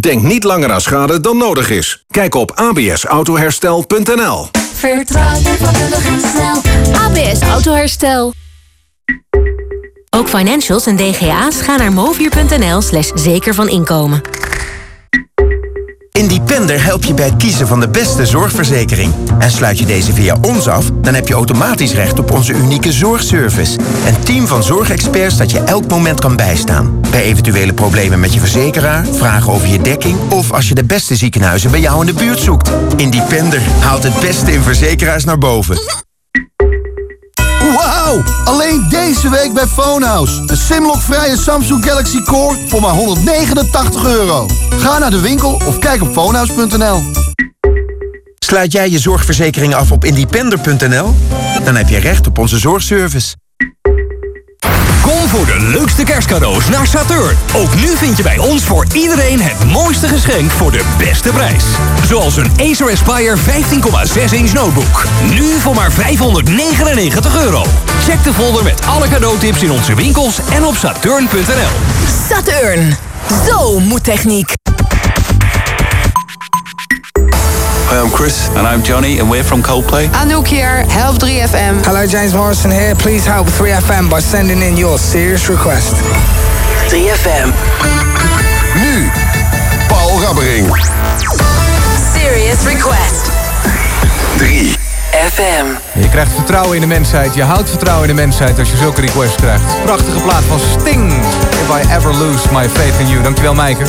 [SPEAKER 99] Denk niet langer aan schade dan nodig is. Kijk op absautoherstel.nl
[SPEAKER 98] Vertrouw je vakkundig en snel.
[SPEAKER 9] ABS Autoherstel. Ook financials en DGA's gaan naar movier.nl slash zeker van inkomen.
[SPEAKER 100] Independer helpt je bij het kiezen van de beste zorgverzekering. En sluit je deze via ons af, dan heb je automatisch recht op onze unieke zorgservice. Een team van zorgexperts dat je elk moment kan bijstaan. Bij eventuele problemen met je verzekeraar, vragen over je dekking... of als je de beste ziekenhuizen bij jou in de buurt zoekt. Independer haalt het beste in verzekeraars naar boven.
[SPEAKER 90] Wauw! Alleen deze week bij Phonehouse. Een Simlock-vrije Samsung Galaxy Core voor maar 189 euro. Ga naar de winkel of kijk op phonehouse.nl.
[SPEAKER 100] Sluit jij je zorgverzekering af op independer.nl? Dan heb je recht op onze zorgservice.
[SPEAKER 101] Kom voor de leukste kerstcadeaus naar Saturn. Ook nu vind je bij ons voor iedereen het mooiste geschenk voor de beste prijs. Zoals een Acer Aspire 15,6 inch notebook. Nu voor maar 599 euro. Check de folder met alle cadeautips in onze winkels en op saturn.nl.
[SPEAKER 97] Saturn. Zo moet techniek.
[SPEAKER 102] Hi, I'm Chris.
[SPEAKER 103] And I'm Johnny, and we're from Coldplay.
[SPEAKER 104] Anouk here, Help 3FM.
[SPEAKER 105] Hello, James Morrison here. Please help 3FM by sending in your serious request.
[SPEAKER 97] 3FM.
[SPEAKER 17] beweging.
[SPEAKER 9] Serious Request.
[SPEAKER 17] 3.
[SPEAKER 9] FM.
[SPEAKER 40] Je krijgt vertrouwen in de mensheid. Je houdt vertrouwen in de mensheid als je zulke requests krijgt. Prachtige plaat van Sting. If I ever lose my faith in you. Dankjewel, Meijker.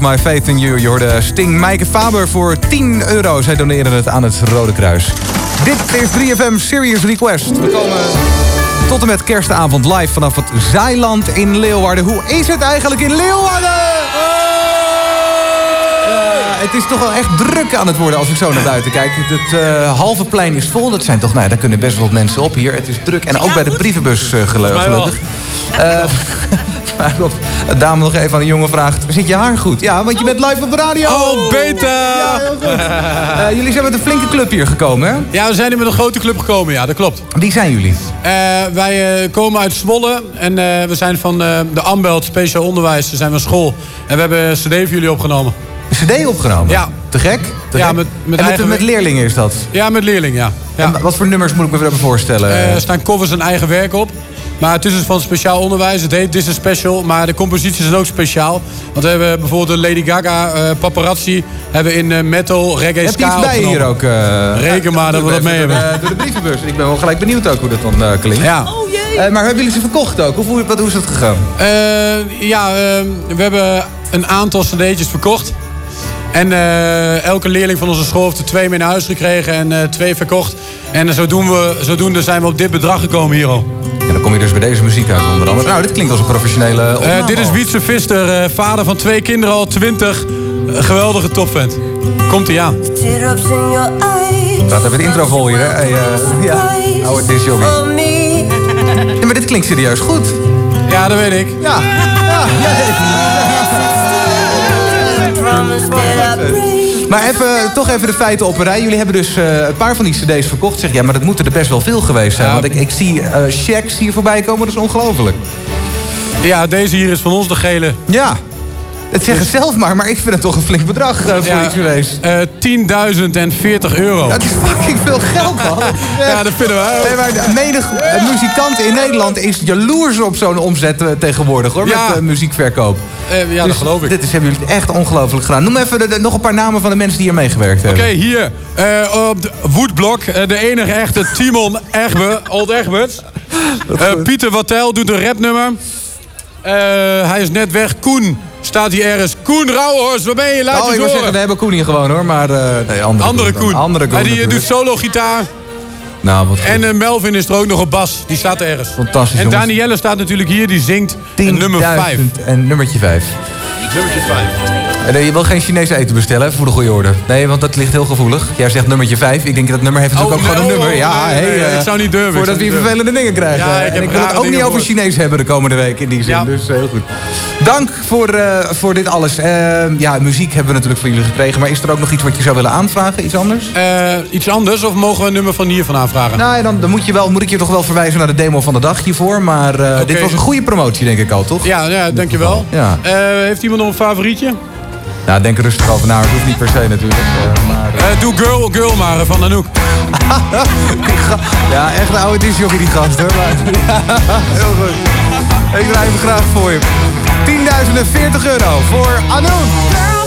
[SPEAKER 19] Lose my faith in you.
[SPEAKER 40] Je hoorde Sting Meike Faber voor 10 euro. Zij doneren het aan het Rode Kruis. Dit is 3FM Serious Request. We komen tot en met kerstavond live vanaf het Zeiland in Leeuwarden. Hoe is het eigenlijk in Leeuwarden? Ja, het is toch wel echt druk aan het worden als ik zo naar buiten kijk. Het eh, halve plein is vol. Dat zijn toch, nou, ja, daar kunnen best wel wat mensen op hier. Het is druk. En ook bij de brievenbus eh,
[SPEAKER 106] wel.
[SPEAKER 40] gelukkig. Eh,
[SPEAKER 19] een dame nog even aan een jongen vraagt... Zit je haar goed? Ja, want je bent live op de radio.
[SPEAKER 107] Oh, beter!
[SPEAKER 19] Ja, heel goed. Eh, jullie zijn met een flinke club hier gekomen, hè?
[SPEAKER 107] Ja, we zijn hier met een grote club gekomen, ja, dat klopt.
[SPEAKER 19] Wie zijn jullie?
[SPEAKER 107] Eh, wij eh, komen uit Zwolle en we zijn van de Ambelt Speciaal Onderwijs. We zijn van school. En we hebben een cd voor jullie opgenomen.
[SPEAKER 19] Een cd opgenomen?
[SPEAKER 107] Ja.
[SPEAKER 19] Te gek? Te
[SPEAKER 107] Ja,
[SPEAKER 19] gek.
[SPEAKER 107] met- met
[SPEAKER 19] en met,
[SPEAKER 107] eigen-
[SPEAKER 19] met leerlingen is dat?
[SPEAKER 107] Ja, met leerling, ja. ja.
[SPEAKER 19] En wat voor nummers moet ik me even voorstellen?
[SPEAKER 107] Er staan covers en eigen werk op. Maar het is dus van speciaal onderwijs. Het heet This is Special. Maar de composities zijn ook speciaal. Want we hebben bijvoorbeeld de Lady Gaga eh, paparazzi. Hebben in eh, metal, reggae,
[SPEAKER 19] Heb je
[SPEAKER 107] ska
[SPEAKER 19] iets bij je hier
[SPEAKER 107] opgenomen.
[SPEAKER 19] ook? eh?
[SPEAKER 107] Reken maar dat we dat mee hebben.
[SPEAKER 19] Door de, door de brievenbus. Ik ben wel gelijk benieuwd ook hoe dat dan eh, klinkt.
[SPEAKER 107] Ja.
[SPEAKER 19] Eh, maar hebben jullie ze verkocht ook? Of hoe, wat, hoe is dat gegaan?
[SPEAKER 107] Eh, ja, eh, we hebben een aantal cd'tjes verkocht. En eh, elke leerling van onze school heeft er twee mee naar huis gekregen en eh, twee verkocht. En eh, zodoende, we, zodoende zijn we op dit bedrag gekomen hier al.
[SPEAKER 19] Dan kom je dus bij deze muziek uit onder andere. Nou, dit klinkt als een professionele
[SPEAKER 107] Eh,
[SPEAKER 19] opname
[SPEAKER 107] dit is. Wietse Vister, eh, vader van twee kinderen, al twintig. geweldige topvent. Komt hij aan.
[SPEAKER 19] Laat even de intro vol hier, hè? Hey, eh, ja, oude. Ja, maar dit klinkt serieus goed.
[SPEAKER 107] Ja, dat weet ik.
[SPEAKER 19] Ja. Maar even, toch even de feiten op een rij. Jullie hebben dus eh, een paar van die cd's verkocht. Zeg, ja, maar dat moeten er best wel veel geweest zijn. Want ik, ik zie eh checks hier voorbij komen, dat is ongelooflijk.
[SPEAKER 107] Ja, deze hier is van ons de gele.
[SPEAKER 19] Ja, het zeggen ze zelf maar, maar ik vind het toch een flink bedrag eh, voor
[SPEAKER 107] Ja,
[SPEAKER 19] die cd's.
[SPEAKER 107] eh 10.040 euro.
[SPEAKER 19] Dat is fucking veel geld, man.
[SPEAKER 107] Ja, dat vinden wij ook.
[SPEAKER 19] Nee, maar de- menig muzikant in Nederland is jaloers op zo'n omzet tegenwoordig, hoor.
[SPEAKER 107] Ja.
[SPEAKER 19] Met muziekverkoop.
[SPEAKER 107] Eh, ja, dat geloof ik.
[SPEAKER 19] Dit is, hebben jullie echt ongelooflijk gedaan. Noem even de- de- nog een paar namen van de mensen die hier meegewerkt
[SPEAKER 107] Oké,
[SPEAKER 19] hebben.
[SPEAKER 107] hier. eh, op de Woodblok. eh, de enige echte Timon Egbe, Old Egberts. Eh, Pieter Wattel doet een rapnummer. Hij is net weg. Koen staat hier ergens. Koen Rauhorst, waar ben je? Laat
[SPEAKER 19] oh,
[SPEAKER 107] je
[SPEAKER 19] ik wil zeggen, we hebben Koen hier gewoon, hoor. Maar, nee, andere,
[SPEAKER 107] Andere. Koen.
[SPEAKER 19] Andere Koen
[SPEAKER 107] Hij die eh, doet solo gitaar.
[SPEAKER 19] Nou, wat goed.
[SPEAKER 107] En eh, Melvin is er ook nog op bas. Die staat er ergens.
[SPEAKER 19] Fantastisch,
[SPEAKER 107] En
[SPEAKER 19] jongens.
[SPEAKER 107] Danielle staat natuurlijk hier. Die zingt nummer 5.
[SPEAKER 19] 10.000 En nummertje 5.
[SPEAKER 107] Nummertje 5.
[SPEAKER 19] En eh, je wil geen Chinees eten bestellen, hè, voor de goede orde. Nee, want dat ligt heel gevoelig. Jij zegt nummertje 5. Ik denk dat nummer heeft natuurlijk
[SPEAKER 107] Oh,
[SPEAKER 19] ook gewoon een nummer.
[SPEAKER 107] oh,
[SPEAKER 19] Ja,
[SPEAKER 107] nee,
[SPEAKER 19] hey,
[SPEAKER 107] nee,
[SPEAKER 19] eh,
[SPEAKER 107] ik zou niet durven, ik
[SPEAKER 19] Voordat we hier vervelende dingen krijgen.
[SPEAKER 107] Ja, ik
[SPEAKER 19] en
[SPEAKER 107] heb
[SPEAKER 19] ik wil het ook niet over
[SPEAKER 107] gehoord.
[SPEAKER 19] Chinees hebben de komende week in die zin.
[SPEAKER 107] Ja.
[SPEAKER 19] Dus heel goed. Dank voor, eh, voor dit alles. Eh, ja, muziek hebben we natuurlijk van jullie gekregen. Maar is er ook nog iets wat je zou willen aanvragen? Iets anders?
[SPEAKER 107] Eh, iets anders of mogen we een nummer van hiervan aanvragen?
[SPEAKER 19] Nou, ja, dan, dan moet, je wel, moet ik je toch wel verwijzen naar de demo van de dag hiervoor. Maar eh, dit was een goede promotie, denk ik al, toch?
[SPEAKER 107] Ja, ja dankjewel.
[SPEAKER 19] Ja.
[SPEAKER 107] Eh, heeft iemand nog een favorietje?
[SPEAKER 19] Nou, denk er rustig over na. Het hoeft niet per se natuurlijk. eh, maar,
[SPEAKER 107] Eh, doe Girl Girl maar eh, van Anouk.
[SPEAKER 19] Ja, echt een oude disjockey die gast hoor. Maar, heel goed. Ik draai hem graag voor je. 10.040 euro voor Anouk.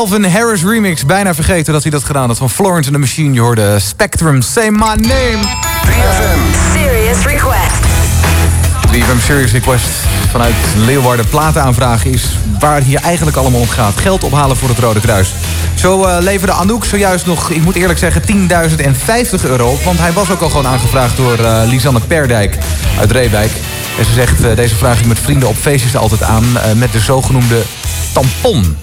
[SPEAKER 19] Calvin Harris remix. Bijna vergeten dat hij dat gedaan had. Van Florence and the Machine. Je hoorde Spectrum. Say my name.
[SPEAKER 108] 3FM.
[SPEAKER 6] Serious Request.
[SPEAKER 19] 3FM Serious Request vanuit Leeuwarden platenaanvraag is waar het hier eigenlijk allemaal om gaat. Geld ophalen voor het Rode Kruis. Zo eh, leverde Anouk zojuist nog, ik moet eerlijk zeggen, 10.050 euro op. Want hij was ook al gewoon aangevraagd door eh, Lisanne Perdijk uit Reewijk. En ze zegt, eh, deze vraag ik met vrienden op feestjes altijd aan eh, met de zogenoemde tampon.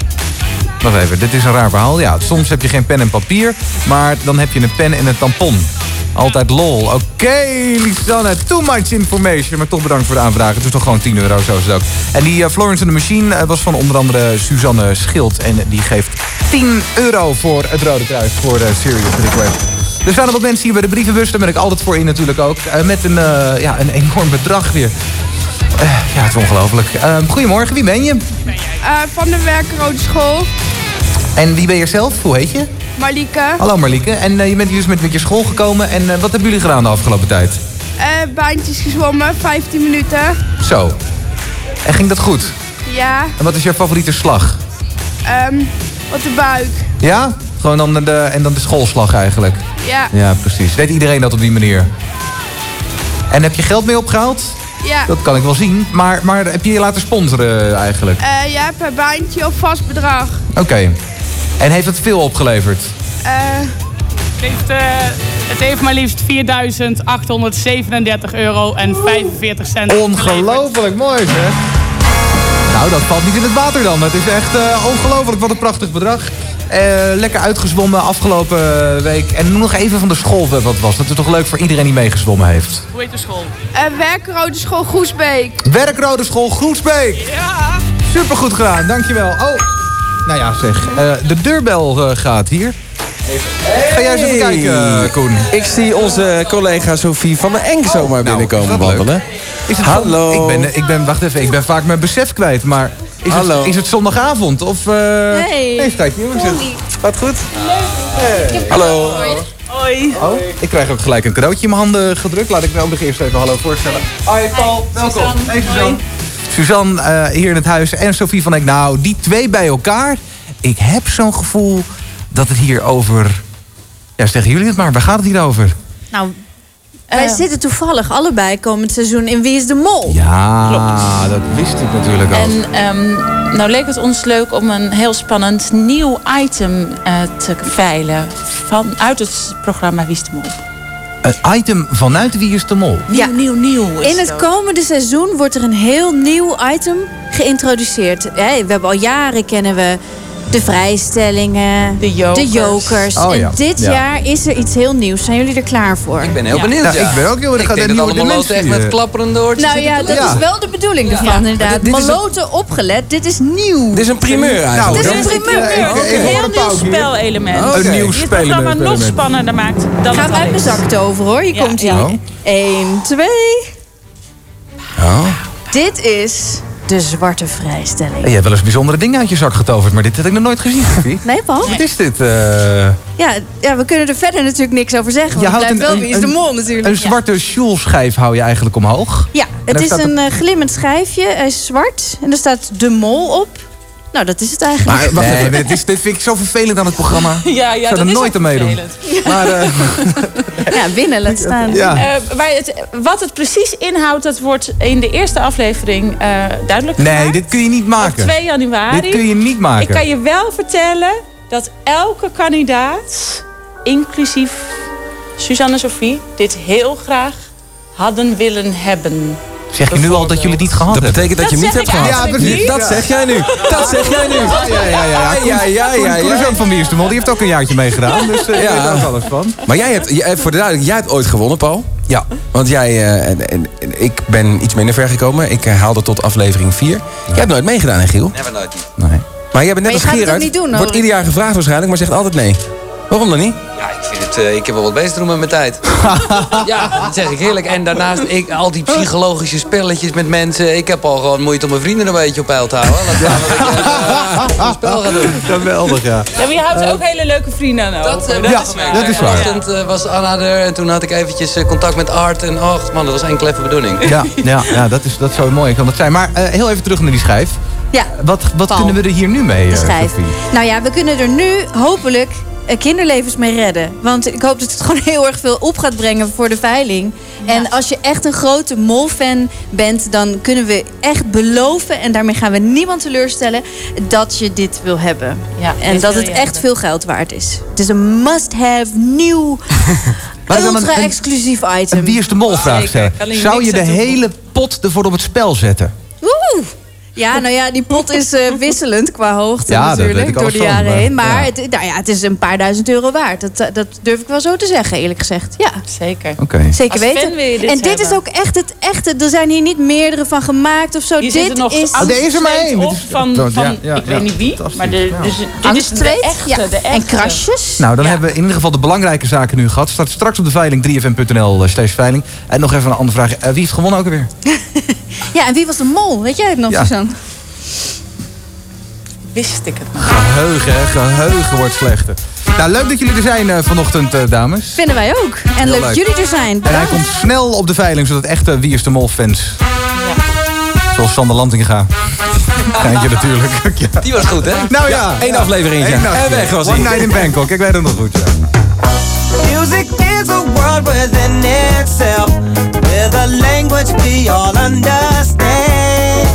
[SPEAKER 19] Wacht even, dit is een raar verhaal. Ja, soms heb je geen pen en papier, maar dan heb je een pen en een tampon. Altijd lol. Oké, Lisanne, too much information. Maar toch bedankt voor de aanvraag. Het is toch gewoon 10 euro, zo is het ook. En die eh, Florence and the Machine eh, was van onder andere Suzanne Schild. En die geeft 10 euro voor het Rode Kruis voor de Serious Request. Er staan wat mensen hier bij de brievenbus. Daar ben ik altijd voor in natuurlijk ook. Eh, met een, eh, ja, een enorm bedrag weer. Eh, ja, het is ongelooflijk. Eh, goedemorgen, wie ben je?
[SPEAKER 109] Eh, van de Werkrode School.
[SPEAKER 19] En wie ben je zelf? Hoe heet je?
[SPEAKER 109] Marlieke.
[SPEAKER 19] Hallo Marlieke. En eh, je bent hier dus met, met je school gekomen. En eh, wat hebben jullie gedaan de afgelopen tijd?
[SPEAKER 109] Eh, baantjes gezwommen, 15 minuten.
[SPEAKER 19] Zo. En ging dat goed?
[SPEAKER 109] Ja,
[SPEAKER 19] En wat is jouw favoriete slag?
[SPEAKER 109] ehm, op de buik.
[SPEAKER 19] Ja? Gewoon dan de, en dan de schoolslag eigenlijk.
[SPEAKER 109] Ja.
[SPEAKER 19] Ja, precies. Weet iedereen dat op die manier? En heb je geld mee opgehaald?
[SPEAKER 109] Ja.
[SPEAKER 19] Dat kan ik wel zien. Maar, maar heb je je laten sponsoren eigenlijk?
[SPEAKER 109] Eh, ja, per baantje of vast bedrag.
[SPEAKER 19] Oké. En heeft het veel opgeleverd?
[SPEAKER 109] Eh,
[SPEAKER 110] Het heeft, eh, het heeft maar liefst 4.837 euro en 45 cent.
[SPEAKER 19] Ongelooflijk mooi zeg. Nou, dat valt niet in het water dan. Het is echt eh, ongelooflijk. Wat een prachtig bedrag. Eh, lekker uitgezwommen afgelopen week. En noem nog even van de school wat was. Dat is toch leuk voor iedereen die meegezwommen heeft.
[SPEAKER 110] Hoe heet de school?
[SPEAKER 109] eh, Werkrode School Groesbeek.
[SPEAKER 19] Werkrode School Groesbeek.
[SPEAKER 109] Ja.
[SPEAKER 19] Supergoed gedaan, dankjewel. Oh, nou ja zeg. eh, de deurbel eh, gaat hier. Ga jij eens even kijken, eh, Koen.
[SPEAKER 22] Ik zie onze collega Sophie van der Enk zomaar binnenkomen wandelen.
[SPEAKER 19] Is het
[SPEAKER 22] Hallo.
[SPEAKER 19] Ik ben, ik ben, wacht even, ik ben vaak mijn besef kwijt. Maar is,
[SPEAKER 22] Hallo.
[SPEAKER 19] Het, is het zondagavond? Of, eh
[SPEAKER 111] Hey.
[SPEAKER 19] Nee, hoe is het?
[SPEAKER 22] Gaat goed?
[SPEAKER 19] Hey.
[SPEAKER 22] Hallo.
[SPEAKER 111] Hoi.
[SPEAKER 19] Oh, ik krijg ook gelijk een cadeautje in mijn handen gedrukt. Laat ik me ook nog eerst even hallo voorstellen. Hoi Paul, welkom. Hey Suzanne. Suzanne eh, hier in het huis en Sophie van Eck. Nou, die twee bij elkaar. Ik heb zo'n gevoel dat het hier over... Ja, zeggen jullie het maar. Waar gaat het hier over?
[SPEAKER 111] Nou, wij zitten toevallig allebei komend seizoen in Wie is de Mol?
[SPEAKER 19] Ja, dat wist ik natuurlijk al.
[SPEAKER 112] En ehm, nou leek het ons leuk om een heel spannend nieuw item eh, te veilen vanuit het programma Wie is de Mol.
[SPEAKER 19] Een item vanuit Wie is de Mol?
[SPEAKER 112] Nieuw, nieuw, nieuw. is
[SPEAKER 111] In het komende seizoen wordt er een heel nieuw item geïntroduceerd. Hè, We hebben al jaren kennen we de vrijstellingen, de jokers.
[SPEAKER 19] Oh, ja.
[SPEAKER 111] En dit
[SPEAKER 19] Ja.
[SPEAKER 111] jaar is er iets heel nieuws. Zijn jullie er klaar voor?
[SPEAKER 21] Ik ben heel benieuwd.
[SPEAKER 19] Nou,
[SPEAKER 21] ja.
[SPEAKER 19] ik ben ook heel erg-
[SPEAKER 21] Ik denk dat allemaal loopt echt met klapperende oortjes.
[SPEAKER 111] Nou ja, dat
[SPEAKER 19] Ja.
[SPEAKER 111] is wel de bedoeling ervan inderdaad.
[SPEAKER 19] Dit- een-
[SPEAKER 111] Maloten opgelet, dit is nieuw.
[SPEAKER 22] Dit is een primeur eigenlijk.
[SPEAKER 111] Dit is een primeur.
[SPEAKER 19] Ja, ik-
[SPEAKER 111] Oké.
[SPEAKER 19] ik hoor
[SPEAKER 112] Een heel
[SPEAKER 19] een
[SPEAKER 112] nieuw spelelement.
[SPEAKER 19] Een nieuw
[SPEAKER 112] Die het programma nog
[SPEAKER 19] spelelement.
[SPEAKER 112] spannender maakt dan
[SPEAKER 111] Gaat uit mijn zak toveren hoor. Hier komt hij.
[SPEAKER 112] ja.
[SPEAKER 111] 1, 2.
[SPEAKER 19] Oh.
[SPEAKER 111] Dit is de zwarte vrijstelling.
[SPEAKER 19] Je hebt wel eens bijzondere dingen uit je zak getoverd, maar dit heb ik nog nooit gezien, Sophie.
[SPEAKER 111] Nee, Paul?
[SPEAKER 19] Wat is dit? eh?
[SPEAKER 111] Ja, ja, we kunnen er verder natuurlijk niks over zeggen. Want het blijft wel wie is de mol natuurlijk.
[SPEAKER 19] Een zwarte sjoelschijf hou je eigenlijk omhoog.
[SPEAKER 111] Ja, het is een eh, glimmend schijfje. Hij is zwart. En er staat de mol op. Nou, dat is het eigenlijk.
[SPEAKER 19] Maar wacht even, dit, is, dit vind ik zo vervelend aan het programma.
[SPEAKER 112] Ja, ja,
[SPEAKER 19] ik zou
[SPEAKER 112] dat
[SPEAKER 19] er
[SPEAKER 112] is
[SPEAKER 19] nooit aan meedoen. Maar, eh,
[SPEAKER 111] Ja, binnen laat staan.
[SPEAKER 19] Ja.
[SPEAKER 112] Eh, maar het, wat het precies inhoudt, dat wordt in de eerste aflevering eh, duidelijk
[SPEAKER 19] nee,
[SPEAKER 112] gemaakt.
[SPEAKER 19] dit kun je niet maken.
[SPEAKER 112] Op 2 januari.
[SPEAKER 19] Dit kun je niet maken.
[SPEAKER 112] Ik kan je wel vertellen dat elke kandidaat, inclusief Suzanne en Sophie, dit heel graag hadden willen hebben.
[SPEAKER 19] Zeg je nu al dat jullie het niet gehad
[SPEAKER 22] Dat betekent dat, je hem niet hebt gehad.
[SPEAKER 112] niet.
[SPEAKER 22] Dat zeg jij nu. Dat zeg jij nu.
[SPEAKER 19] Ja, ja, ja. ja.
[SPEAKER 22] Ja, ja, ja,
[SPEAKER 19] is
[SPEAKER 22] ja.
[SPEAKER 19] ook van Wie is de Mol. Die heeft ook een jaartje meegedaan. Dus eh
[SPEAKER 22] Ja.
[SPEAKER 19] ja. er ook alles van.
[SPEAKER 22] Maar jij hebt, jij, voor de duidelijkheid, jij hebt ooit gewonnen, Paul.
[SPEAKER 19] Ja.
[SPEAKER 22] Want jij, eh, en, en- en ik ben iets minder ver gekomen. Ik eh, haalde tot aflevering 4. Jij hebt nooit meegedaan, hè, Giel?
[SPEAKER 21] Never nooit niet.
[SPEAKER 19] Nee.
[SPEAKER 22] Maar jij bent net
[SPEAKER 111] Maar je
[SPEAKER 22] als Gerard.
[SPEAKER 111] ook niet doen,
[SPEAKER 22] wordt ieder jaar gevraagd waarschijnlijk, maar zegt altijd nee. Waarom dan niet?
[SPEAKER 21] Ja, ik vind het... eh, ik heb wel wat bezig te doen met mijn tijd. ja, dat zeg ik eerlijk. En daarnaast, ik, al die psychologische spelletjes met mensen. Ik heb al gewoon moeite om mijn vrienden een beetje op peil te houden. Laat staan dat ik een spel ga doen.
[SPEAKER 19] Geweldig, ja.
[SPEAKER 112] Ja, maar je houdt ook hele leuke vrienden aan.
[SPEAKER 21] Dat,
[SPEAKER 19] Ja,
[SPEAKER 21] is waar.
[SPEAKER 19] dat is waar.
[SPEAKER 21] Vanochtend eh, was Anna er en toen had ik eventjes contact met Art. En och man, dat was één kleffe bedoeling.
[SPEAKER 19] Ja, ja, ja dat, is, dat is zo mooi kan dat zijn. Maar eh, heel even terug naar die schijf.
[SPEAKER 111] Ja,
[SPEAKER 19] Wat, wat kunnen we er hier nu mee,
[SPEAKER 111] de schijf.
[SPEAKER 19] Sophie?
[SPEAKER 111] Nou ja, we kunnen er nu hopelijk kinderlevens mee redden. Want ik hoop dat het gewoon heel erg veel op gaat brengen voor de veiling. En als je echt een grote mol-fan bent, dan kunnen we echt beloven... en daarmee gaan we niemand teleurstellen, dat je dit wil hebben.
[SPEAKER 112] Ja,
[SPEAKER 111] en dat het echt
[SPEAKER 112] hebben.
[SPEAKER 111] veel geld waard is. Het is een must-have, nieuw, ultra-exclusief item.
[SPEAKER 19] Een Wie is de Mol vraag
[SPEAKER 111] Zeker,
[SPEAKER 19] stellen.
[SPEAKER 111] kan hier
[SPEAKER 19] Zou je de hele pot ervoor op het spel zetten?
[SPEAKER 111] Woe! Ja, nou ja, die pot is eh, wisselend qua hoogte
[SPEAKER 19] Ja,
[SPEAKER 111] natuurlijk door de
[SPEAKER 19] van,
[SPEAKER 111] jaren
[SPEAKER 19] maar-
[SPEAKER 111] heen. Maar
[SPEAKER 19] ja.
[SPEAKER 111] het, nou ja, het is een paar duizend euro waard. Dat, eh, dat durf ik wel zo te zeggen, eerlijk gezegd. Ja,
[SPEAKER 112] Zeker.
[SPEAKER 19] Oké.
[SPEAKER 111] zeker
[SPEAKER 112] Als
[SPEAKER 111] weten.
[SPEAKER 112] fan wil je dit
[SPEAKER 111] en dit
[SPEAKER 112] hebben.
[SPEAKER 111] is ook echt het echte. Er zijn hier niet meerdere van gemaakt of zo.
[SPEAKER 112] Die
[SPEAKER 111] dit
[SPEAKER 112] nog
[SPEAKER 111] is.
[SPEAKER 19] Oh, er is er maar één.
[SPEAKER 112] Van, van
[SPEAKER 19] ja, ja,
[SPEAKER 112] ik weet niet wie, maar de,
[SPEAKER 19] ja.
[SPEAKER 112] dus, dit is de echte,
[SPEAKER 111] Ja.
[SPEAKER 112] de echte.
[SPEAKER 111] En krasjes.
[SPEAKER 19] Nou, dan hebben we in ieder geval de belangrijke zaken nu gehad. Staat straks op de veiling 3fm.nl uh, steeds veiling. En nog even een andere vraag. Eh, wie heeft gewonnen ook alweer?
[SPEAKER 111] Ja, en wie was de mol? Weet jij het nog,
[SPEAKER 19] Ja.
[SPEAKER 111] Suzanne?
[SPEAKER 112] Wist ik het nog.
[SPEAKER 19] Geheugen, hè? Geheugen wordt slechter. Nou, leuk dat jullie er zijn eh, vanochtend, eh, dames.
[SPEAKER 111] Vinden wij ook. En
[SPEAKER 19] Heel
[SPEAKER 111] leuk
[SPEAKER 19] leuk.
[SPEAKER 111] dat jullie er zijn.
[SPEAKER 19] En hij komt snel op de veiling, zodat echte Wie is de Mol fans... Zoals Sander Lantinga. Geintje natuurlijk. ja.
[SPEAKER 21] Die was goed, hè?
[SPEAKER 19] Nou ja.
[SPEAKER 22] één.
[SPEAKER 19] Eén nachtje.
[SPEAKER 22] En weg was
[SPEAKER 19] One
[SPEAKER 22] hij.
[SPEAKER 19] night in Bangkok. Ik weet het nog goed, ja.
[SPEAKER 18] Music is a world within itself, with a language we all understand.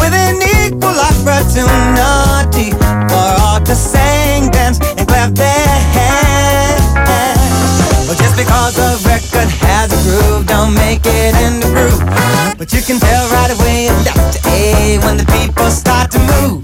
[SPEAKER 18] With an equal opportunity for all to sing, dance, and clap their hands. Well, just because a record has a groove, don't make it in the groove. But you can tell right away, Dr. A, when the people start to move.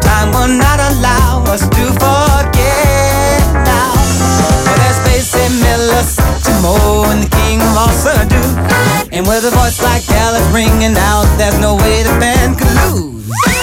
[SPEAKER 18] time will not allow us to forget now. There's Miller, and the King of. And with a voice like Alice ringing out, there's no way the band could lose.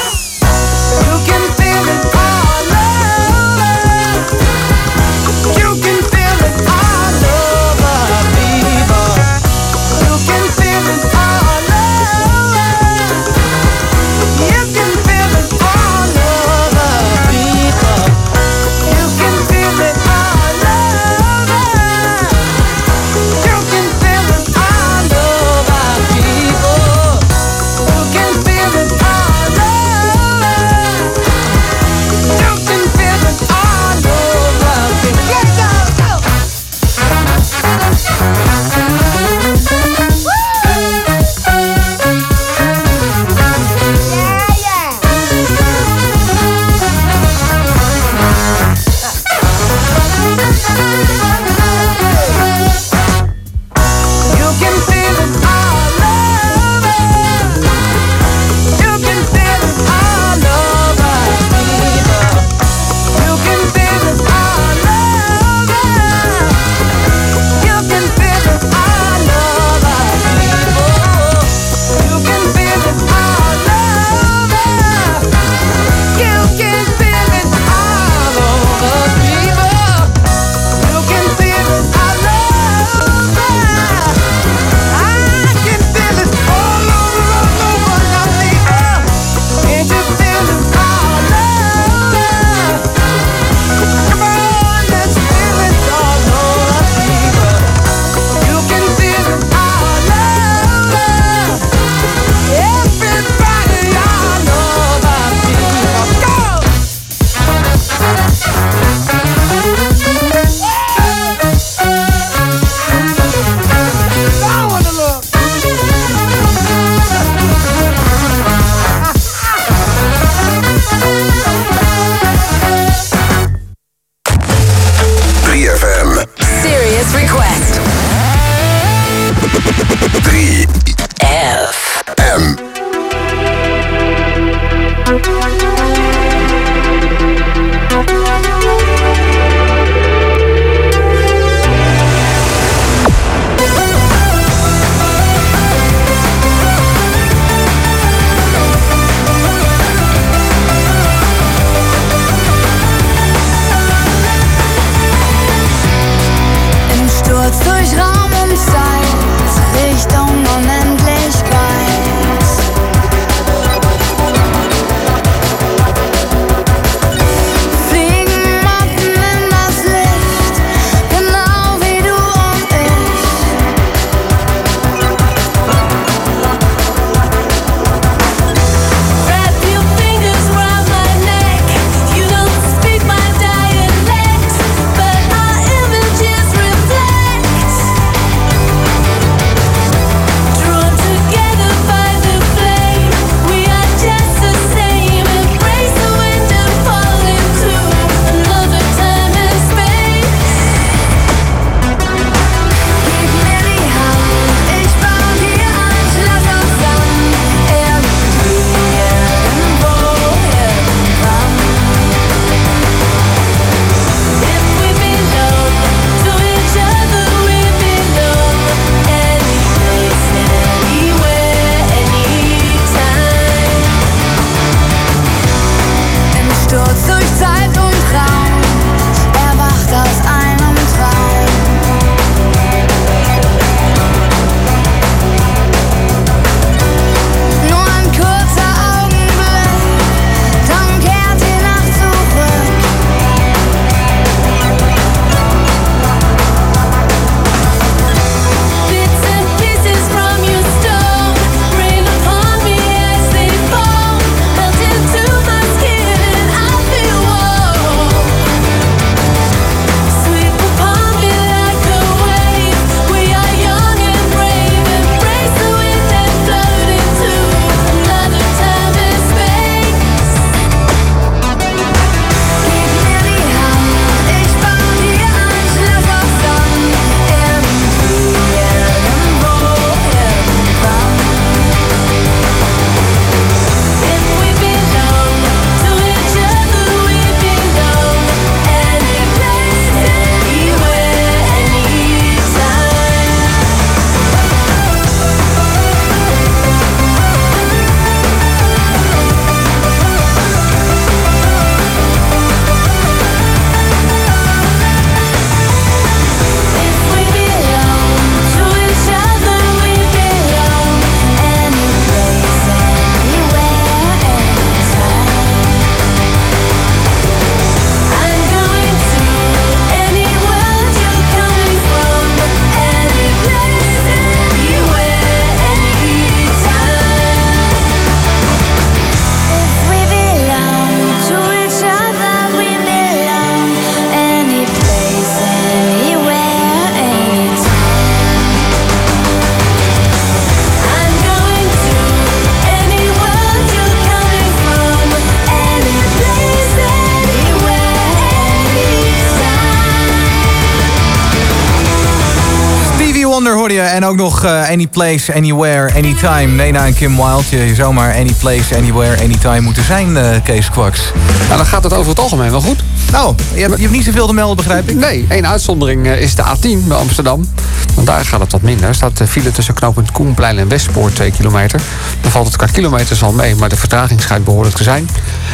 [SPEAKER 19] Ook nog eh, Any Place, Anywhere, Anytime. Nena en Kim Wilde. Je, zou maar Any Place, Anywhere, Anytime moeten zijn, eh, Kees Kwaks.
[SPEAKER 28] Nou, dan gaat het over het algemeen wel goed.
[SPEAKER 19] Nou, je hebt, je hebt niet zoveel te melden, begrijp ik?
[SPEAKER 28] Nee, één uitzondering eh, is de A10 bij Amsterdam. Want daar gaat het wat minder. Er staat eh, file tussen knooppunt Koenplein en Westpoort 2 kilometer. Dan valt het qua kilometers al mee, maar de vertraging schijnt behoorlijk te zijn.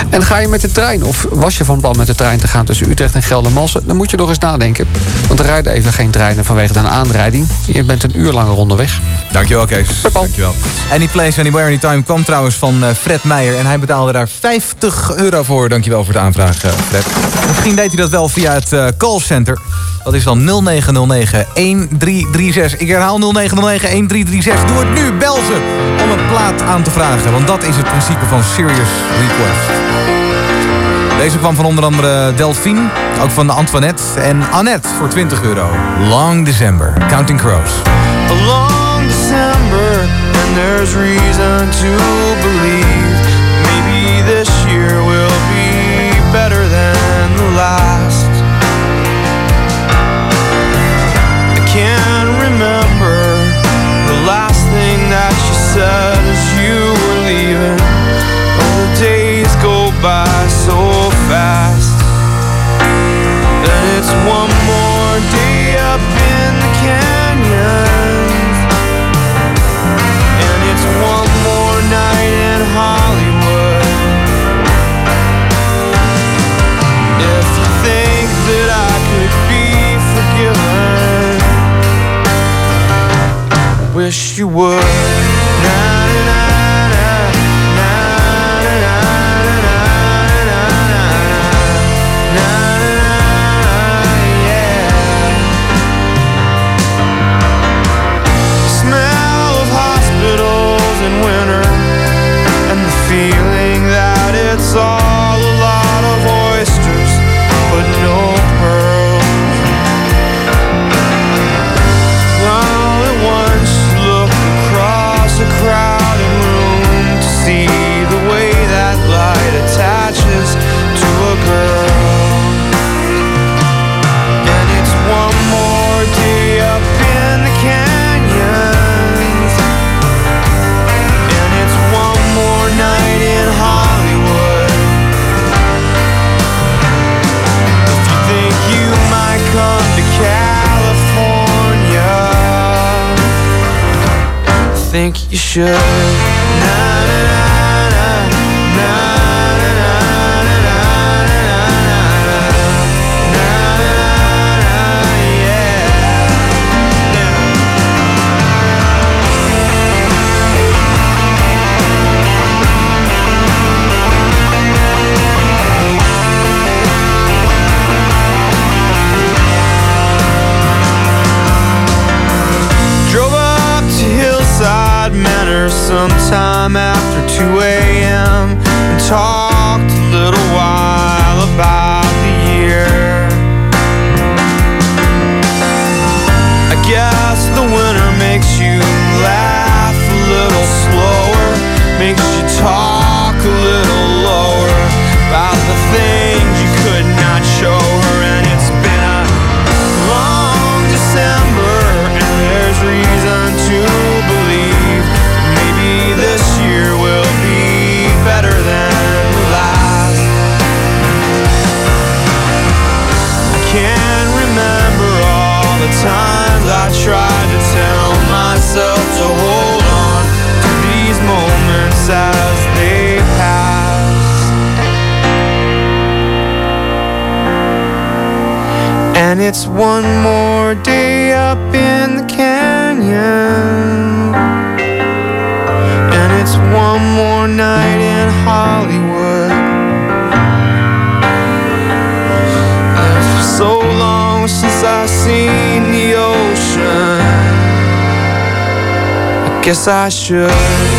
[SPEAKER 28] En ga je met de trein, of was je van plan met de trein te gaan tussen Utrecht en Geldermalsen... dan moet je nog eens nadenken. Want er rijden even geen treinen vanwege een aanrijding. Je bent een uur langer onderweg.
[SPEAKER 19] Dankjewel, Kees. Dankjewel. Any Place, Anywhere, Anytime kwam trouwens van eh, Fred Meijer. En hij betaalde daar 50 euro voor. Dankjewel voor de aanvraag, eh, Fred. Misschien deed hij dat wel via het eh, callcenter. Dat is dan 0909 1336. Ik herhaal 0909 1336. Doe het nu, bel ze om een plaat aan te vragen. Want dat is het principe van Serious Request. Deze kwam van onder andere Delphine, ook van Antoinette en Annette voor 20 euro. Long December, Counting Crows.
[SPEAKER 40] There's reason to believe you would. Should. Sometime after 2 a.m. and talked a little while guess I should.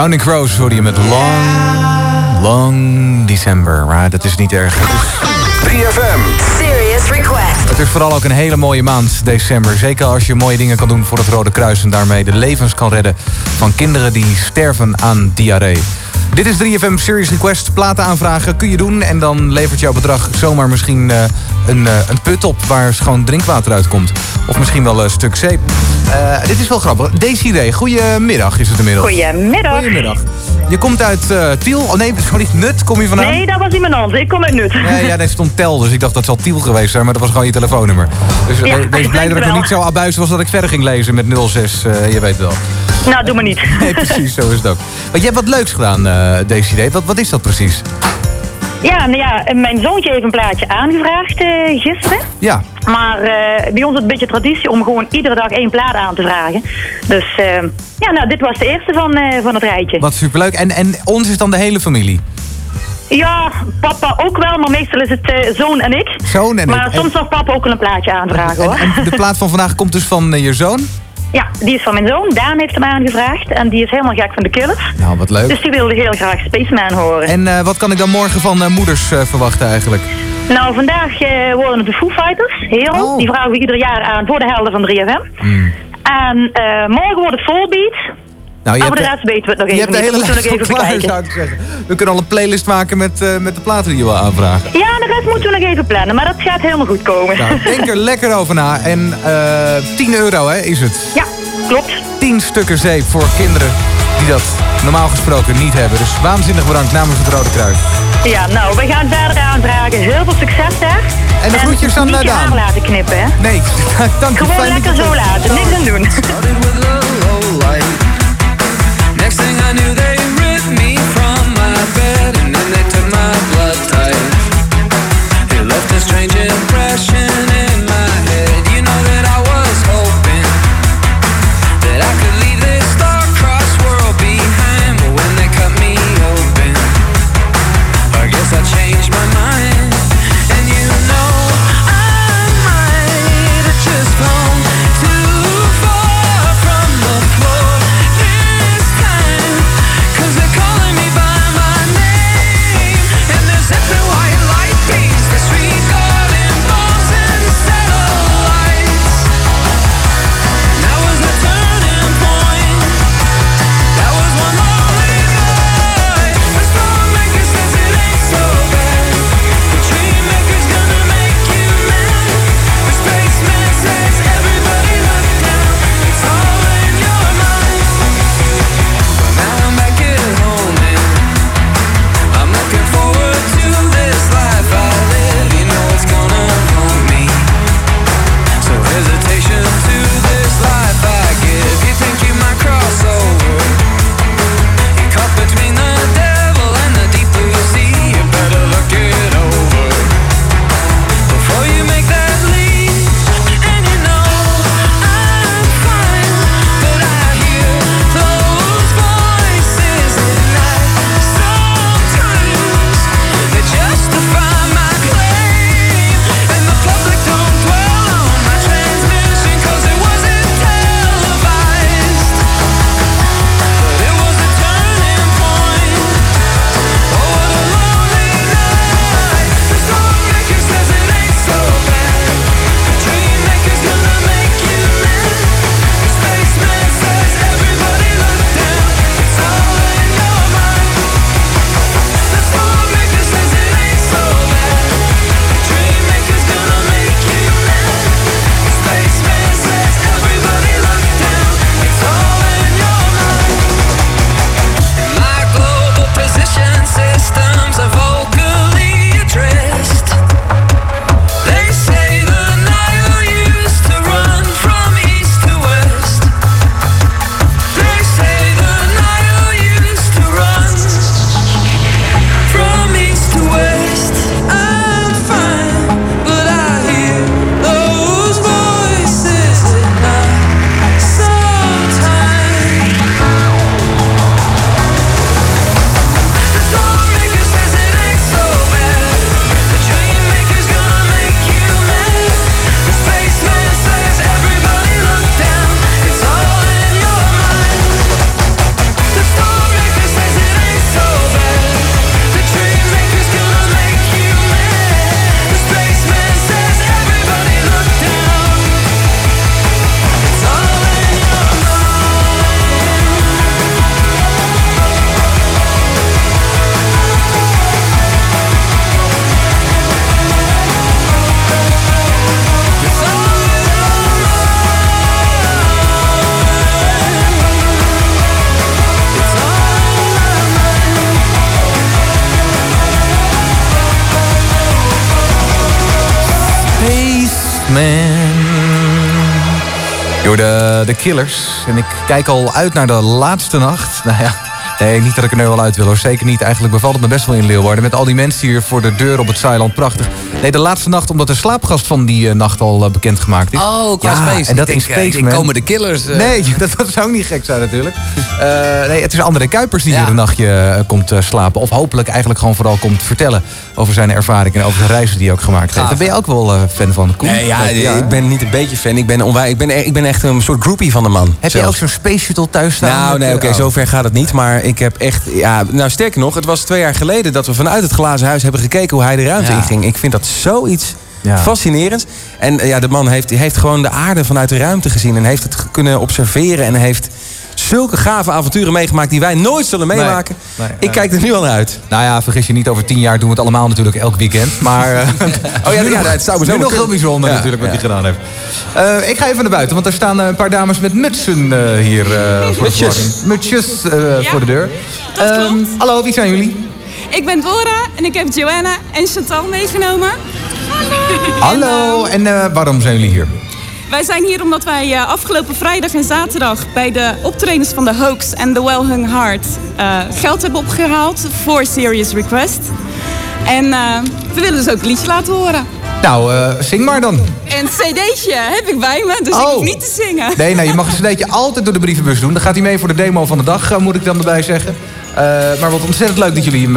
[SPEAKER 19] Counting Crows hoor je met Long, Long December. Maar dat is niet erg. Het is,
[SPEAKER 17] 3FM.
[SPEAKER 113] Serious Request.
[SPEAKER 19] het is vooral ook een hele mooie maand, december. Zeker als je mooie dingen kan doen voor het Rode Kruis... en daarmee de levens kan redden van kinderen die sterven aan diarree. Dit is 3FM Serious Request. Platen aanvragen kun je doen. En dan levert jouw bedrag zomaar misschien eh, een, eh, een put op... waar schoon drinkwater uitkomt. Of misschien wel een stuk zeep. Eh, dit is wel grappig. Desiree, goedemiddag is het inmiddels.
[SPEAKER 114] Goedemiddag.
[SPEAKER 19] Goedemiddag. Je komt uit eh, Tiel. Oh nee, sorry, Nut kom je vandaan?
[SPEAKER 114] Nee, dat was niet mijn hand. Ik kom uit Nut.
[SPEAKER 19] Nee, ja, nee, stond Tel, dus ik dacht dat zal Tiel geweest zijn, maar dat was gewoon je telefoonnummer. Dus
[SPEAKER 114] Ja,
[SPEAKER 19] we- wees blij dat ik nog niet zo abuis was dat ik verder ging lezen met 06, eh, je weet het wel.
[SPEAKER 114] Nou, doe maar niet.
[SPEAKER 19] Nee, precies, zo is het ook. Maar je hebt wat leuks gedaan, deze idee. Wat, wat is dat precies?
[SPEAKER 114] Ja, nou ja, mijn zoontje heeft een plaatje aangevraagd eh, gisteren.
[SPEAKER 19] Ja.
[SPEAKER 114] Maar eh, bij ons is het een beetje traditie om gewoon iedere dag één plaat aan te vragen. Dus eh, ja, nou, dit was de eerste van, eh, van het rijtje.
[SPEAKER 19] Wat superleuk. En, en ons is dan de hele familie.
[SPEAKER 114] Ja, papa ook wel, maar meestal is het zoon en ik.
[SPEAKER 19] Zoon en
[SPEAKER 114] maar
[SPEAKER 19] ik.
[SPEAKER 114] soms mag papa ook wel een plaatje aanvragen hoor.
[SPEAKER 19] En de plaat van vandaag komt dus van je zoon?
[SPEAKER 114] Ja, die is van mijn zoon. Daan heeft hem aangevraagd. En die is helemaal gek van de Killers.
[SPEAKER 19] Nou, wat leuk.
[SPEAKER 114] Dus die wilde heel graag Spaceman horen.
[SPEAKER 19] En eh, wat kan ik dan morgen van eh, moeders eh, verwachten eigenlijk?
[SPEAKER 114] Nou, vandaag worden het de Foo Fighters, Hero.
[SPEAKER 19] Oh.
[SPEAKER 114] Die vragen we ieder jaar aan voor de helden van 3FM.
[SPEAKER 19] Hmm.
[SPEAKER 114] En morgen wordt het Volbeat.
[SPEAKER 19] Nou,
[SPEAKER 114] maar voor de rest weten we het nog
[SPEAKER 19] je
[SPEAKER 114] even
[SPEAKER 19] hebt de hele lijst
[SPEAKER 114] nog
[SPEAKER 19] al
[SPEAKER 114] even
[SPEAKER 19] klaar,
[SPEAKER 114] bekijken.
[SPEAKER 19] zou ik zeggen. We kunnen al een playlist maken met, met de platen die je wil aanvragen.
[SPEAKER 114] Ja, de rest moeten we nog even plannen, maar dat gaat helemaal goed komen.
[SPEAKER 19] Nou, denk er lekker over na. En eh 10 euro hè, is het.
[SPEAKER 114] Ja, klopt.
[SPEAKER 19] 10 stukken zeep voor kinderen die dat normaal gesproken niet hebben. Dus waanzinnig bedankt namens het Rode Kruis.
[SPEAKER 114] Ja, nou, we gaan verder aanvragen. Heel veel succes daar.
[SPEAKER 19] En de groetjes aan
[SPEAKER 114] niet
[SPEAKER 19] Daan.
[SPEAKER 114] haar laten knippen, hè.
[SPEAKER 19] Nee, dank je.
[SPEAKER 114] Gewoon lekker zo laten, niks aan doen.
[SPEAKER 34] Next thing I knew, they ripped me from my bed and then they took my blood type. They left a strange
[SPEAKER 19] Door de, de Killers. En ik kijk al uit naar de laatste nacht. Nou ja, nee, niet dat ik er nu al uit wil hoor. Zeker niet. Eigenlijk bevalt het me best wel in Leeuwarden. Met al die mensen hier voor de deur op het Zeiland. Prachtig. Nee, de laatste nacht omdat de slaapgast van die eh, nacht al eh, bekendgemaakt is.
[SPEAKER 115] Oh, qua
[SPEAKER 19] ja,
[SPEAKER 115] Space.
[SPEAKER 19] En dat
[SPEAKER 115] Ik
[SPEAKER 19] in Space Man.
[SPEAKER 115] komen de Killers, eh.
[SPEAKER 19] Nee, dat, dat zou ook niet gek zijn natuurlijk. Eh, nee, het is André Kuipers die hier een nachtje komt slapen. Of hopelijk eigenlijk gewoon vooral komt vertellen over zijn ervaring en over zijn reizen die hij ook gemaakt heeft. Daar ben je ook wel eh, fan van. Koen?
[SPEAKER 116] Nee, ja, ik ben niet een beetje fan. Ik ben, ik, ben, e- ik ben echt een soort groupie van de man.
[SPEAKER 19] Heb je ook zo'n Space Shuttle thuis staan?
[SPEAKER 116] Nou, nee, oké,
[SPEAKER 19] oh.
[SPEAKER 116] zover gaat het niet. Maar ik heb echt... Ja, nou, sterker nog, het was twee jaar geleden... dat we vanuit het glazen huis hebben gekeken hoe hij de ruimte
[SPEAKER 19] Ja.
[SPEAKER 116] inging. Ik vind dat zoiets
[SPEAKER 19] Ja.
[SPEAKER 116] fascinerends. En eh, ja, de man heeft, heeft gewoon de aarde vanuit de ruimte gezien... en heeft het kunnen observeren... en heeft zulke gave avonturen meegemaakt... die wij nooit zullen meemaken.
[SPEAKER 19] nee,
[SPEAKER 116] ik kijk er nu al naar uit.
[SPEAKER 19] Nou ja, vergis je niet, over tien jaar doen we het allemaal natuurlijk elk weekend. Maar eh,
[SPEAKER 116] Oh ja,
[SPEAKER 19] nu
[SPEAKER 116] ja, het zou me
[SPEAKER 19] nu
[SPEAKER 116] zo
[SPEAKER 19] nog heel bijzonder
[SPEAKER 116] Ja,
[SPEAKER 19] natuurlijk wat
[SPEAKER 116] ja.
[SPEAKER 19] hij gedaan heeft. Eh, ik ga even naar buiten, want er staan eh, een paar dames met mutsen eh, hier eh, voor de eh, voor de deur. Ehm, hallo, wie zijn jullie?
[SPEAKER 117] Ik ben Dora en ik heb Joanna en Chantal meegenomen.
[SPEAKER 19] Hallo, en eh, waarom zijn jullie hier?
[SPEAKER 117] Wij zijn hier omdat wij eh, afgelopen vrijdag en zaterdag bij de optredens van de Hoax en The Well Hung Heart eh, geld hebben opgehaald voor Serious Request. En eh, we willen dus ook een liedje laten horen.
[SPEAKER 19] Nou, zing maar dan.
[SPEAKER 117] En een cd'tje heb ik bij me, dus ik
[SPEAKER 19] Oh.
[SPEAKER 117] hoef niet te zingen.
[SPEAKER 19] Nee, nou, je mag een cd'tje altijd door de brievenbus doen. Dan gaat hij mee voor de demo van de dag, moet ik dan erbij zeggen. Maar wat ontzettend leuk dat jullie hem,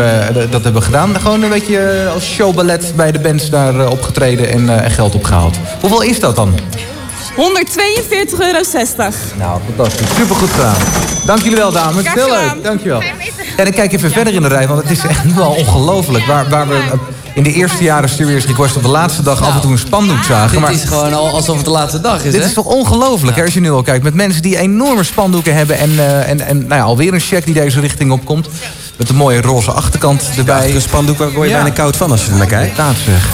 [SPEAKER 19] dat hebben gedaan. Gewoon een beetje als showballet bij de bands daar opgetreden en, en geld opgehaald. Hoeveel is dat dan?
[SPEAKER 117] 142,60 euro.
[SPEAKER 19] Nou, fantastisch. Supergoed gedaan. Dank jullie wel, dames. Heel leuk. Dankjewel. En ik kijk even verder in de rij, want het is echt nu al ongelooflijk. Waar, waar we eh, in de eerste jaren Serious Request op de laatste dag af en toe een spandoek zagen.
[SPEAKER 115] Dit
[SPEAKER 19] maar
[SPEAKER 115] is gewoon al alsof het de laatste dag is,
[SPEAKER 19] dit
[SPEAKER 115] hè?
[SPEAKER 19] is toch ongelooflijk, hè, als je nu al kijkt. Met mensen die enorme spandoeken hebben. En, eh, en, en nou ja, alweer een check die deze richting opkomt. Met een mooie roze achterkant erbij.
[SPEAKER 116] Een spandoek, waar word je
[SPEAKER 19] Ja.
[SPEAKER 116] bijna koud van als je er naar kijkt.
[SPEAKER 19] Inderdaad zeg.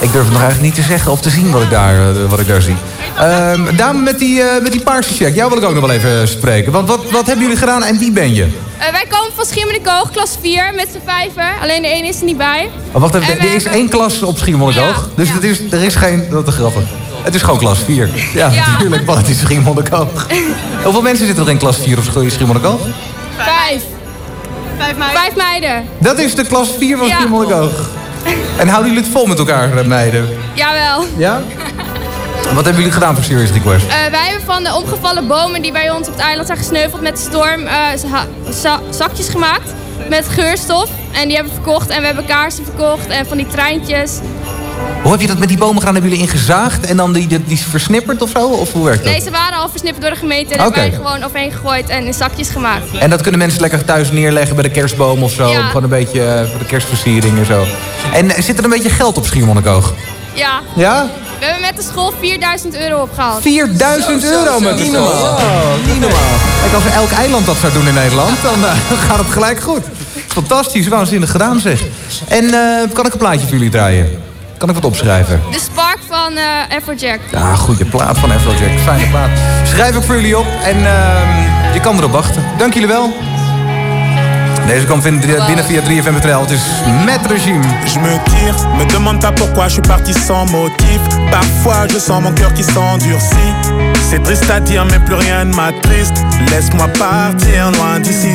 [SPEAKER 19] Ik durf het nog eigenlijk niet te zeggen of te zien wat ik daar, eh, wat ik daar zie. Ehm, dame met die, eh, met die paarse check. Jou wil ik ook nog wel even spreken. Want wat, wat hebben jullie gedaan en wie ben je?
[SPEAKER 109] Eh, wij komen van Schiermonnikoog, klas 4, met z'n vijven. Alleen de ene is er niet bij.
[SPEAKER 19] Oh, wacht even,
[SPEAKER 109] En
[SPEAKER 19] er is
[SPEAKER 109] hebben-
[SPEAKER 19] één klas op Schiermonnikoog. dus het is, er is geen... Dat is grappig. Het is gewoon klas 4. Ja,
[SPEAKER 109] Ja.
[SPEAKER 19] natuurlijk, want het is Schiermonnikoog. Hoeveel mensen zitten er in klas 4 op Schiermonnikoog?
[SPEAKER 109] Vijf. Vijf meiden. Vijf meiden.
[SPEAKER 19] Dat is de klas 4 van
[SPEAKER 109] Ja.
[SPEAKER 19] Schiermonnikoog. En houden jullie het vol met elkaar, eh, meiden?
[SPEAKER 109] Jawel.
[SPEAKER 19] Ja? Wat hebben jullie gedaan voor Serious Request?
[SPEAKER 109] Eh, wij hebben van de omgevallen bomen die bij ons op het eiland zijn gesneuveld met de storm eh, za- za- zakjes gemaakt. Met geurstof. En die hebben we verkocht. En we hebben kaarsen verkocht. En van die treintjes.
[SPEAKER 19] Hoe heb je dat met die bomen gedaan? Hebben jullie ingezaagd en dan die, die, die versnipperd of zo? Of hoe werkt dat?
[SPEAKER 109] Nee, ze waren al versnipperd door de gemeente. En
[SPEAKER 19] Oké.
[SPEAKER 109] hebben wij gewoon overheen gegooid en in zakjes gemaakt.
[SPEAKER 19] En dat kunnen mensen lekker thuis neerleggen bij de kerstboom of zo.
[SPEAKER 109] Ja.
[SPEAKER 19] Gewoon een beetje eh, voor de kerstversiering en zo. En eh, zit er een beetje geld op Schiermonnikoog?
[SPEAKER 109] Ja.
[SPEAKER 19] Ja?
[SPEAKER 109] We hebben met de school 4000 euro opgehaald.
[SPEAKER 19] 4000 euro met de school. niet normaal. Kijk, als elk eiland dat zou doen in Nederland, dan eh, gaat het gelijk goed. Fantastisch, waanzinnig gedaan zeg. En eh, kan ik een plaatje voor jullie draaien? Kan ik wat opschrijven?
[SPEAKER 109] De Spark van eh Afrojack.
[SPEAKER 19] Ja, goede plaat van Afrojack. Fijne plaat. Schrijf ik voor jullie op en ehm, je kan erop wachten. Dank jullie wel. Deze komt binnen, binnen via 3FM.nl. Het is met regime.
[SPEAKER 118] Je me tire, me demande pas pourquoi je suis parti sans motif. Parfois je sens mon cœur qui s'endurcit. C'est triste à dire, mais plus rien ne m'attriste. Laisse-moi partir loin d'ici.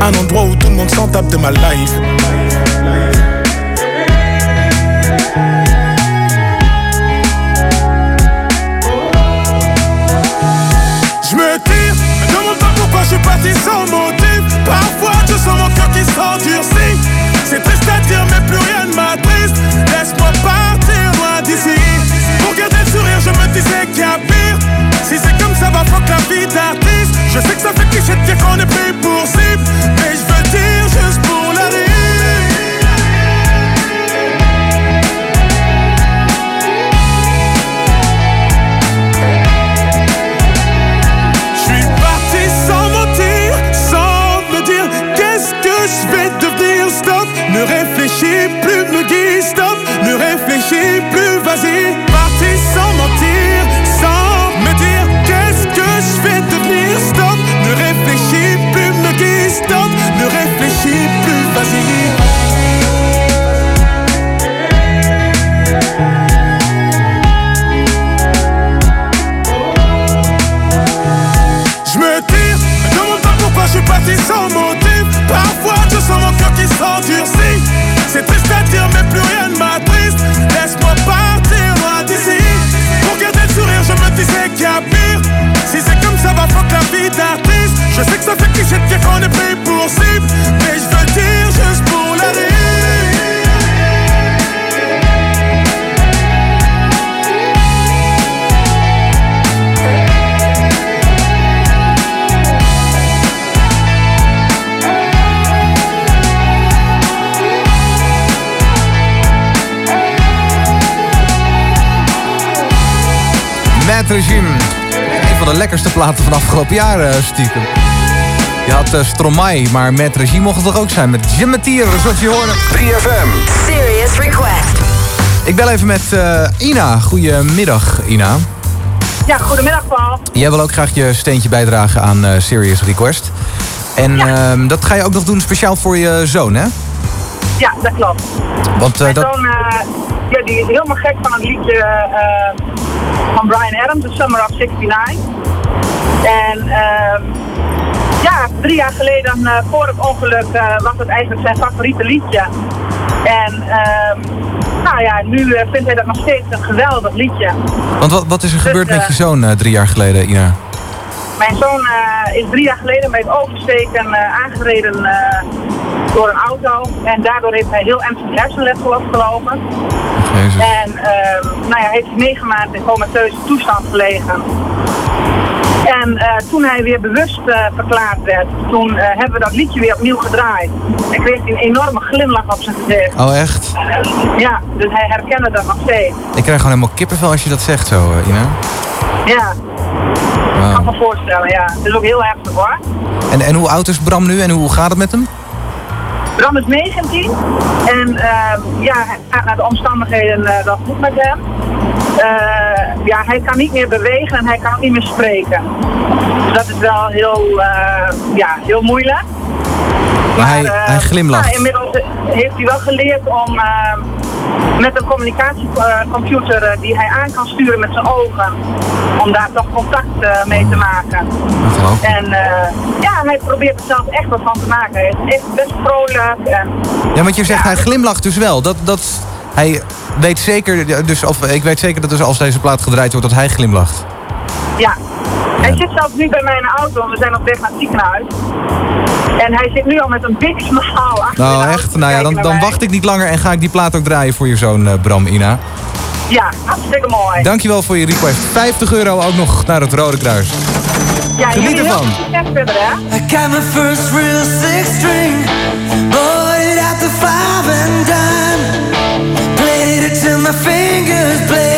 [SPEAKER 118] Un endroit où tout le monde s'en tape de ma life. Je me tire, me demande pas pourquoi je suis parti sans motif. Parfois je sens mon cœur qui s'endurcit. C'est triste à dire, mais plus rien ne m'attriste. Laisse-moi partir loin d'ici. Pour garder le sourire, je me disais qu'il y a pire. Si c'est comme ça, va fuck la vie d'artiste. Je sais que ça fait cliché de dire qu'on est pris pour cible. Mais je veux dire juste pour la rire. Je suis parti sans mentir, sans me dire qu'est-ce que je vais devenir. Stop, ne réfléchis plus, parti sans motif. Parfois je sens mon cœur qui s'endurcit. C'est triste à dire, mais plus rien ne m'attriste. Laisse-moi partir loin d'ici. Pour garder le sourire, je me disais qu'il y a pire. Si c'est comme ça, va fuck la vie d'artiste. Je sais que ça fait cliché de dire qu'on est pris pour. Mais je veux dire
[SPEAKER 19] Mad Regime. Een van de lekkerste platen van afgelopen jaren, eh, stiekem. Je had eh, Stromae, maar Mad Regime mocht het toch ook zijn met Jim Matier, dat is wat je hoorde.
[SPEAKER 108] 3FM.
[SPEAKER 87] Serious request.
[SPEAKER 19] Ik bel even met eh, Ina. Goedemiddag, Ina.
[SPEAKER 119] Ja, goedemiddag Paul.
[SPEAKER 19] Jij wil ook graag je steentje bijdragen aan eh, Serious Request. En ehm, dat ga je ook nog doen speciaal voor je zoon, hè?
[SPEAKER 119] Ja, dat klopt.
[SPEAKER 19] Want eh,
[SPEAKER 119] Mijn
[SPEAKER 19] dat...
[SPEAKER 119] zoon, eh, ja, die is helemaal gek van het liedje eh, van Brian Adams, The Summer of 69. En ehm, ja, drie jaar geleden, eh, voor het ongeluk, eh, was het eigenlijk zijn favoriete liedje. En ehm, nou ja, nu eh, vindt hij dat nog steeds een geweldig liedje.
[SPEAKER 19] Want wat, wat is er
[SPEAKER 119] Dus,
[SPEAKER 19] gebeurd met je zoon drie jaar geleden, Ina?
[SPEAKER 119] Mijn zoon is drie jaar geleden bij het oversteken aangereden door een auto. En daardoor heeft hij heel ernstig hersenletsel opgelopen.
[SPEAKER 19] Jezus.
[SPEAKER 119] En ehm, nou ja, heeft hij negen maanden in comateuze toestand gelegen. En eh, toen hij weer bewust eh, verklaard werd, toen eh, hebben we dat liedje weer opnieuw gedraaid. En kreeg hij een enorme glimlach op zijn gezicht.
[SPEAKER 19] Oh, echt?
[SPEAKER 119] Ja, dus hij herkende dat nog steeds.
[SPEAKER 19] Ik krijg gewoon helemaal kippenvel als je dat zegt zo, Ina.
[SPEAKER 119] Ja,
[SPEAKER 19] Wauw.
[SPEAKER 119] kan me voorstellen, ja. Het is ook heel heftig hoor.
[SPEAKER 19] En, en hoe oud is Bram nu en hoe gaat het met hem?
[SPEAKER 119] Bram is 19 en ehm, ja, hij gaat naar de omstandigheden eh, wel goed met hem. Eh, ja, hij kan niet meer bewegen en hij kan ook niet meer spreken. Dus dat is wel heel, eh, ja, heel moeilijk.
[SPEAKER 19] Maar hij, hij glimlacht.
[SPEAKER 119] nou, inmiddels heeft hij wel geleerd om eh, met een communicatiecomputer eh, die hij aan kan sturen met zijn ogen, om daar toch contact eh, mee te maken. En eh, ja, hij probeert er zelf echt wat van te maken. Hij is echt best vrolijk en
[SPEAKER 19] Ja, want je zegt hij glimlacht dus wel. Dat, dat, hij weet zeker, dus, of ik weet zeker dat dus als deze plaat gedraaid wordt, dat hij glimlacht.
[SPEAKER 119] Ja. Hij zit zelfs nu bij mij in de auto, want we zijn op weg naar het ziekenhuis. En hij zit nu al met een big smile achter
[SPEAKER 19] Nou, echt? Nou ja, dan, dan wacht ik niet langer en ga ik die plaat ook draaien voor je zoon eh, Bram, Ina.
[SPEAKER 119] Ja, hartstikke mooi.
[SPEAKER 19] Dankjewel voor je request. 50 euro ook nog naar het Rode Kruis.
[SPEAKER 119] Ja,
[SPEAKER 19] Geniet ervan.
[SPEAKER 119] verder, hè?
[SPEAKER 120] I got my first real six string, bought it at the five and dime. Played it till my fingers bled.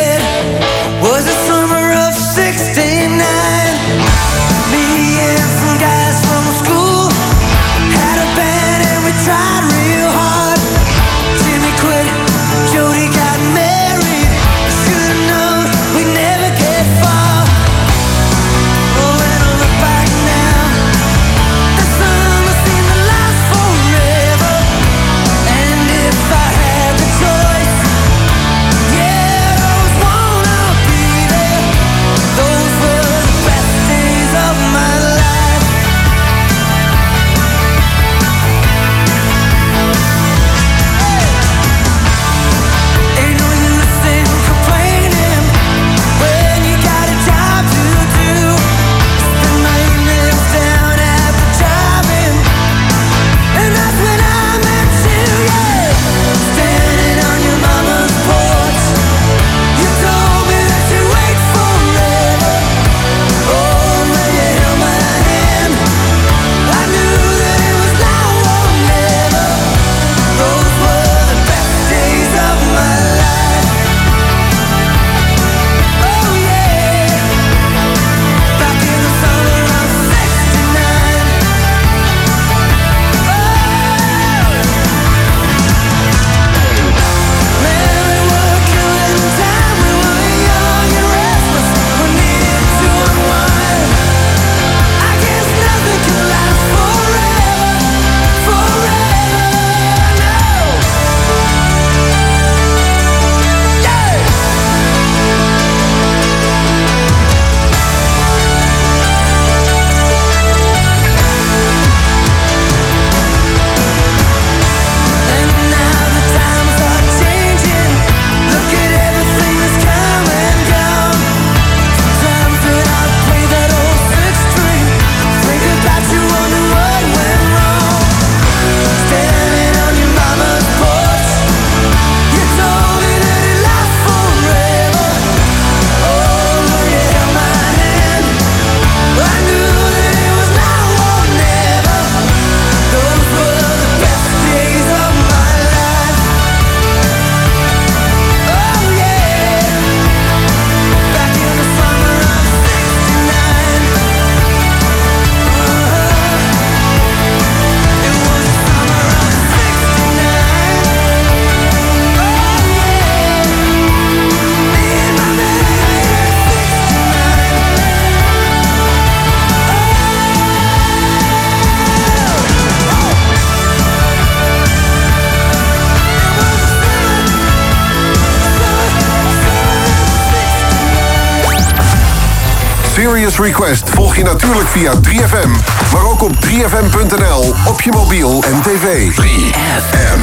[SPEAKER 17] Request volg je natuurlijk via 3FM, maar ook op 3FM.nl, op je mobiel en tv. 3FM.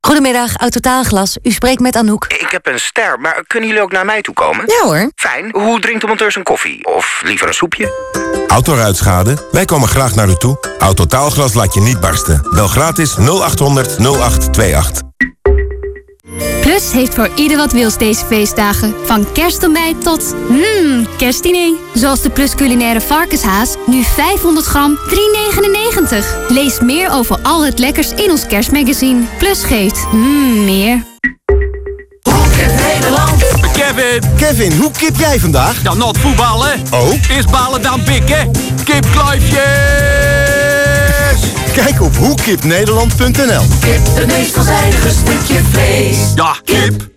[SPEAKER 9] Goedemiddag, Autotaalglas. U spreekt met Anouk.
[SPEAKER 48] Ik heb een ster, maar kunnen jullie ook naar mij toe komen?
[SPEAKER 9] Ja hoor.
[SPEAKER 48] Fijn. Hoe drinkt de monteur zijn koffie? Of liever een soepje?
[SPEAKER 121] Autoruitschade? Wij komen graag naar u toe. Autotaalglas laat je niet barsten. Bel gratis 0800 0828.
[SPEAKER 122] Plus heeft voor ieder wat wils deze feestdagen. Van kerstontbijt tot mmm, kerstdiner. Zoals de Plus culinaire varkenshaas, nu 500 gram, 3,99. Lees meer over al het lekkers in ons kerstmagazine. Plus geeft mmm, meer.
[SPEAKER 123] Nederland. Kevin. Kevin, hoe kip jij vandaag?
[SPEAKER 29] Dan not voetballen.
[SPEAKER 123] Oh?
[SPEAKER 29] Is balen dan bikken. Kipkluifjes.
[SPEAKER 123] Kijk op hoekipnederland.nl
[SPEAKER 29] Kip, het meest veelzijdige stukje vlees. Ja, kip.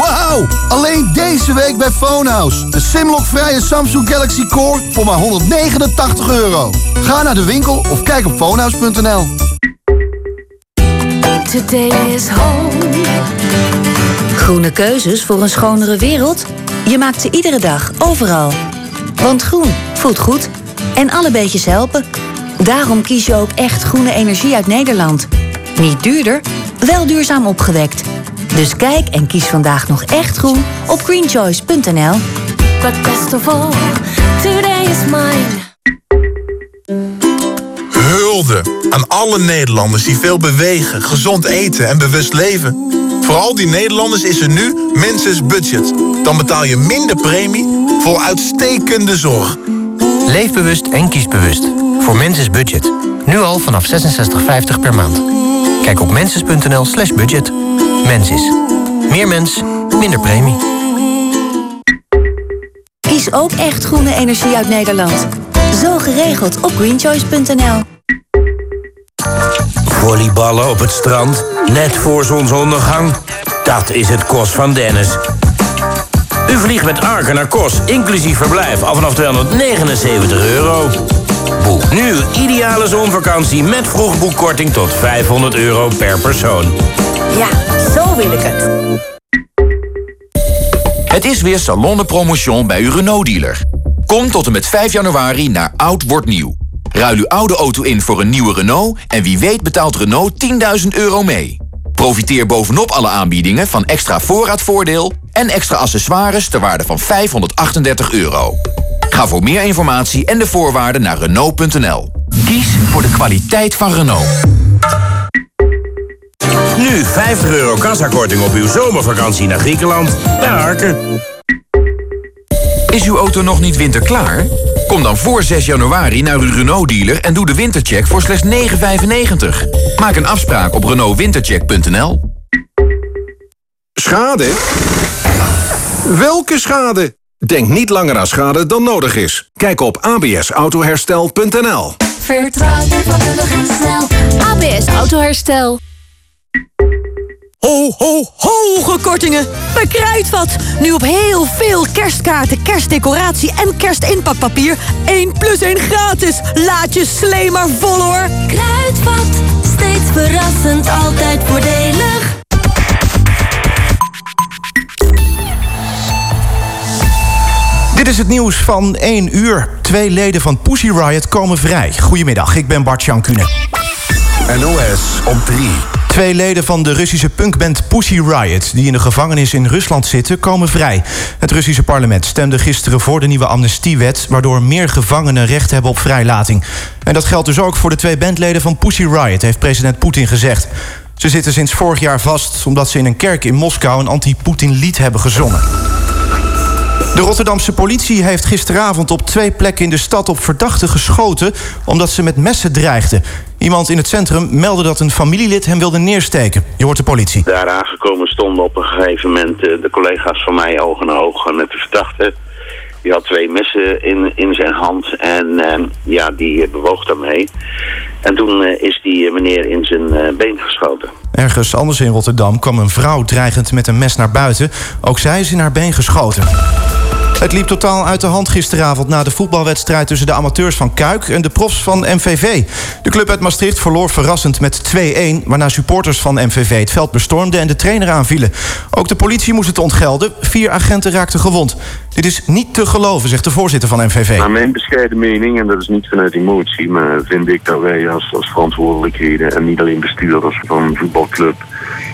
[SPEAKER 123] Wauw! Alleen deze week bij Phonehouse. De Simlock-vrije Samsung Galaxy Core voor maar 189 euro. Ga naar de winkel of kijk op phonehouse.nl.
[SPEAKER 9] Today is home. Groene keuzes voor een schonere wereld? Je maakt ze iedere dag, overal. Want groen voelt goed. En alle beetjes helpen. Daarom kies je ook echt groene energie uit Nederland. Niet duurder, wel duurzaam opgewekt. Dus kijk en kies vandaag nog echt groen op greenchoice.nl.
[SPEAKER 24] But best of all, today is mine.
[SPEAKER 118] Hulde aan alle Nederlanders die veel bewegen, gezond eten en bewust leven. Voor al die Nederlanders is er nu Menses Budget. Dan betaal je minder premie voor uitstekende zorg.
[SPEAKER 124] Leef bewust en kies bewust. Voor Menses Budget. Nu al vanaf 66,50 per maand. Kijk op menses.nl slash budget. Mensis. Meer mens, minder premie.
[SPEAKER 9] Kies ook echt groene energie uit Nederland. Zo geregeld op greenchoice.nl.
[SPEAKER 125] Volleyballen op het strand, net voor zonsondergang. Dat is het Kos van Dennis. U vliegt met Arken naar Kos, inclusief verblijf, al vanaf 279 euro. Boek nu ideale zonvakantie met vroegboekkorting tot 500 euro per persoon.
[SPEAKER 9] Ja, zo wil ik het.
[SPEAKER 126] Het is weer Salon de Promotion bij uw Renault-dealer. Kom tot en met 5 januari naar Oud Wordt Nieuw. Ruil uw oude auto in voor een nieuwe Renault... en wie weet betaalt Renault 10.000 euro mee. Profiteer bovenop alle aanbiedingen van extra voorraadvoordeel... en extra accessoires ter waarde van 538 euro. Ga voor meer informatie en de voorwaarden naar Renault.nl. Kies voor de kwaliteit van Renault.
[SPEAKER 125] Nu 50 euro kassakorting op uw zomervakantie naar Griekenland bij Arken.
[SPEAKER 126] Is uw auto nog niet winterklaar? Kom dan voor 6 januari naar uw Renault-dealer en doe de wintercheck voor slechts 9,95. Maak een afspraak op renaultwintercheck.nl.
[SPEAKER 17] Schade? Welke schade? Denk niet langer aan schade dan nodig is. Kijk op absautoherstel.nl.
[SPEAKER 24] Vertrouw je vakkundig en snel. ABS Autoherstel.
[SPEAKER 127] Ho, ho, hoge kortingen! Bij Kruidvat. Nu op heel veel kerstkaarten, kerstdecoratie en kerstinpakpapier. 1 plus 1 gratis. Laat je slee maar vol hoor.
[SPEAKER 24] Kruidvat, steeds verrassend, altijd voordelig.
[SPEAKER 128] Dit is het nieuws van 1 uur. Twee leden van Pussy Riot komen vrij. Goedemiddag, ik ben Bart Jankune.
[SPEAKER 17] NOS op 3.
[SPEAKER 128] Twee leden van de Russische punkband Pussy Riot... die in de gevangenis in Rusland zitten, komen vrij. Het Russische parlement stemde gisteren voor de nieuwe amnestiewet... waardoor meer gevangenen recht hebben op vrijlating. En dat geldt dus ook voor de twee bandleden van Pussy Riot... heeft president Poetin gezegd. Ze zitten sinds vorig jaar vast omdat ze in een kerk in Moskou... een anti-Poetin lied hebben gezongen. De Rotterdamse politie heeft gisteravond op twee plekken in de stad op verdachten geschoten omdat ze met messen dreigden. Iemand in het centrum meldde dat een familielid hem wilde neersteken. Je hoort de politie.
[SPEAKER 129] Daar aangekomen stonden op een gegeven moment eh, de collega's van mij oog in met de verdachte. Die had twee messen in, in zijn hand en eh, ja, die eh, bewoog daarmee. En toen eh, is die eh, meneer in zijn been geschoten.
[SPEAKER 128] Ergens anders in Rotterdam kwam een vrouw dreigend met een mes naar buiten. Ook zij is in haar been geschoten. Het liep totaal uit de hand gisteravond na de voetbalwedstrijd tussen de amateurs van Kuik en de profs van MVV. De club uit Maastricht verloor verrassend met 2-1, waarna supporters van MVV het veld bestormden en de trainer aanvielen. Ook de politie moest het ontgelden. Vier agenten raakten gewond. Dit is niet te geloven, zegt de voorzitter van MVV.
[SPEAKER 130] Naar mijn bescheiden mening, en dat is niet vanuit emotie, maar vind ik dat wij als, als verantwoordelijkheden en niet alleen bestuurders van een voetbalclub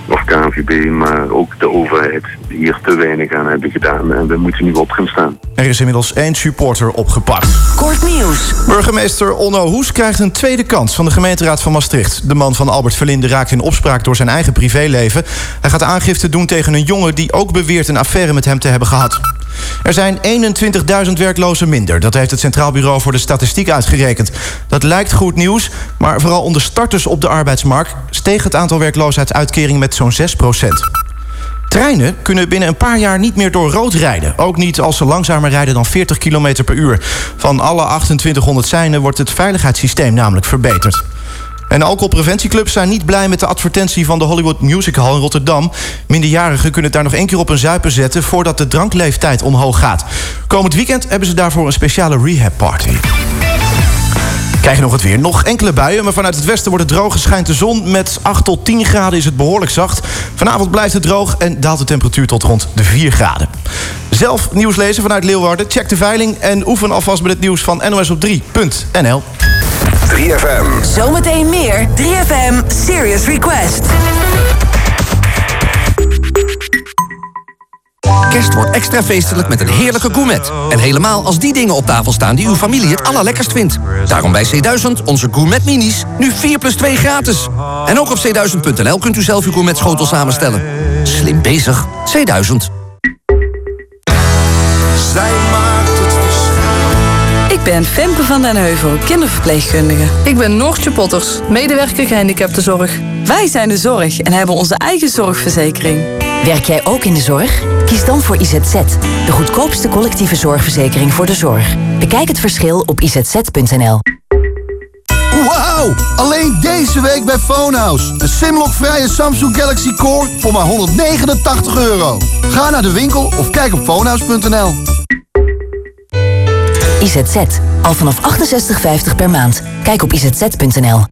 [SPEAKER 130] of KNVB, maar ook de overheid hier te weinig aan hebben gedaan. En we moeten nu op gaan staan.
[SPEAKER 128] Er is inmiddels één supporter opgepakt.
[SPEAKER 9] Kort nieuws.
[SPEAKER 128] Burgemeester Onno Hoes krijgt een tweede kans van de gemeenteraad van Maastricht. De man van Albert Verlinde raakt in opspraak door zijn eigen privéleven. Hij gaat aangifte doen tegen een jongen die ook beweert een affaire met hem te hebben gehad. Er zijn 21.000 werklozen minder. Dat heeft het Centraal Bureau voor de Statistiek uitgerekend. Dat lijkt goed nieuws, maar vooral onder starters op de arbeidsmarkt... steeg het aantal werkloosheidsuitkeringen met zo'n 6 Treinen kunnen binnen een paar jaar niet meer door rood rijden. Ook niet als ze langzamer rijden dan 40 km per uur. Van alle 2800 seinen wordt het veiligheidssysteem namelijk verbeterd. En alcoholpreventieclubs zijn niet blij met de advertentie van de Hollywood Music Hall in Rotterdam. Minderjarigen kunnen het daar nog één keer op een zuipen zetten voordat de drankleeftijd omhoog gaat. Komend weekend hebben ze daarvoor een speciale rehab party. Krijg je nog het weer. Nog enkele buien, maar vanuit het westen wordt het droog. Schijnt de zon. Met 8 tot 10 graden is het behoorlijk zacht. Vanavond blijft het droog en daalt de temperatuur tot rond de 4 graden. Zelf nieuws lezen vanuit Leeuwarden. Check de veiling en oefen alvast met het nieuws van NOS op 3.nl.
[SPEAKER 108] 3FM.
[SPEAKER 9] Zometeen meer 3FM Serious Request.
[SPEAKER 48] Kerst wordt extra feestelijk met een heerlijke gourmet. En helemaal als die dingen op tafel staan die uw familie het allerlekkerst vindt. Daarom bij C1000 onze gourmet minis. Nu 4 plus 2 gratis. En ook op c1000.nl kunt u zelf uw gourmet schotel samenstellen. Slim bezig. C1000.
[SPEAKER 40] Zij
[SPEAKER 64] ben Femke van den Heuvel, kinderverpleegkundige. Ik ben Noortje Potters, medewerker gehandicaptenzorg. Wij zijn de zorg en hebben onze eigen zorgverzekering.
[SPEAKER 131] Werk jij ook in de zorg? Kies dan voor IZZ, de goedkoopste collectieve zorgverzekering voor de zorg. Bekijk het verschil op izz.nl.
[SPEAKER 123] Wauw! Alleen deze week bij Phonehouse. De Simlock-vrije Samsung Galaxy Core voor maar 189 euro. Ga naar de winkel of kijk op phonehouse.nl.
[SPEAKER 131] IZZ, al vanaf 68,50 per maand. Kijk op izz.nl.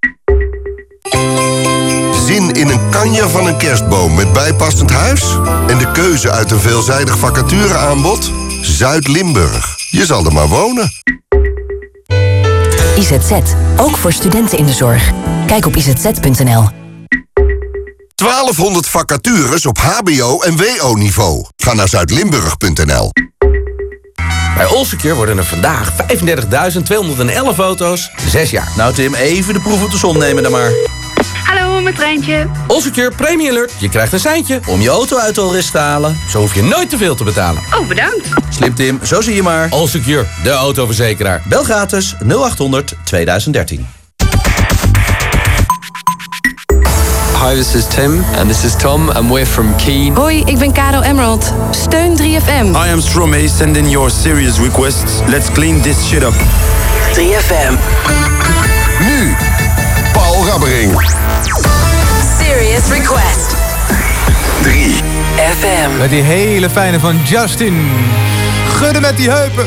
[SPEAKER 108] Zin in een kanje van een kerstboom met bijpassend huis? En de keuze uit een veelzijdig vacatureaanbod? Zuid-Limburg. Je zal er maar wonen.
[SPEAKER 131] IZZ, ook voor studenten in de zorg. Kijk op izz.nl.
[SPEAKER 108] 1200 vacatures op hbo- en wo-niveau. Ga naar zuidlimburg.nl.
[SPEAKER 132] Bij Allsecure worden er vandaag 35.211 auto's. 6 jaar. Nou Tim, even de proef op de som nemen dan maar.
[SPEAKER 24] Hallo, met Treintje.
[SPEAKER 132] Allsecure Premium Alert. Je krijgt een seintje om je auto uit de te halen. Zo hoef je nooit te veel te betalen.
[SPEAKER 24] Oh, bedankt.
[SPEAKER 132] Slim Tim, zo zie je maar. Allsecure, de autoverzekeraar. Bel gratis 0800 2013.
[SPEAKER 21] Hi, this is Tim, and this is Tom, and we're from Keen.
[SPEAKER 64] Hoi, ik ben Caro Emerald. Steun 3FM.
[SPEAKER 133] I am Stromae. Send in your serious requests. Let's clean this shit up.
[SPEAKER 9] 3FM.
[SPEAKER 108] Nu, Paul Rabbering.
[SPEAKER 9] Serious Request.
[SPEAKER 108] 3
[SPEAKER 9] FM.
[SPEAKER 19] Met die hele fijne van Justin. Gudden met die heupen.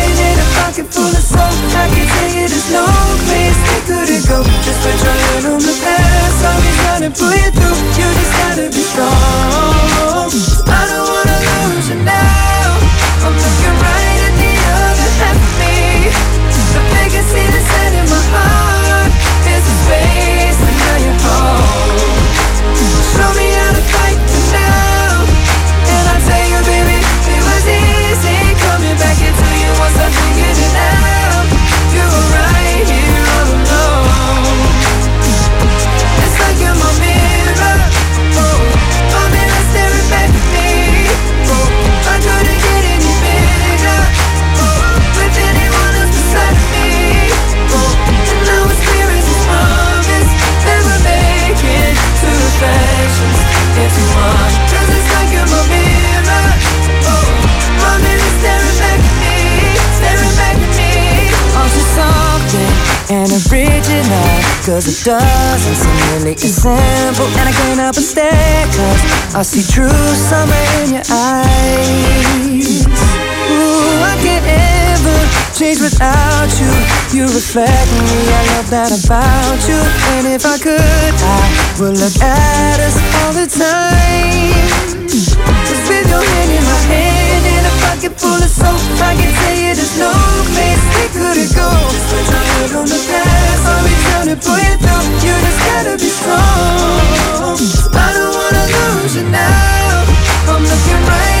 [SPEAKER 67] pocket full of soul I can tell you there's no place we couldn't go. Just put your hand on the past. I'll be trying to pull you through. You just gotta be strong. I don't wanna lose you now. I'm looking right at the other half of me. The vacancy that's set in It doesn't seem really as simple And I can't help but stare Cause I see true summer in your eyes. Ooh, I can't ever change without you. You reflect me, I love that about you. And if I could, I would look at us all the time with your hand in my hand And a pocket full of soap. I can tell you there's no place we couldn't go Put your head on the past I'll be trying to pull you through. You just gotta be strong. I don't wanna lose you now. I'm looking right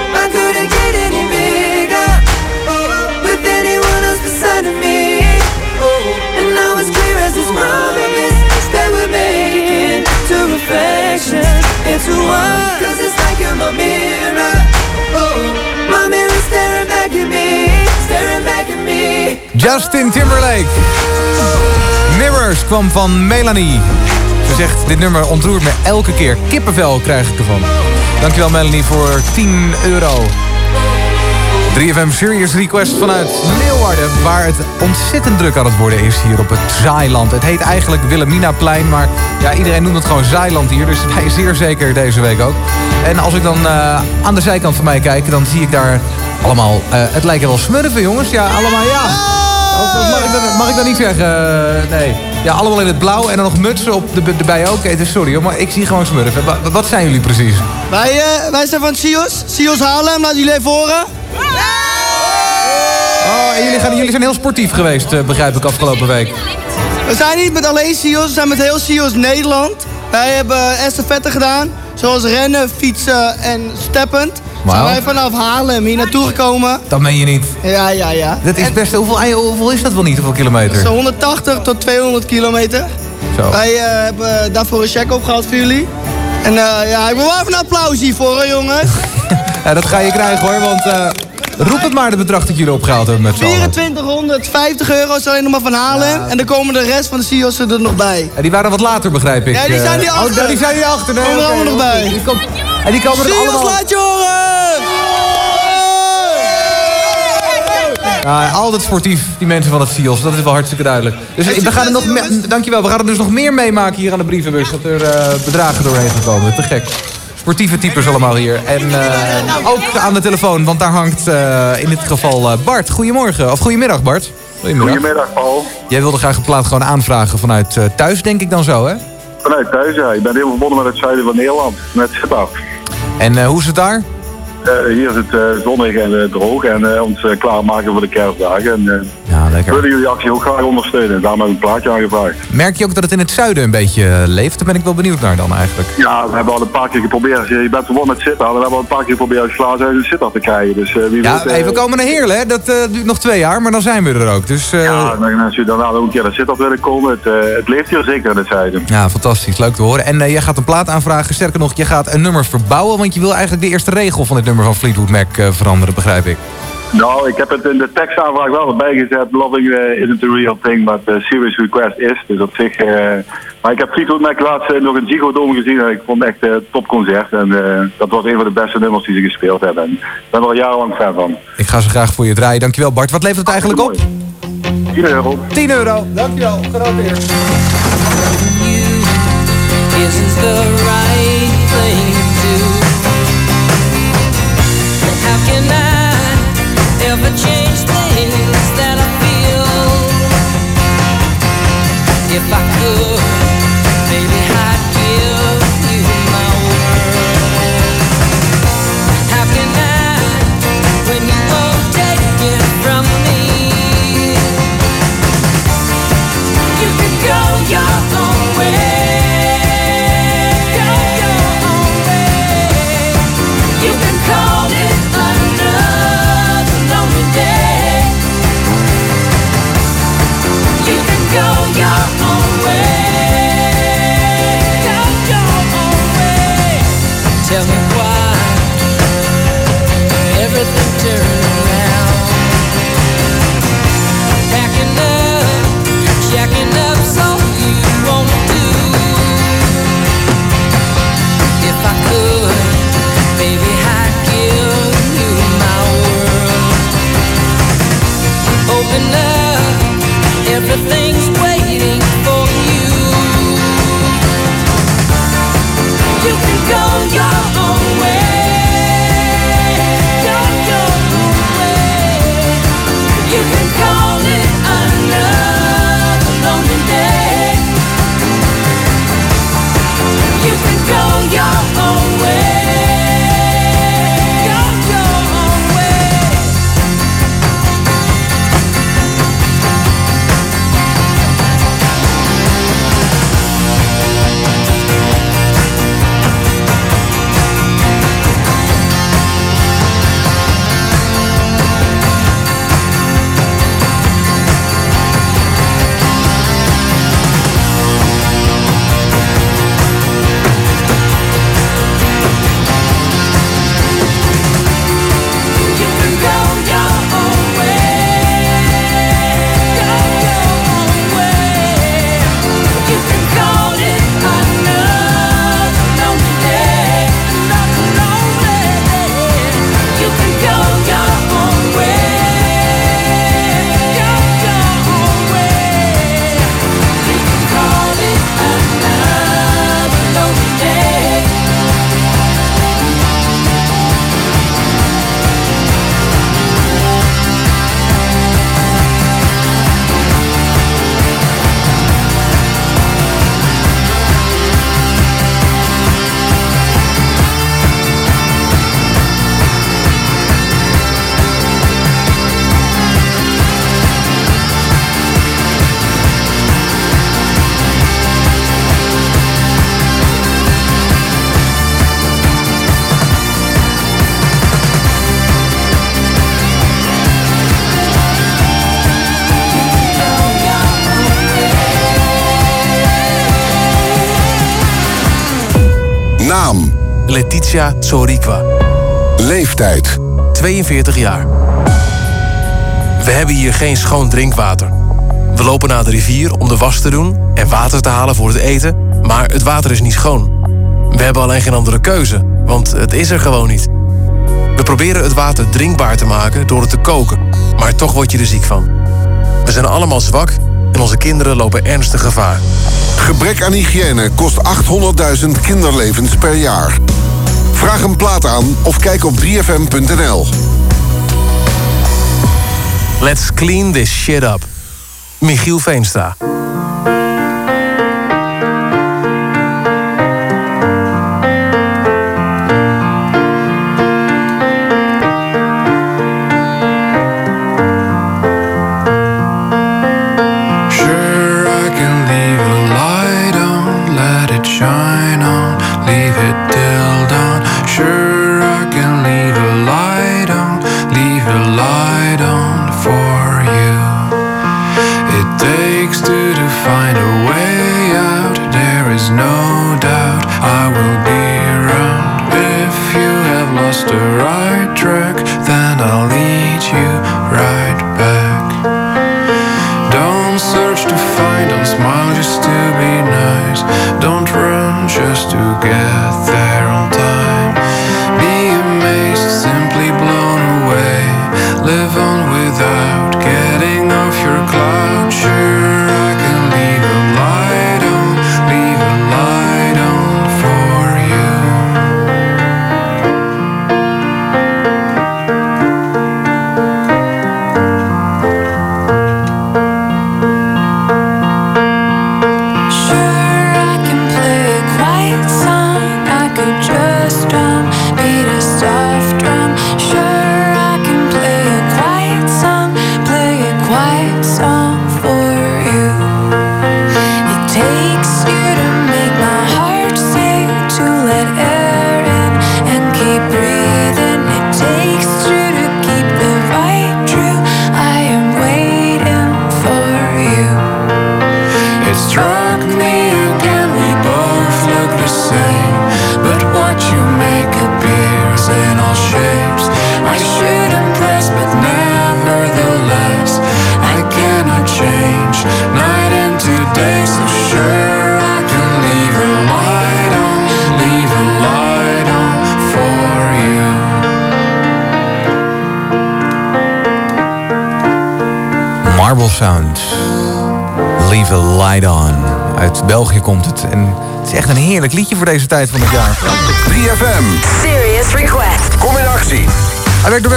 [SPEAKER 67] Cause it's like mirror. Oh, my staring back at me, staring back at me.
[SPEAKER 19] Justin Timberlake. Mirrors kwam van Melanie. Ze zegt, dit nummer ontroert me elke keer. Kippenvel krijg ik ervan. Dankjewel Melanie voor 10 euro. 3FM Serious Request vanuit Leeuwarden... waar het ontzettend druk aan het worden is hier op het Zaailand. Het heet eigenlijk Wilhelminaplein, maar ja, iedereen noemt het gewoon Zaailand hier. Dus wij zeer zeker deze week ook. En als ik dan eh, aan de zijkant van mij kijk, dan zie ik daar allemaal... eh, het lijken wel smurfen, jongens. Ja, allemaal ja. Of mag, ik dat, mag ik dat niet zeggen? Eh, nee. Ja, allemaal in het blauw en dan nog mutsen op de, erbij ook. Dus sorry hoor, maar ik zie gewoon smurfen. Wa- wat zijn jullie precies?
[SPEAKER 129] Wij, wij zijn van Sios, Sios Haarlem, laat jullie even horen.
[SPEAKER 19] Oh, en jullie, gaan, jullie zijn heel sportief geweest, eh, begrijp ik, afgelopen week.
[SPEAKER 129] We zijn niet met alleen Sios, we zijn met heel Sios Nederland. Wij hebben estafette gedaan, zoals rennen, fietsen en steppend.
[SPEAKER 19] Wauw.
[SPEAKER 129] Zijn wij vanaf Haarlem hier naartoe gekomen.
[SPEAKER 19] Dat meen je niet.
[SPEAKER 129] Ja, ja, ja.
[SPEAKER 19] Dat is best... Hoeveel, hoeveel is dat wel niet? Hoeveel kilometer?
[SPEAKER 129] Zo 180 tot 200 kilometer.
[SPEAKER 19] Zo.
[SPEAKER 129] Wij eh, hebben daarvoor een check opgehaald voor jullie. En eh, ja, ik wil wel even een applaus hiervoor, hè, jongens.
[SPEAKER 19] Ja, dat ga je krijgen hoor, want roep het maar de bedrag dat jullie opgehaald hebben met z'n allen.
[SPEAKER 129] 2450 euro is alleen nog maar van Haarlem. En dan komen de rest van de Sios er nog bij.
[SPEAKER 19] En die waren wat later, begrijp ik.
[SPEAKER 129] Ja, die zijn
[SPEAKER 19] eh.
[SPEAKER 129] die achter.
[SPEAKER 19] Oh, die zijn die achter. Nee,
[SPEAKER 129] Komen er allemaal nog bij.
[SPEAKER 19] Die kom- En die komen er
[SPEAKER 129] Sios,
[SPEAKER 19] allemaal...
[SPEAKER 129] laat je horen!
[SPEAKER 19] Ja, altijd sportief, die mensen van het SIOS. Dat is wel hartstikke duidelijk. Dus we gaan er nog dankjewel, we gaan er dus nog meer meemaken hier aan de brievenbus. Dat er eh, bedragen doorheen gaan komen. Te gek. Sportieve types allemaal hier. En eh, ook aan de telefoon, want daar hangt eh, in dit geval eh, Bart. Goedemorgen, of goedemiddag Bart. Goedemiddag.
[SPEAKER 134] Goedemiddag, Paul.
[SPEAKER 19] Jij wilde graag een plaat gewoon aanvragen vanuit eh, thuis, denk ik dan zo, hè?
[SPEAKER 134] Vanuit thuis, ja. Ik ben heel verbonden met het zuiden van Nederland. Met Sittard.
[SPEAKER 19] En eh, hoe is het daar?
[SPEAKER 134] Eh, hier is het eh, zonnig en eh, droog en eh, ons klaarmaken voor de kerstdagen. En, eh,
[SPEAKER 19] Lekker.
[SPEAKER 135] willen jullie actie ook graag ondersteunen. Daarom heb ik een plaatje aangevraagd.
[SPEAKER 19] Merk je ook dat het in het zuiden een beetje eh, leeft? Daar ben ik wel benieuwd naar dan eigenlijk.
[SPEAKER 135] Ja, we hebben al een paar keer geprobeerd. Je bent gewoon met zitten. We hebben al een paar keer geprobeerd uit een sitter te krijgen. Dus eh, wie
[SPEAKER 19] Ja,
[SPEAKER 135] weet, eh,
[SPEAKER 19] komen naar Heerlen, hè? Dat duurt nog twee jaar, maar dan zijn we er ook. Dus
[SPEAKER 135] Ja, en als je daarna ook een keer naar Sittard willen komen, het, het leeft hier zeker in het zuiden.
[SPEAKER 19] Ja, fantastisch. Leuk te horen. En jij gaat een plaat aanvragen. Sterker nog, je gaat een nummer verbouwen. Want je wil eigenlijk de eerste regel van dit nummer van Fleetwood Mac veranderen, begrijp ik.
[SPEAKER 135] Nou, ik heb het in de tekstaanvraag wel erbij gezet. Loving eh, isn't a real thing, but a serious request is. Dus op zich... eh, maar ik heb Fleetwood Mac laatst eh, nog in Ziggo Dome gezien. En ik vond het echt een topconcert. En eh, dat was een van de beste nummers die ze gespeeld hebben. En ik ben er al jarenlang fan van.
[SPEAKER 19] Ik ga ze graag voor je draaien. Dankjewel Bart. Wat levert het eigenlijk op?
[SPEAKER 135] 10 euro.
[SPEAKER 19] 10 euro. Dankjewel. Genoteerd.
[SPEAKER 67] isn't the right thing If I
[SPEAKER 17] The
[SPEAKER 136] things Tsoriqua.
[SPEAKER 17] Leeftijd.
[SPEAKER 136] 42 jaar. We hebben hier geen schoon drinkwater. We lopen naar de rivier om de was te doen en water te halen voor het eten, maar het water is niet schoon. We hebben alleen geen andere keuze, want het is er gewoon niet. We proberen het water drinkbaar te maken door het te koken, maar toch word je er ziek van. We zijn allemaal zwak en onze kinderen lopen ernstig gevaar.
[SPEAKER 17] Gebrek aan hygiëne kost 800.000 kinderlevens per jaar. Vraag een plaat aan of kijk op 3fm.nl.
[SPEAKER 136] Let's clean this shit up. Michiel Veenstra.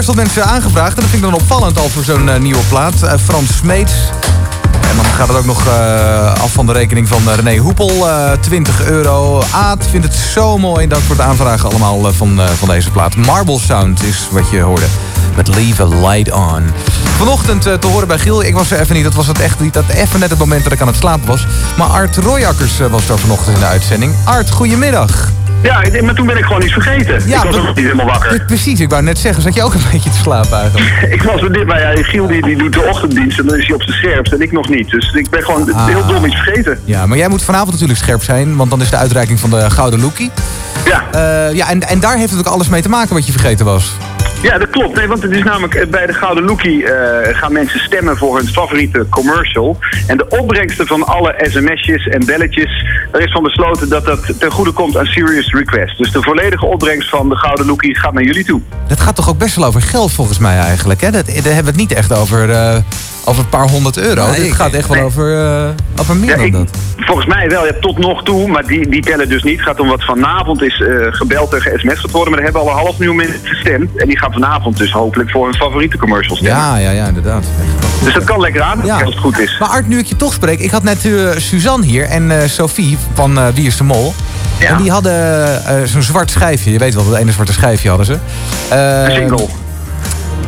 [SPEAKER 19] Best wel mensen aangevraagd. En dat vind ik dan opvallend al voor zo'n eh, nieuwe plaat. Eh, Frans Smeets. En dan gaat het ook nog eh, af van de rekening van René Hoepel. eh 20 euro. Aad vindt het zo mooi. Dank voor het aanvragen allemaal van, van deze plaat. Marble Sound is wat je hoorde. Met Leave a Light On. Vanochtend te horen bij Giel. Ik was er even niet. Dat was het echt niet. Dat even net het moment dat ik aan het slapen was. Maar Art Royakkers was er vanochtend in de uitzending. Art, goedemiddag.
[SPEAKER 137] Ja, maar toen ben ik gewoon iets vergeten. ik was ook niet helemaal wakker.
[SPEAKER 19] Precies, ik wou net zeggen. Zat je ook een beetje te slapen eigenlijk?
[SPEAKER 137] Ik was met dit, maar ja, Giel die, die doet de ochtenddienst en dan is hij op zijn scherpst en ik nog niet. Dus ik ben gewoon
[SPEAKER 19] Ah.
[SPEAKER 137] heel dom iets vergeten.
[SPEAKER 19] Ja, maar jij moet vanavond natuurlijk scherp zijn, want dan is de uitreiking van de Gouden Lookie.
[SPEAKER 137] Ja.
[SPEAKER 19] ja, en, en daar heeft het ook alles mee te maken wat je vergeten was.
[SPEAKER 137] Ja, dat klopt. Nee, want het is namelijk eh, bij de Gouden Lookie eh, gaan mensen stemmen voor hun favoriete commercial. En de opbrengsten van alle sms'jes en belletjes, er is van besloten dat dat ten goede komt aan Serious Request. Dus de volledige opbrengst van de Gouden Lookie gaat naar jullie toe.
[SPEAKER 19] Dat gaat toch ook best wel over geld volgens mij eigenlijk. Hè? Dat, daar hebben we het niet echt over, eh, over een paar honderd euro.
[SPEAKER 137] Nee,
[SPEAKER 19] Dit gaat echt wel
[SPEAKER 137] nee.
[SPEAKER 19] over, eh, over meer
[SPEAKER 137] Ja,
[SPEAKER 19] dan
[SPEAKER 137] ik-
[SPEAKER 19] dat.
[SPEAKER 137] Volgens mij wel, ja, tot nog toe, maar die, die tellen dus niet. Het gaat om wat vanavond is eh, gebeld en ge-sms'd worden. Maar er hebben al een half miljoen mensen gestemd. En die gaan vanavond dus hopelijk voor hun favoriete commercial stemmen.
[SPEAKER 19] Ja, ja, ja, inderdaad.
[SPEAKER 137] Dus dat kan lekker aan, als het goed is.
[SPEAKER 19] Maar Art, nu ik je toch spreek. Ik had net eh, Suzanne hier en eh, Sophie van Wie is de Mol. En die hadden zo'n zwart schijfje. Je weet wel, dat ene zwarte schijfje hadden ze.
[SPEAKER 137] Een single.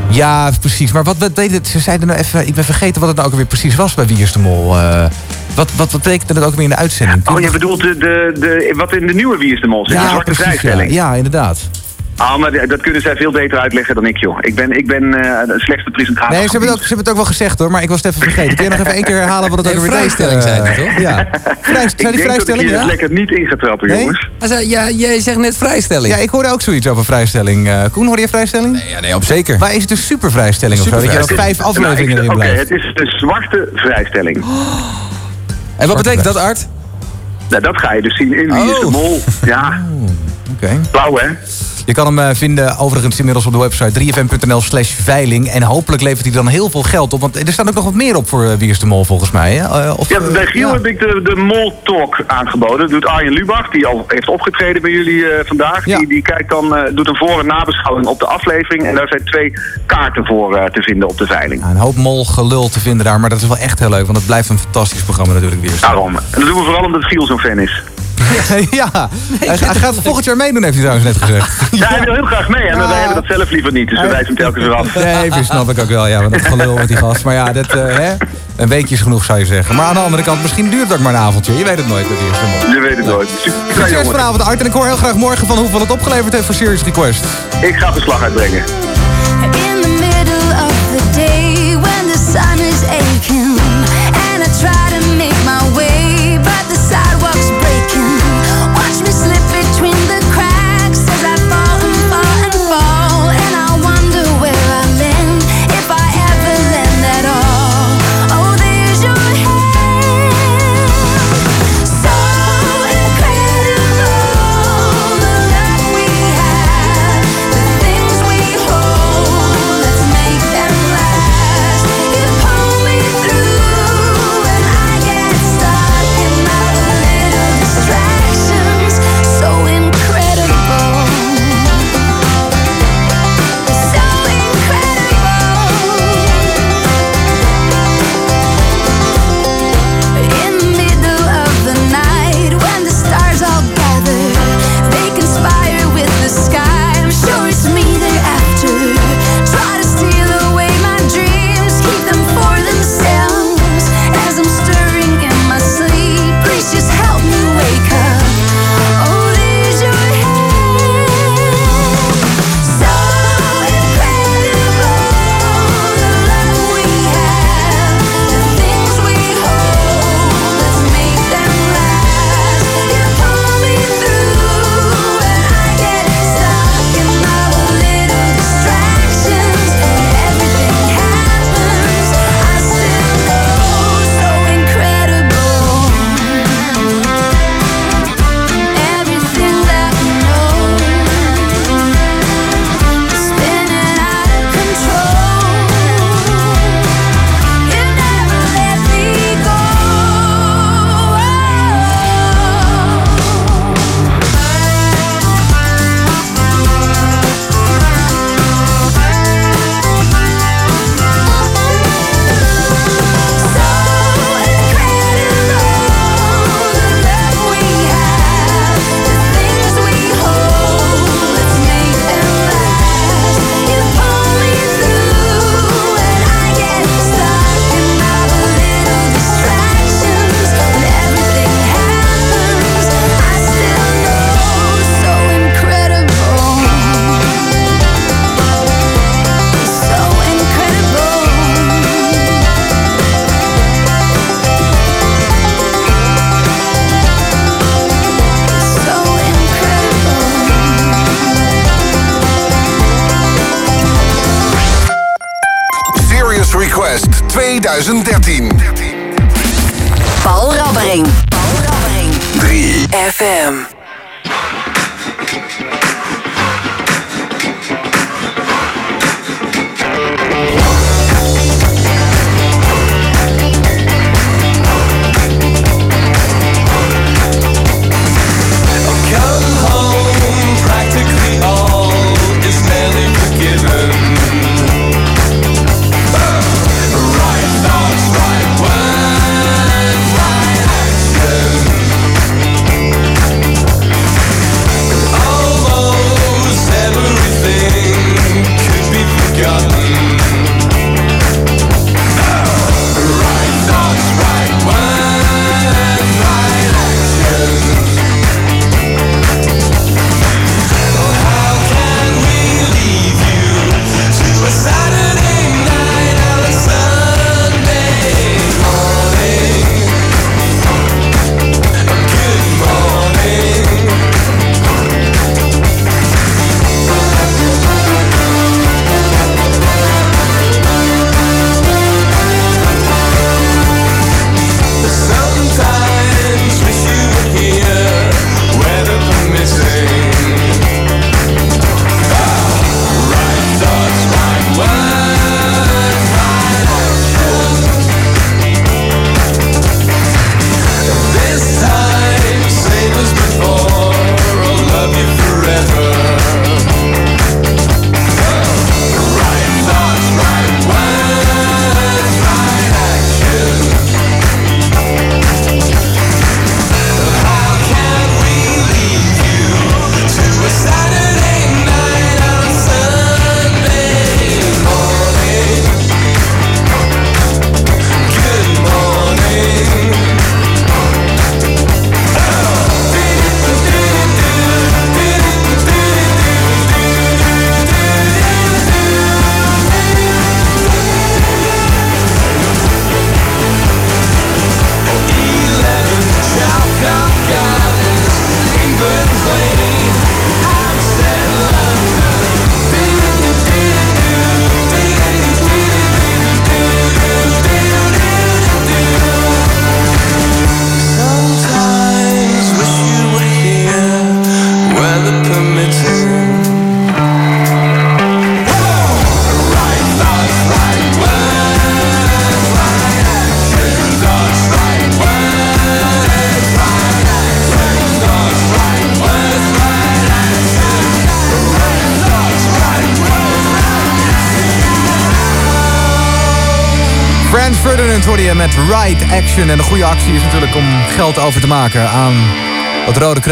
[SPEAKER 19] Ja, precies. Maar wat, wat deed het? Ze zeiden nou even, ik ben vergeten wat het nou ook weer precies was bij Wie is de Mol. Wat, wat, wat betekende dat ook weer in de uitzending?
[SPEAKER 137] Oh, je bedoelt de, de, de, wat in de nieuwe Wie is de Mol zit, de zwarte
[SPEAKER 19] precies, ja. ja, inderdaad.
[SPEAKER 137] Ah, maar dat kunnen zij veel beter uitleggen dan ik, joh. Ik ben, ik ben eh, de slechtste presentator.
[SPEAKER 19] Nee, ze hebben, het ook, ze hebben het ook wel gezegd hoor, maar ik was het even vergeten. Kun je nog even één keer herhalen wat het ook weer deed?
[SPEAKER 138] vrijstelling
[SPEAKER 19] eh,
[SPEAKER 138] zei hij, toch?
[SPEAKER 19] Ja. Vrij,
[SPEAKER 137] ik
[SPEAKER 19] zei die
[SPEAKER 137] denk
[SPEAKER 19] vrijstelling,
[SPEAKER 137] dat ik hier
[SPEAKER 19] ja?
[SPEAKER 137] lekker niet in ga trappen,
[SPEAKER 19] Nee?
[SPEAKER 137] jongens.
[SPEAKER 138] Ja, jij zegt net vrijstelling.
[SPEAKER 19] Ja, ik hoorde ook zoiets over vrijstelling. Eh, Koen, hoorde je vrijstelling? Nee,
[SPEAKER 138] ja, nee, op zeker.
[SPEAKER 19] Maar is het een supervrijstelling of zo? Dat je er ook vijf afleveringen
[SPEAKER 137] Nou,
[SPEAKER 19] in
[SPEAKER 137] ik- Oké,
[SPEAKER 19] blijft?
[SPEAKER 137] het is de zwarte vrijstelling.
[SPEAKER 138] En wat betekent dat, Art?
[SPEAKER 137] Nou, dat ga je dus zien in Wie is de
[SPEAKER 19] Oh.
[SPEAKER 137] Mol. Ja,
[SPEAKER 19] Oké.
[SPEAKER 137] blauw hè?
[SPEAKER 19] Je kan hem eh, vinden overigens inmiddels op de website 3fm.nl slash veiling. En hopelijk levert hij dan heel veel geld op. Want er staat ook nog wat meer op voor eh, Wie is de Mol volgens mij. Hè? Eh, of,
[SPEAKER 137] Ja, bij Giel heb ik de, de Mol Talk aangeboden. Dat doet Arjen Lubach, die al heeft opgetreden bij jullie vandaag. Die, die kijkt dan, doet een voor- en nabeschouwing op de aflevering. En daar zijn twee kaarten voor te vinden op de veiling.
[SPEAKER 19] Ja, een hoop mol gelul te vinden daar. Maar dat is wel echt heel leuk. Want het blijft een fantastisch programma natuurlijk weer.
[SPEAKER 137] Daarom. En dat doen we vooral omdat Giel zo'n fan is.
[SPEAKER 19] ja, hij, hij gaat volgend jaar meedoen, heeft hij trouwens net gezegd.
[SPEAKER 137] Ja, hij wil heel graag mee. En wij hebben dat zelf liever niet. Dus we wijzen hem telkens weer af.
[SPEAKER 19] Nee, dat snap ik ook wel. Ja, want dat gelul met die gast. Maar ja, dat, eh, hè, een weekje is genoeg zou je zeggen. Maar aan de andere kant, misschien duurt het ook maar een avondje. Je weet het nooit met die eerste mol.
[SPEAKER 137] Je weet het nooit.
[SPEAKER 19] Succes vanavond, Art. En ik hoor heel graag morgen van hoeveel het opgeleverd heeft voor Serious Request.
[SPEAKER 137] Ik ga verslag uitbrengen.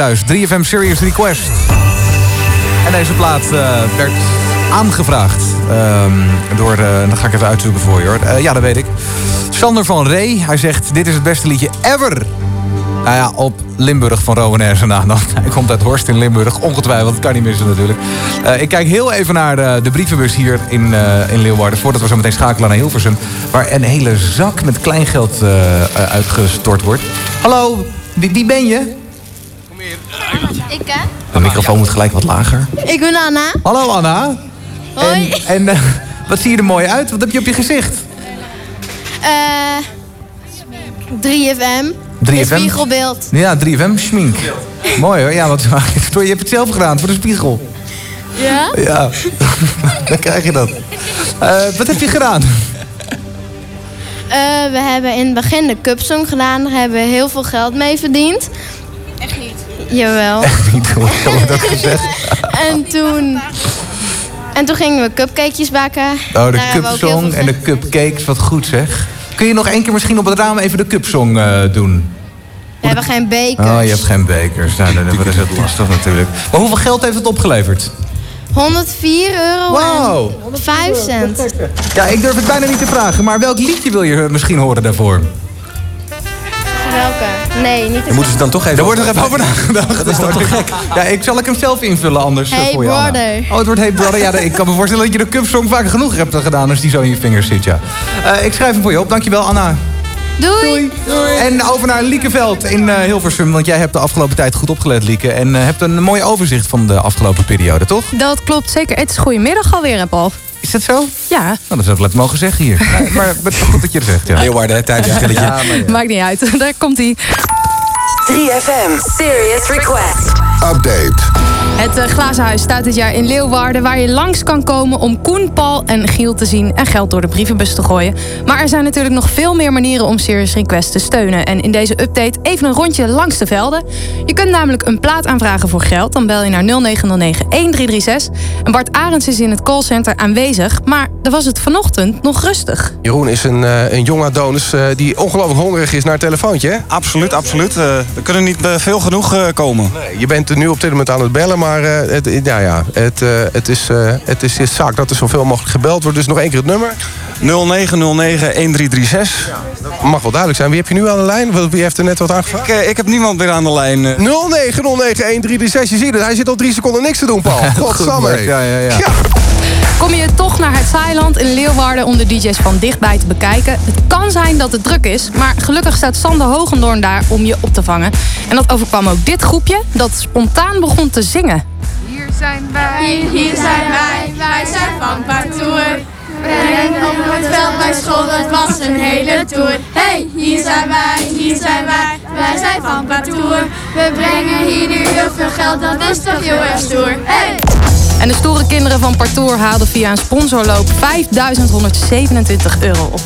[SPEAKER 19] Het Rode Kruis. 3FM Serious Request. En deze plaat eh, werd aangevraagd ehm, door... eh, dat ga ik even uitzoeken voor je hoor. Eh, ja, dat weet ik. Sander van Ree, hij zegt... Dit is het beste liedje ever. Nou ja, op Limburg van Rowan na. Dan. Hij komt uit Horst in Limburg, ongetwijfeld. Dat kan niet missen natuurlijk. Ik kijk heel even naar de, brievenbus hier in, in Leeuwarden... voordat we zo meteen schakelen naar Hilversum... waar een hele zak met kleingeld uitgestort wordt. Hallo, wie ben je?
[SPEAKER 139] Ik hè?
[SPEAKER 19] De microfoon moet gelijk wat lager.
[SPEAKER 139] Ik ben Anna.
[SPEAKER 19] Hallo Anna.
[SPEAKER 139] Hoi.
[SPEAKER 19] En, en eh, wat zie je er mooi uit? Wat heb je op je gezicht?
[SPEAKER 139] Eh 3FM.
[SPEAKER 19] 3FM?
[SPEAKER 139] Een spiegelbeeld.
[SPEAKER 19] Ja, 3FM schmink. Mooi hoor. Ja, wat, je hebt het zelf gedaan voor de spiegel.
[SPEAKER 139] Ja?
[SPEAKER 19] Ja, dan krijg je dat. Eh, wat heb je gedaan?
[SPEAKER 139] We hebben in het begin de Cupsong gedaan. Daar hebben we heel veel geld mee verdiend. Echt niet. Jawel.
[SPEAKER 19] Hoor, ik dat gezegd.
[SPEAKER 139] En toen... En toen gingen we cupcakejes bakken.
[SPEAKER 19] Oh, de cupsong en de cupcakes. Wat goed zeg. Kun je nog één keer misschien op het raam even de cupsong eh, doen?
[SPEAKER 139] We hebben geen bekers.
[SPEAKER 19] Oh, je hebt geen bekers. Nou, dan is het lastig natuurlijk. Maar hoeveel geld heeft het opgeleverd?
[SPEAKER 139] 104 euro
[SPEAKER 19] Wow.
[SPEAKER 139] en 5 cent.
[SPEAKER 19] Ja, ik durf het bijna niet te vragen. Maar welk liedje wil je misschien horen daarvoor?
[SPEAKER 139] Welke? Nee, niet
[SPEAKER 140] Dan moeten ze dan toch even...
[SPEAKER 19] Daar wordt er even over nagedacht.
[SPEAKER 140] Dat is dan toch gek?
[SPEAKER 19] Ja, ik zal ik hem zelf invullen anders eh,
[SPEAKER 139] Hey
[SPEAKER 19] voor je, Anna.
[SPEAKER 139] brother.
[SPEAKER 19] Oh, het wordt Hey Brother. Ja, ik kan me voorstellen dat je de cupsong vaak genoeg hebt gedaan... als die zo in je vingers zit, ja. Eh, ik schrijf hem voor je op. Dankjewel, Anna.
[SPEAKER 139] Doei.
[SPEAKER 19] En over naar Liekeveld in eh, Hilversum. Want jij hebt de afgelopen tijd goed opgelet, Lieke. En hebt een mooi overzicht van de afgelopen periode, toch?
[SPEAKER 141] Dat klopt zeker. Het is goedemiddag alweer, hè, Paul.
[SPEAKER 19] dat zo?
[SPEAKER 64] Ja.
[SPEAKER 19] Nou, dat zou ik net mogen zeggen hier. Maar het is goed dat je het zegt, ja.
[SPEAKER 142] Leeuwarden, tijdverschilletje.
[SPEAKER 19] Ja, ja.
[SPEAKER 64] Maakt niet uit. Daar komt hij.
[SPEAKER 24] 3FM Serious Request.
[SPEAKER 17] Update.
[SPEAKER 64] Het eh, Glazen Huis staat dit jaar in Leeuwarden... waar je langs kan komen om Koen, Paul en Giel te zien... en geld door de brievenbus te gooien. Maar er zijn natuurlijk nog veel meer manieren om Serious Request te steunen. En in deze update even een rondje langs de velden. Je kunt namelijk een plaat aanvragen voor geld. Dan bel je naar 0909-1336. En Bart Arends is in het callcenter aanwezig... maar er was het vanochtend nog rustig.
[SPEAKER 22] Jeroen is een, eh, een jong Adonis eh, die ongelooflijk hongerig is naar het telefoontje. hè?
[SPEAKER 29] Absoluut, absoluut. Eh, er kunnen niet veel genoeg eh, komen.
[SPEAKER 22] Nee, je bent er nu op dit moment aan het bellen, maar eh, het, ja, ja, het, eh, het, is, eh, het is zaak dat er zoveel mogelijk gebeld wordt. Dus nog één keer het nummer.
[SPEAKER 29] 0909-1336.
[SPEAKER 22] Mag wel duidelijk zijn. Wie heb je nu aan de lijn? Wie heeft er net wat aangevraagd?
[SPEAKER 29] Ik, eh, ik heb niemand meer aan de lijn. eh.
[SPEAKER 22] 09091336. Je ziet het, hij zit al drie seconden niks te doen, Paul. Godsamme.
[SPEAKER 19] Goed, ja, ja, ja.
[SPEAKER 64] Kom je toch naar het Zeiland in Leeuwarden om de DJ's van dichtbij te bekijken? Het kan zijn dat het druk is, maar gelukkig staat Sander Hogendoorn daar om je op te vangen. En dat overkwam ook dit groepje dat spontaan begon te zingen.
[SPEAKER 139] Hier zijn wij, hier, zijn wij, wij zijn van Partour. Rennen op het veld bij school, dat was een hele tour. Hey, hier zijn wij, hier zijn wij, wij zijn van Partour. We brengen hier nu heel veel geld, dat is toch heel erg stoer. Hey!
[SPEAKER 64] En de stoere kinderen van Partour haalden via een sponsorloop 5127 euro op.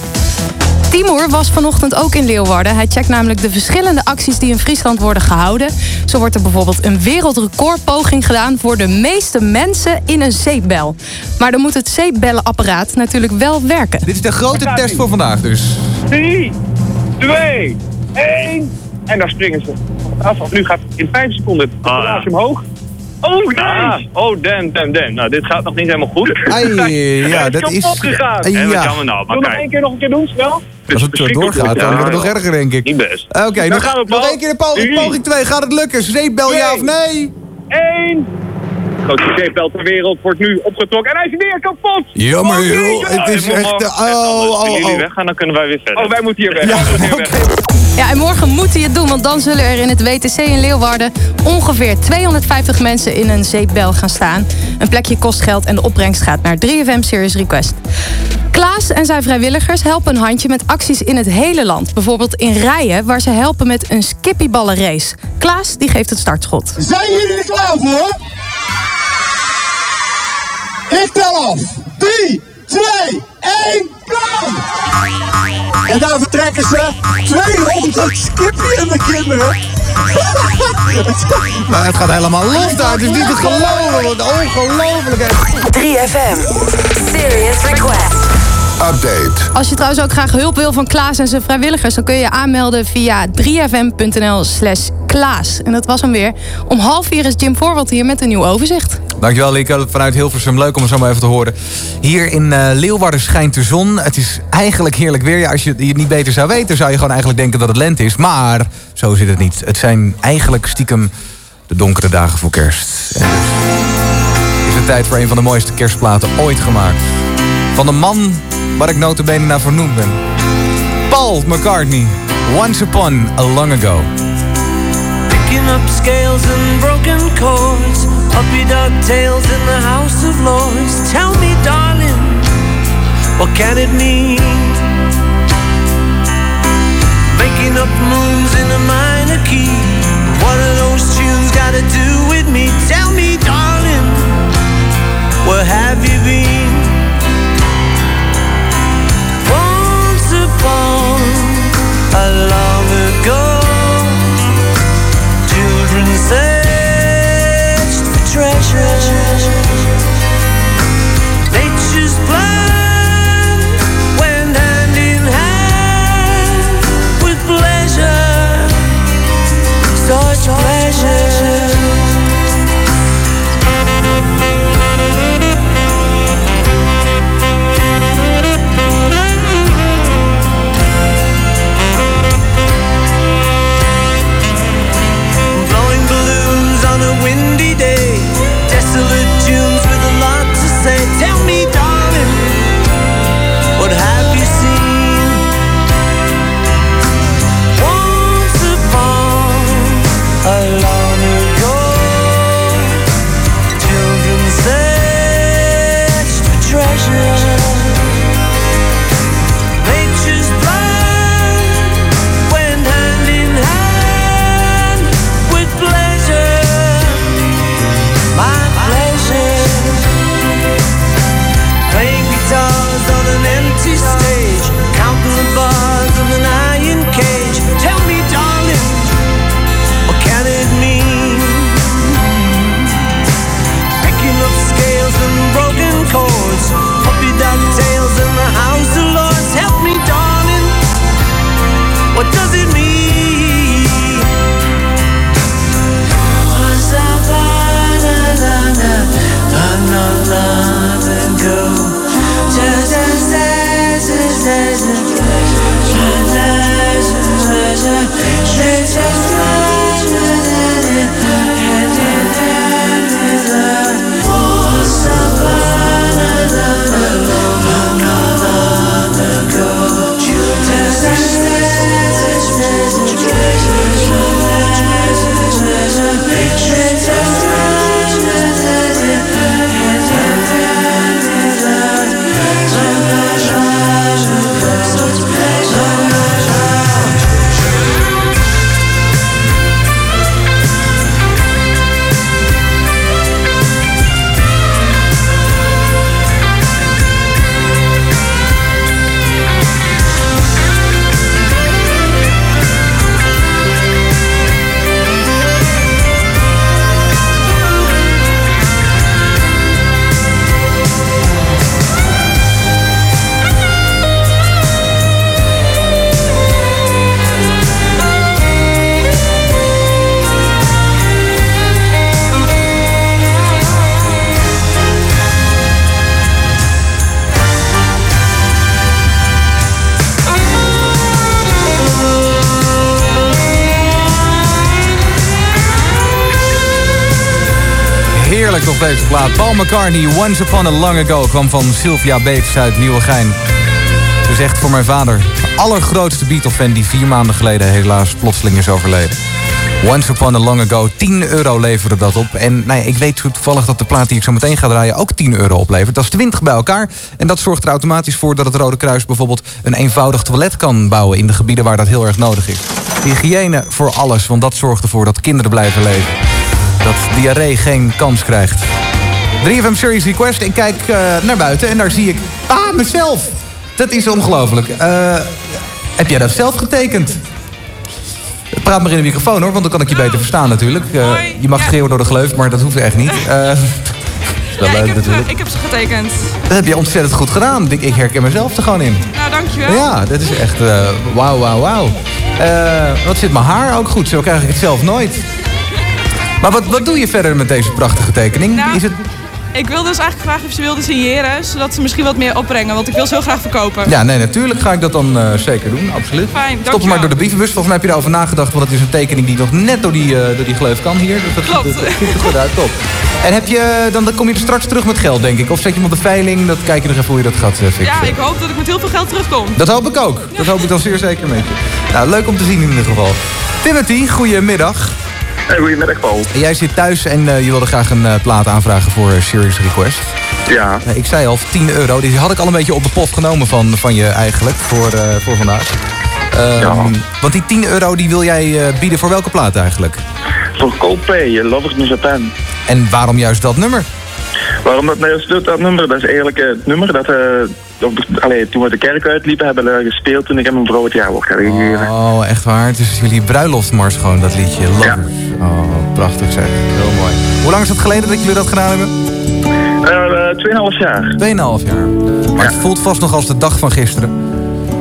[SPEAKER 64] Timur was vanochtend ook in Leeuwarden. Hij checkt namelijk de verschillende acties die in Friesland worden gehouden. Zo wordt er bijvoorbeeld een wereldrecordpoging gedaan voor de meeste mensen in een zeepbel. Maar dan moet het zeepbellenapparaat natuurlijk wel werken.
[SPEAKER 19] Dit is de grote test voor vandaag dus.
[SPEAKER 38] 3, 2, 1. En daar springen ze. Af. Nu gaat in 5 seconden het apparaatje omhoog. Oh, nice! oh, damn, damn, damn. Nou, dit gaat nog niet helemaal goed.
[SPEAKER 19] Ai, ja, dat is-
[SPEAKER 38] kapot gegaan.
[SPEAKER 19] Ai,
[SPEAKER 38] En wat
[SPEAKER 19] ja.
[SPEAKER 38] we nou? Maar nog één keer nog een keer doen, snel.
[SPEAKER 19] Als het zo doorgaat, dan wordt het nog erger, denk ik.
[SPEAKER 38] Niet best.
[SPEAKER 19] Oké,
[SPEAKER 38] Dan
[SPEAKER 19] nog,
[SPEAKER 38] gaan we,
[SPEAKER 19] nog één keer de poging. Poging 2, gaat het lukken? Zeepbel ja of nee?
[SPEAKER 38] 1. Grootste zeepbel ter wereld wordt nu opgetrokken. En hij is weer kapot!
[SPEAKER 19] Jammer,
[SPEAKER 38] Oh, nee,
[SPEAKER 19] joh. Het is echt... eh, Oh, oh,
[SPEAKER 38] Als jullie
[SPEAKER 19] oh.
[SPEAKER 38] weggaan, dan kunnen wij weer verder. Oh, wij moeten hier weg. Ja,
[SPEAKER 64] Ja, en morgen moet hij het doen, want dan zullen er in het WTC in Leeuwarden ongeveer 250 mensen in een zeepbel gaan staan. Een plekje kost geld en de opbrengst gaat naar 3FM Serious Request. Klaas en zijn vrijwilligers helpen een handje met acties in het hele land. Bijvoorbeeld in Rijen, waar ze helpen met een skippieballenrace. Klaas die geeft het startschot.
[SPEAKER 107] Zijn jullie er klaar voor? Ik tel af. 3, 2, 1, go! En daar vertrekken ze. 200 skippie en de kinderen.
[SPEAKER 19] Maar het gaat helemaal los daar. Het is niet te geloven. Wat ongelooflijk. hè.
[SPEAKER 24] 3FM Serious Request.
[SPEAKER 17] Update.
[SPEAKER 64] Als je trouwens ook graag hulp wil van Klaas en zijn vrijwilligers... dan kun je je aanmelden via 3fm.nl slash Klaas. En dat was hem weer. Om half vier is Jim Voorwald hier met een nieuw overzicht.
[SPEAKER 19] Dankjewel, Lieke. Vanuit Hilversum. Leuk om het zo maar even te horen. Hier in eh, Leeuwarden schijnt de zon. Het is eigenlijk heerlijk weer. Ja, als je het niet beter zou weten, zou je gewoon eigenlijk denken dat het lente is. Maar zo zit het niet. Het zijn eigenlijk stiekem de donkere dagen voor kerst. En dus is het tijd voor een van de mooiste kerstplaten ooit gemaakt. Van de man waar ik notabene naar vernoemd ben. Paul McCartney. Once Upon a Long Ago.
[SPEAKER 40] Picking up scales and broken chords, puppy dog tails in the House of Lords. Tell me, darling, what can it mean? Making up moons in a minor key. What are those tunes got to do with me? Tell me, darling, where have you been? Such What does it
[SPEAKER 19] mean? Toch deze plaat. Paul McCartney, Once Upon a Long Ago, kwam van Sylvia Beets uit Nieuwegein. Ze zegt voor mijn vader, de allergrootste Beatle-fan die vier maanden geleden helaas plotseling is overleden. Once Upon a Long Ago, 10 euro leverde dat op. En nou ik weet toevallig dat de plaat die ik zo meteen ga draaien ook 10 euro oplevert. Dat is 20 bij elkaar. En dat zorgt er automatisch voor dat het Rode Kruis bijvoorbeeld een eenvoudig toilet kan bouwen in de gebieden waar dat heel erg nodig is. Hygiëne voor alles, want dat zorgt ervoor dat kinderen blijven leven. Dat diarree geen kans krijgt. 3FM Series Request. Ik kijk eh, naar buiten en daar zie ik... Ah, mezelf! Dat is ongelooflijk. Eh, heb jij dat zelf getekend? Praat maar in de microfoon hoor, want dan kan ik je beter verstaan natuurlijk. Eh, je mag schreeuwen door de gleuf, maar dat hoeft echt niet. Leuk
[SPEAKER 143] ik, heb,
[SPEAKER 19] natuurlijk.
[SPEAKER 143] ik heb ze getekend.
[SPEAKER 19] Dat heb je ontzettend goed gedaan. Ik, ik herken mezelf er gewoon in.
[SPEAKER 143] Nou, dankjewel.
[SPEAKER 19] Ja, dat is echt wauw, wauw, wauw. Wat zit mijn haar ook goed? Zo krijg ik het zelf nooit. Maar wat, wat doe je verder met deze prachtige tekening?
[SPEAKER 143] Nou,
[SPEAKER 19] Is het...
[SPEAKER 143] Ik wilde dus eigenlijk vragen of ze wilden signeren, zodat ze misschien wat meer opbrengen, want ik wil ze heel graag verkopen.
[SPEAKER 19] Ja, nee, natuurlijk ga ik dat dan eh, zeker doen, absoluut.
[SPEAKER 143] Fijn,
[SPEAKER 19] Stop maar door de brievenbus. Volgens mij heb je erover nagedacht, want het is een tekening die nog net door die, eh, door die gleuf kan hier. Dus dat,
[SPEAKER 143] Klopt.
[SPEAKER 19] Dat ziet er goed uit, top. En heb je, dan, dan kom je er straks terug met geld, denk ik. Of zet je hem op de veiling, dat kijk je nog even hoe je dat gaat eh, fixen.
[SPEAKER 143] Ja, ik hoop dat ik met heel veel geld terugkom.
[SPEAKER 19] Dat hoop ik ook. Dat hoop ik dan zeer zeker met je. Nou, leuk om te zien in ieder geval. Timothy, goedemiddag.
[SPEAKER 144] Hey, goedemiddag Paul.
[SPEAKER 19] Jij zit thuis en eh, je wilde graag een eh, plaat aanvragen voor eh, Serious Request.
[SPEAKER 144] Ja.
[SPEAKER 19] Ik zei al, 10 euro. Die had ik al een beetje op de pof genomen van, van je eigenlijk voor, voor vandaag. Ehm, Want die 10 euro die wil jij bieden voor welke plaat eigenlijk?
[SPEAKER 144] Voor Coldplay, Lovers in Japan.
[SPEAKER 19] En waarom juist dat nummer?
[SPEAKER 144] Waarom dat, nou, dat nummer? Dat is eigenlijk het nummer dat allee, toen we de kerk uitliepen hebben we gespeeld toen ik hem een had gegeven.
[SPEAKER 19] Oh, echt waar? Het is jullie bruiloftmars gewoon, dat liedje. Lovers. Oh, prachtig zeg. Heel mooi. Hoe lang is het geleden dat jullie dat gedaan hebben?
[SPEAKER 144] 2,5 jaar.
[SPEAKER 19] 2,5 jaar. Maar het voelt vast nog als de dag van gisteren.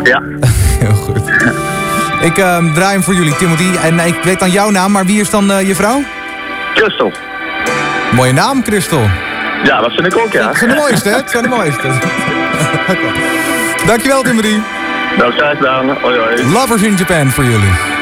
[SPEAKER 144] Ja.
[SPEAKER 19] Heel goed. Ik ehm, draai hem voor jullie, Timothy. En ik weet dan jouw naam, maar wie is dan eh, je vrouw?
[SPEAKER 144] Christel.
[SPEAKER 19] Mooie naam, Christel.
[SPEAKER 144] Ja, dat vind ik ook, ja.
[SPEAKER 19] Dat zijn de mooiste, hè? Dat zijn de mooiste. Dankjewel, Timothy.
[SPEAKER 144] Nou, graag gedaan. Hoi, hoi.
[SPEAKER 19] Lovers in Japan voor jullie.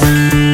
[SPEAKER 40] Thank you.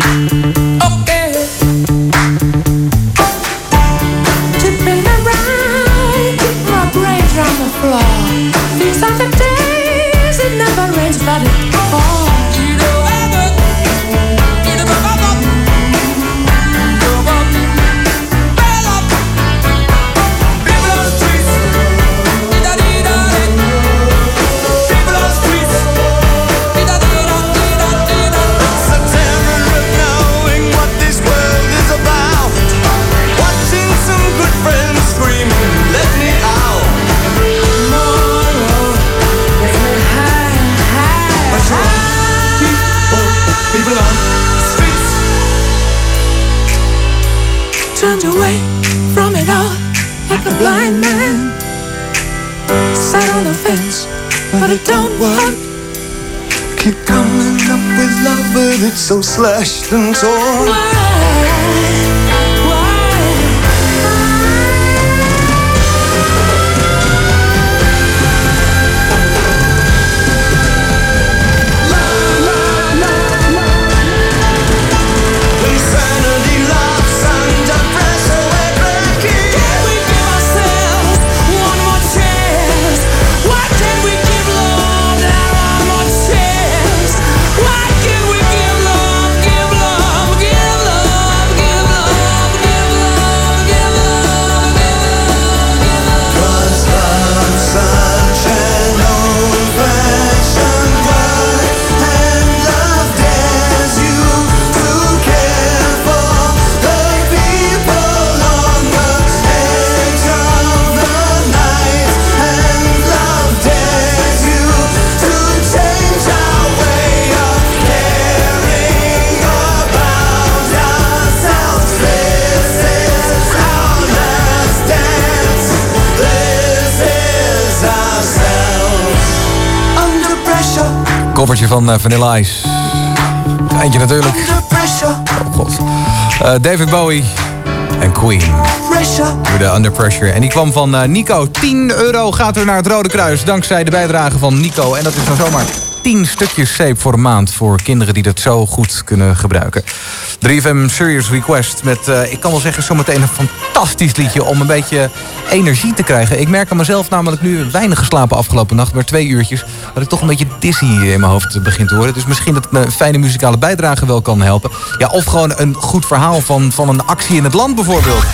[SPEAKER 19] Vanilla. Eindje natuurlijk. Oh god. Eh, David Bowie en Queen. Door de Under Pressure. En die kwam van eh, Nico. 10 euro gaat er naar het Rode Kruis. Dankzij de bijdrage van Nico. En dat is dan zomaar 10 stukjes zeep voor een maand. Voor kinderen die dat zo goed kunnen gebruiken. 3FM Serious Request. Met, eh, ik kan wel zeggen, zometeen een fantastisch liedje. Om een beetje energie te krijgen. Ik merk aan mezelf namelijk nu weinig geslapen afgelopen nacht. Maar twee uurtjes. Dat ik toch een beetje dizzy in mijn hoofd begin te worden. Dus misschien dat een fijne muzikale bijdrage wel kan helpen. Ja, of gewoon een goed verhaal van, van een actie in het land bijvoorbeeld.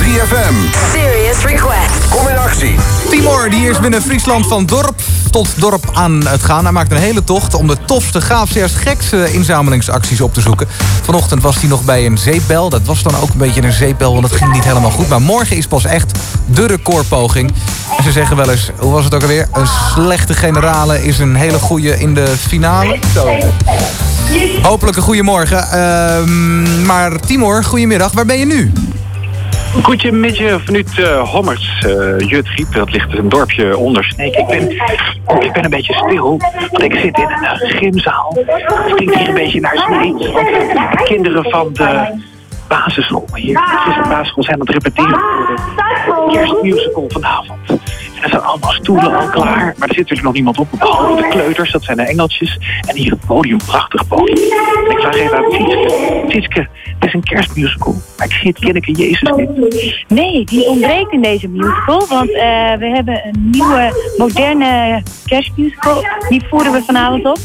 [SPEAKER 17] 3FM.
[SPEAKER 145] Serious Request.
[SPEAKER 17] Kom in actie.
[SPEAKER 19] Timor, die is binnen Friesland van dorp tot dorp aan het gaan. Hij maakt een hele tocht om de tofste, gaafste, gekste inzamelingsacties op te zoeken. Vanochtend was hij nog bij een zeepbel. Dat was dan ook een beetje een zeepbel, want dat ging niet helemaal goed. Maar morgen is pas echt de recordpoging. En ze zeggen wel eens, hoe was het ook alweer? Een slechte generale is een hele goede in de finale. Zo. Hopelijk een goede morgen. Ehm, maar Timor, goedemiddag. Waar ben je nu?
[SPEAKER 146] Goedemiddag, vanuit uh, Hommerts, uh, Jutgriep. Dat ligt een dorpje onder Sneek. Ik ben, ik ben een beetje stil, want ik zit in een uh, gymzaal. Het hier een beetje naar de kinderen van de basisschool hier, de basisschool zijn aan het repeteren voor de vanavond.
[SPEAKER 38] Stoelen al klaar. Maar er zit natuurlijk nog niemand op. Behalve de kleuters, dat zijn de engeltjes. En hier het podium, prachtig podium. En ik vraag even aan Sietske. Sietske, het is een kerstmusical. Maar ik zie het Jezus niet.
[SPEAKER 147] Nee, die ontbreekt in deze musical. Want eh, we hebben een nieuwe, moderne kerstmusical. Die voeren we vanavond op.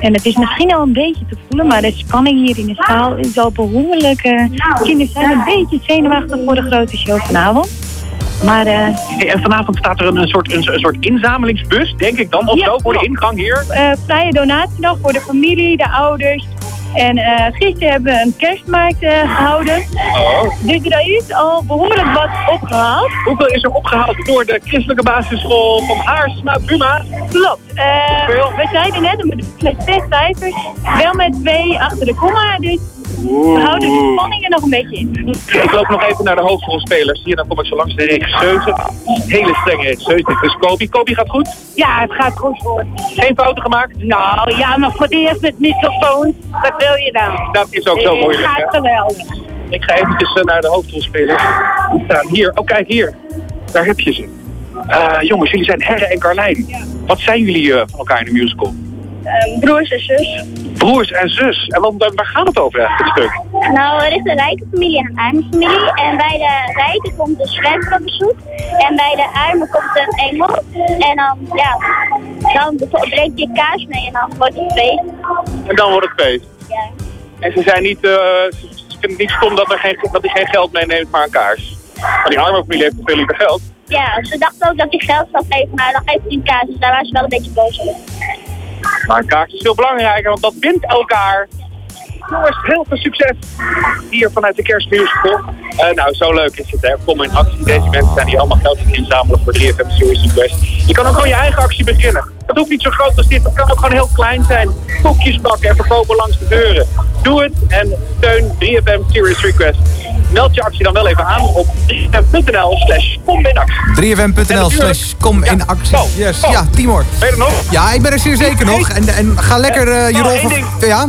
[SPEAKER 147] En het is misschien al een beetje te voelen, maar de spanning hier in de zaal is al behoorlijk. eh, kinderen zijn een beetje zenuwachtig voor de grote show vanavond. Maar eh,
[SPEAKER 38] Hey, en vanavond staat er een, soort, een, een soort inzamelingsbus, denk ik dan, of
[SPEAKER 147] Ja,
[SPEAKER 38] zo, voor de ingang hier.
[SPEAKER 147] eh, vrije donatie nog voor de familie, de ouders. En eh, gisteren hebben we een kerstmarkt eh, gehouden.
[SPEAKER 38] Oh.
[SPEAKER 147] Dus er is al behoorlijk wat opgehaald.
[SPEAKER 38] Hoeveel is er opgehaald door de christelijke basisschool van Haarsma Buma?
[SPEAKER 147] Klopt. Eh, we zeiden net met zes cijfers, wel met twee achter de komma. Dus we houden de spanningen nog een beetje in.
[SPEAKER 38] Ik loop nog even naar de hoofdrolspelers. Hier, dan kom ik zo langs de regisseuse. Hele strenge regisseuse. Dit is Kobi. Kobi gaat goed?
[SPEAKER 147] Ja, het gaat goed voor.
[SPEAKER 38] Geen fouten gemaakt?
[SPEAKER 147] Nou ja, maar voor het eerst met microfoon. Wat wil je dan?
[SPEAKER 38] Dat is ook zo
[SPEAKER 147] Het
[SPEAKER 38] moeilijk,
[SPEAKER 147] gaat geweldig.
[SPEAKER 38] Ik ga eventjes eh, naar de hoofdrolspelers. Staan hier. Oh, kijk hier. Daar heb je ze. Eh, jongens, jullie zijn Herre en Carlijn. Wat zijn jullie eh, van elkaar in de musical?
[SPEAKER 147] Ehm, broers en zus.
[SPEAKER 38] Broers en zus. En wat, waar gaat het over eigenlijk, het stuk?
[SPEAKER 148] Nou, er is een rijke familie en een arme familie. En bij de rijke komt de zwerver op bezoek. En bij de arme komt een engel. En dan, ja, dan brengt je kaas mee en dan wordt het feest.
[SPEAKER 38] En dan wordt het feest.
[SPEAKER 148] Ja.
[SPEAKER 38] En ze zijn niet, eh, ze, ze vinden het niet stom dat, er geen, dat hij geen geld meeneemt, maar een kaars. Maar die arme familie heeft veel liever geld.
[SPEAKER 148] Ja, ze dachten ook dat hij geld zou geven, maar dan geeft hij een kaas. Dus daar waren ze wel een beetje boos over.
[SPEAKER 38] Maar een kaars is veel belangrijker, want dat bindt elkaar. Jongens, heel veel succes hier vanuit de kerstmusical. Eh nou, zo leuk is het, hè. Kom in actie. Deze mensen zijn hier allemaal geld het inzamelen voor 3FM Series Request. Je kan ook gewoon je eigen actie beginnen. Dat hoeft niet zo groot als dit. Dat kan ook gewoon heel klein zijn. Koekjes bakken en verkopen langs de deuren. Doe het en steun 3FM Series Request. Meld je actie dan wel even aan op 3fm.nl slash kom in actie.
[SPEAKER 19] 3fm.nl slash kom in actie. Yes. Ja, Timor.
[SPEAKER 38] Ben je er nog?
[SPEAKER 19] Ja, ik ben er zeer zeker nog. En, en ga lekker eh, je
[SPEAKER 38] Oh,
[SPEAKER 19] rol. Ja,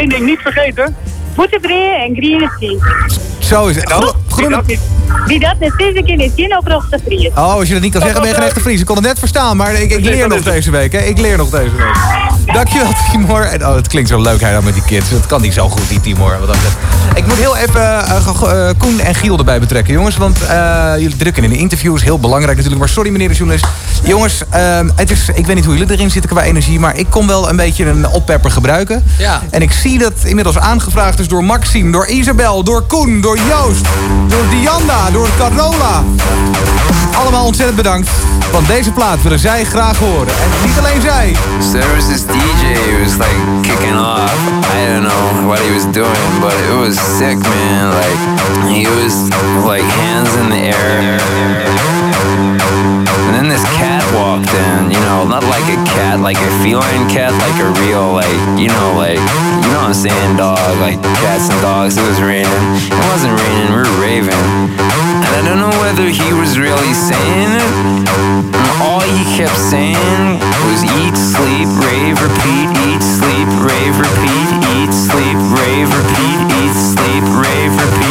[SPEAKER 38] Eén ding niet vergeten.
[SPEAKER 147] Boetebree en green
[SPEAKER 19] zo is het. Groene...
[SPEAKER 147] Wie dat net is, ik in het zin op rochte vries.
[SPEAKER 19] Oh, als je dat niet kan zeggen, ben je geen echte Fries. Ik kon het net verstaan, maar ik, ik leer nog deze week. Hè. Ik leer nog deze week. Dankjewel, Timor. En, oh, het klinkt zo leuk hij dan met die kids. Het kan niet zo goed, die Timor. Wat dat ik moet heel even eh, eh, Koen en Giel erbij betrekken, jongens. Want eh, jullie drukken in de interviews. Heel belangrijk natuurlijk. Maar sorry, meneer de journalist. Jongens, ehm, het is, ik weet niet hoe jullie erin zitten qua energie. Maar ik kon wel een beetje een oppepper gebruiken.
[SPEAKER 21] Ja.
[SPEAKER 19] En ik zie dat inmiddels aangevraagd is door Maxime, door Isabel, door Koen, door Joost, door Dianda, door Carola. Allemaal ontzettend bedankt. Want deze plaat willen zij graag horen. En niet alleen zij.
[SPEAKER 149] There was this DJ who was like kicking off. I don't know what he was doing, but it was sick, man. Like he was like hands in the air. And then this cat walked in, you know, not like a cat, like a feline cat, like a real, like, you know, like, you know what I'm saying, dog, like cats and dogs. It was raining. It wasn't raining, we were raving. And I don't know whether he was really saying it. And all he kept saying was eat, sleep, rave, repeat, eat, sleep, rave, repeat, eat, sleep, rave, repeat, eat, sleep, rave, repeat.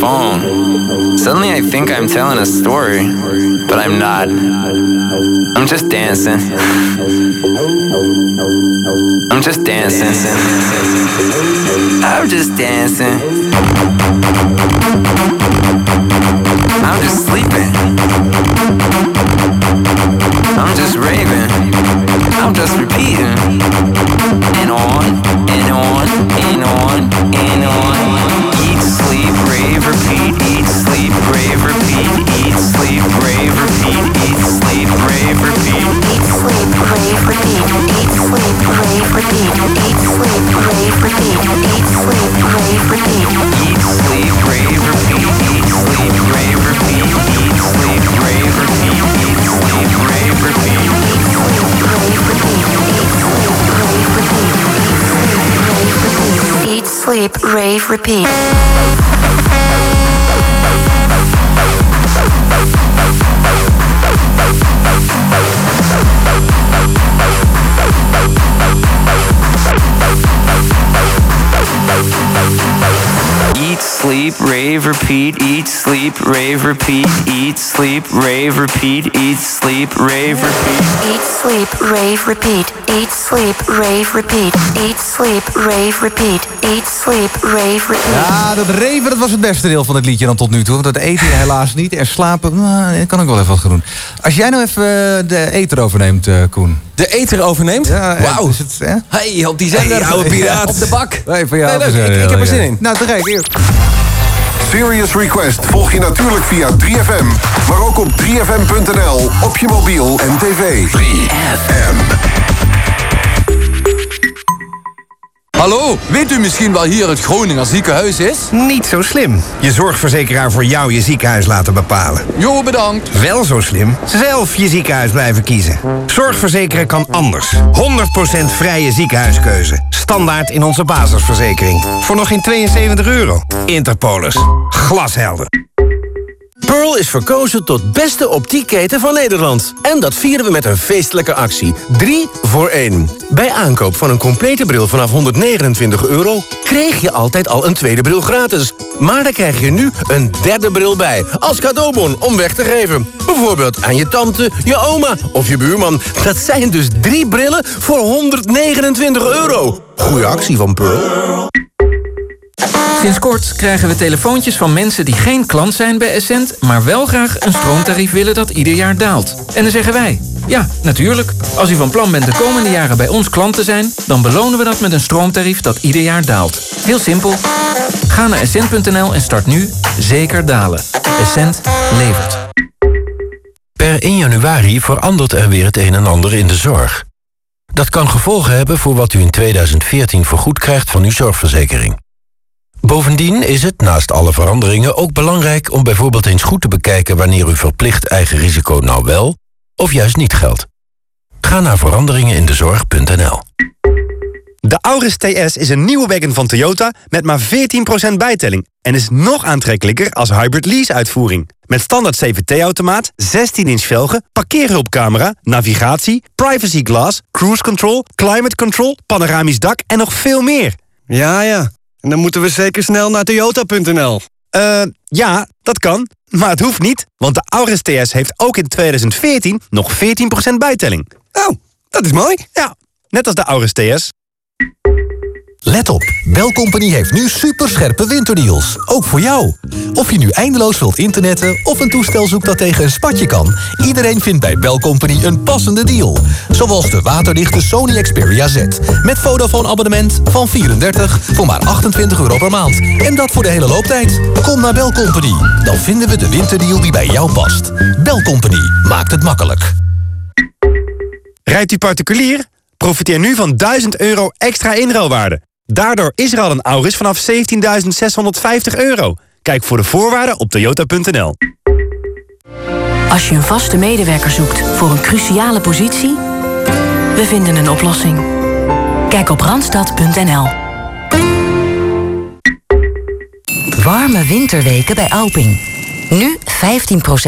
[SPEAKER 149] Phone. Suddenly I think I'm telling a story, but I'm not. I'm just dancing. I'm just dancing. I'm just dancing. Repeat. Rave, repeat. Eat, sleep, rave, repeat. Eat, sleep, rave, repeat.
[SPEAKER 150] Eat, sleep, rave, repeat. Eat, sleep, rave, repeat. Eat, sleep, rave, repeat. Eat, sleep, rave, repeat.
[SPEAKER 149] Eat, sleep, rave, repeat.
[SPEAKER 19] Ja, dat reven dat was het beste deel van het liedje dan tot nu toe. Want dat eten helaas niet. En slapen, nou, dat kan ik wel even wat gaan doen. Als jij nou even eh, de eter overneemt, eh, Koen.
[SPEAKER 22] De eter overneemt?
[SPEAKER 19] Ja,
[SPEAKER 22] Wauw.
[SPEAKER 19] Is het, hè?
[SPEAKER 22] Hey, op die zender.
[SPEAKER 19] Hey, oude piraat.
[SPEAKER 22] Op de bak.
[SPEAKER 19] Nee, voor jou.
[SPEAKER 22] Nee, leuk. Ik,
[SPEAKER 19] eh,
[SPEAKER 22] ik heb er zin
[SPEAKER 19] ja.
[SPEAKER 22] in.
[SPEAKER 19] Nou, te gek. Hier.
[SPEAKER 17] Serious Request volg je natuurlijk via 3FM. Maar ook op 3FM.nl, op je mobiel en tv. 3FM.
[SPEAKER 29] Hallo, weet u misschien wel hier het Groninger ziekenhuis is?
[SPEAKER 151] Niet zo slim. Je zorgverzekeraar voor jou je ziekenhuis laten bepalen.
[SPEAKER 29] Jo, bedankt.
[SPEAKER 151] Wel zo slim. Zelf je ziekenhuis blijven kiezen. Zorgverzekeren kan anders. 100% vrije ziekenhuiskeuze. Standaard in onze basisverzekering. Voor nog geen 72 euro. Interpolis. Glashelder.
[SPEAKER 152] Pearl is verkozen tot beste optiekketen van Nederland. En dat vieren we met een feestelijke actie. 3 voor 1. Bij aankoop van een complete bril vanaf 129 euro... kreeg je altijd al een tweede bril gratis. Maar daar krijg je nu een derde bril bij. Als cadeaubon om weg te geven. Bijvoorbeeld aan je tante, je oma of je buurman. Dat zijn dus drie brillen voor 129 euro. Goeie actie van Pearl.
[SPEAKER 153] Sinds kort krijgen we telefoontjes van mensen die geen klant zijn bij Essent... maar wel graag een stroomtarief willen dat ieder jaar daalt. En dan zeggen wij, ja, natuurlijk. Als u van plan bent de komende jaren bij ons klant te zijn... dan belonen we dat met een stroomtarief dat ieder jaar daalt. Heel simpel. Ga naar essent.nl en start nu Zeker Dalen. Essent levert.
[SPEAKER 154] Per 1 januari verandert er weer het een en ander in de zorg. Dat kan gevolgen hebben voor wat u in 2014 vergoed krijgt van uw zorgverzekering. Bovendien is het, naast alle veranderingen, ook belangrijk om bijvoorbeeld eens goed te bekijken wanneer uw verplicht eigen risico nou wel of juist niet geldt. Ga naar veranderingenindezorg.nl.
[SPEAKER 155] De Auris TS is een nieuwe wagon van Toyota met maar 14% bijtelling... en is nog aantrekkelijker als hybrid lease-uitvoering. Met standaard CVT-automaat, 16-inch velgen, parkeerhulpcamera... navigatie, privacy glass, cruise control, climate control... panoramisch dak en nog veel meer.
[SPEAKER 156] Ja, ja. En dan moeten we zeker snel naar toyota.nl.
[SPEAKER 155] Eh, ja, dat kan. Maar het hoeft niet, want de Auris TS heeft ook in 2014 nog 14% bijtelling.
[SPEAKER 156] Oh, dat is mooi.
[SPEAKER 155] Ja, net als de Auris TS.
[SPEAKER 157] Let op, Belcompany heeft nu superscherpe winterdeals. Ook voor jou. Of je nu eindeloos wilt internetten of een toestel zoekt dat tegen een spatje kan... iedereen vindt bij Belcompany een passende deal. Zoals de waterdichte Sony Xperia Z. Met Vodafone abonnement van 34 voor maar 28 euro per maand. En dat voor de hele looptijd. Kom naar Belcompany. Dan vinden we de winterdeal die bij jou past. Belcompany maakt het makkelijk.
[SPEAKER 155] Rijdt u particulier? Profiteer nu van 1000 euro extra inruilwaarde. Daardoor is er al een Auris vanaf 17.650 euro. Kijk voor de voorwaarden op toyota.nl.
[SPEAKER 9] Als je een vaste medewerker zoekt voor een cruciale positie, we vinden een oplossing. Kijk op randstad.nl.
[SPEAKER 86] Warme winterweken bij Alping. Nu 15%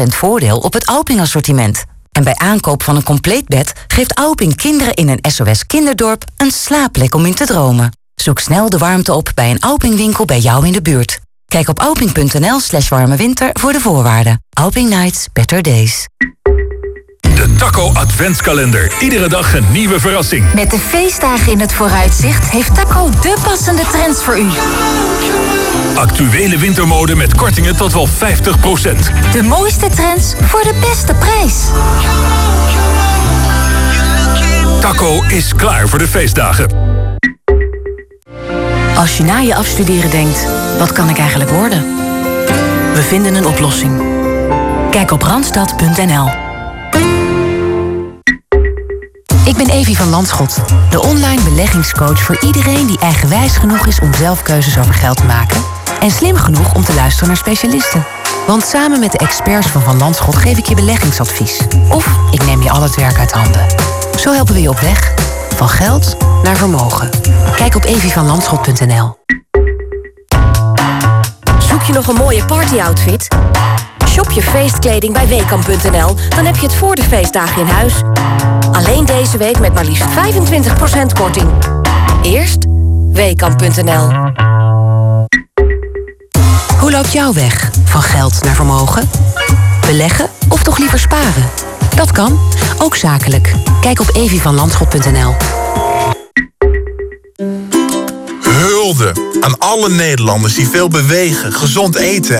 [SPEAKER 86] voordeel op het Alping-assortiment. En bij aankoop van een compleet bed geeft Alping kinderen in een SOS kinderdorp een slaapplek om in te dromen. Zoek snel de warmte op bij een Alping-winkel bij jou in de buurt. Kijk op alping.nl slash warme winter voor de voorwaarden. Alping Nights, better days.
[SPEAKER 17] De
[SPEAKER 158] De Taco Adventskalender. Iedere dag een nieuwe verrassing.
[SPEAKER 159] Met de feestdagen in het vooruitzicht heeft Taco de passende trends voor u.
[SPEAKER 158] Actuele wintermode met kortingen tot wel 50%.
[SPEAKER 159] De mooiste trends voor de beste prijs.
[SPEAKER 158] Taco is klaar voor de feestdagen.
[SPEAKER 9] Als je na je afstuderen denkt, wat kan ik eigenlijk worden? We vinden een oplossing. Kijk op randstad.nl. Ik ben Evie van Landschot, de online beleggingscoach voor iedereen die eigenwijs genoeg is om zelf keuzes over geld te maken en slim genoeg om te luisteren naar specialisten. Want samen met de experts van Van Landschot geef ik je beleggingsadvies. Of ik neem je al het werk uit handen. Zo helpen we je op weg van geld naar vermogen. Kijk op evievanlandschot.nl.
[SPEAKER 160] Zoek je nog een mooie partyoutfit? Shop je feestkleding bij Weekamp.nl, dan heb je het voor de feestdagen in huis. Alleen deze week met maar liefst 25% korting. Eerst Weekamp.nl.
[SPEAKER 9] Hoe loopt jouw weg van geld naar vermogen? Beleggen of toch liever sparen? Dat kan, ook zakelijk. Kijk op evievanlandschot.nl.
[SPEAKER 161] Hulde aan alle Nederlanders die veel bewegen, gezond eten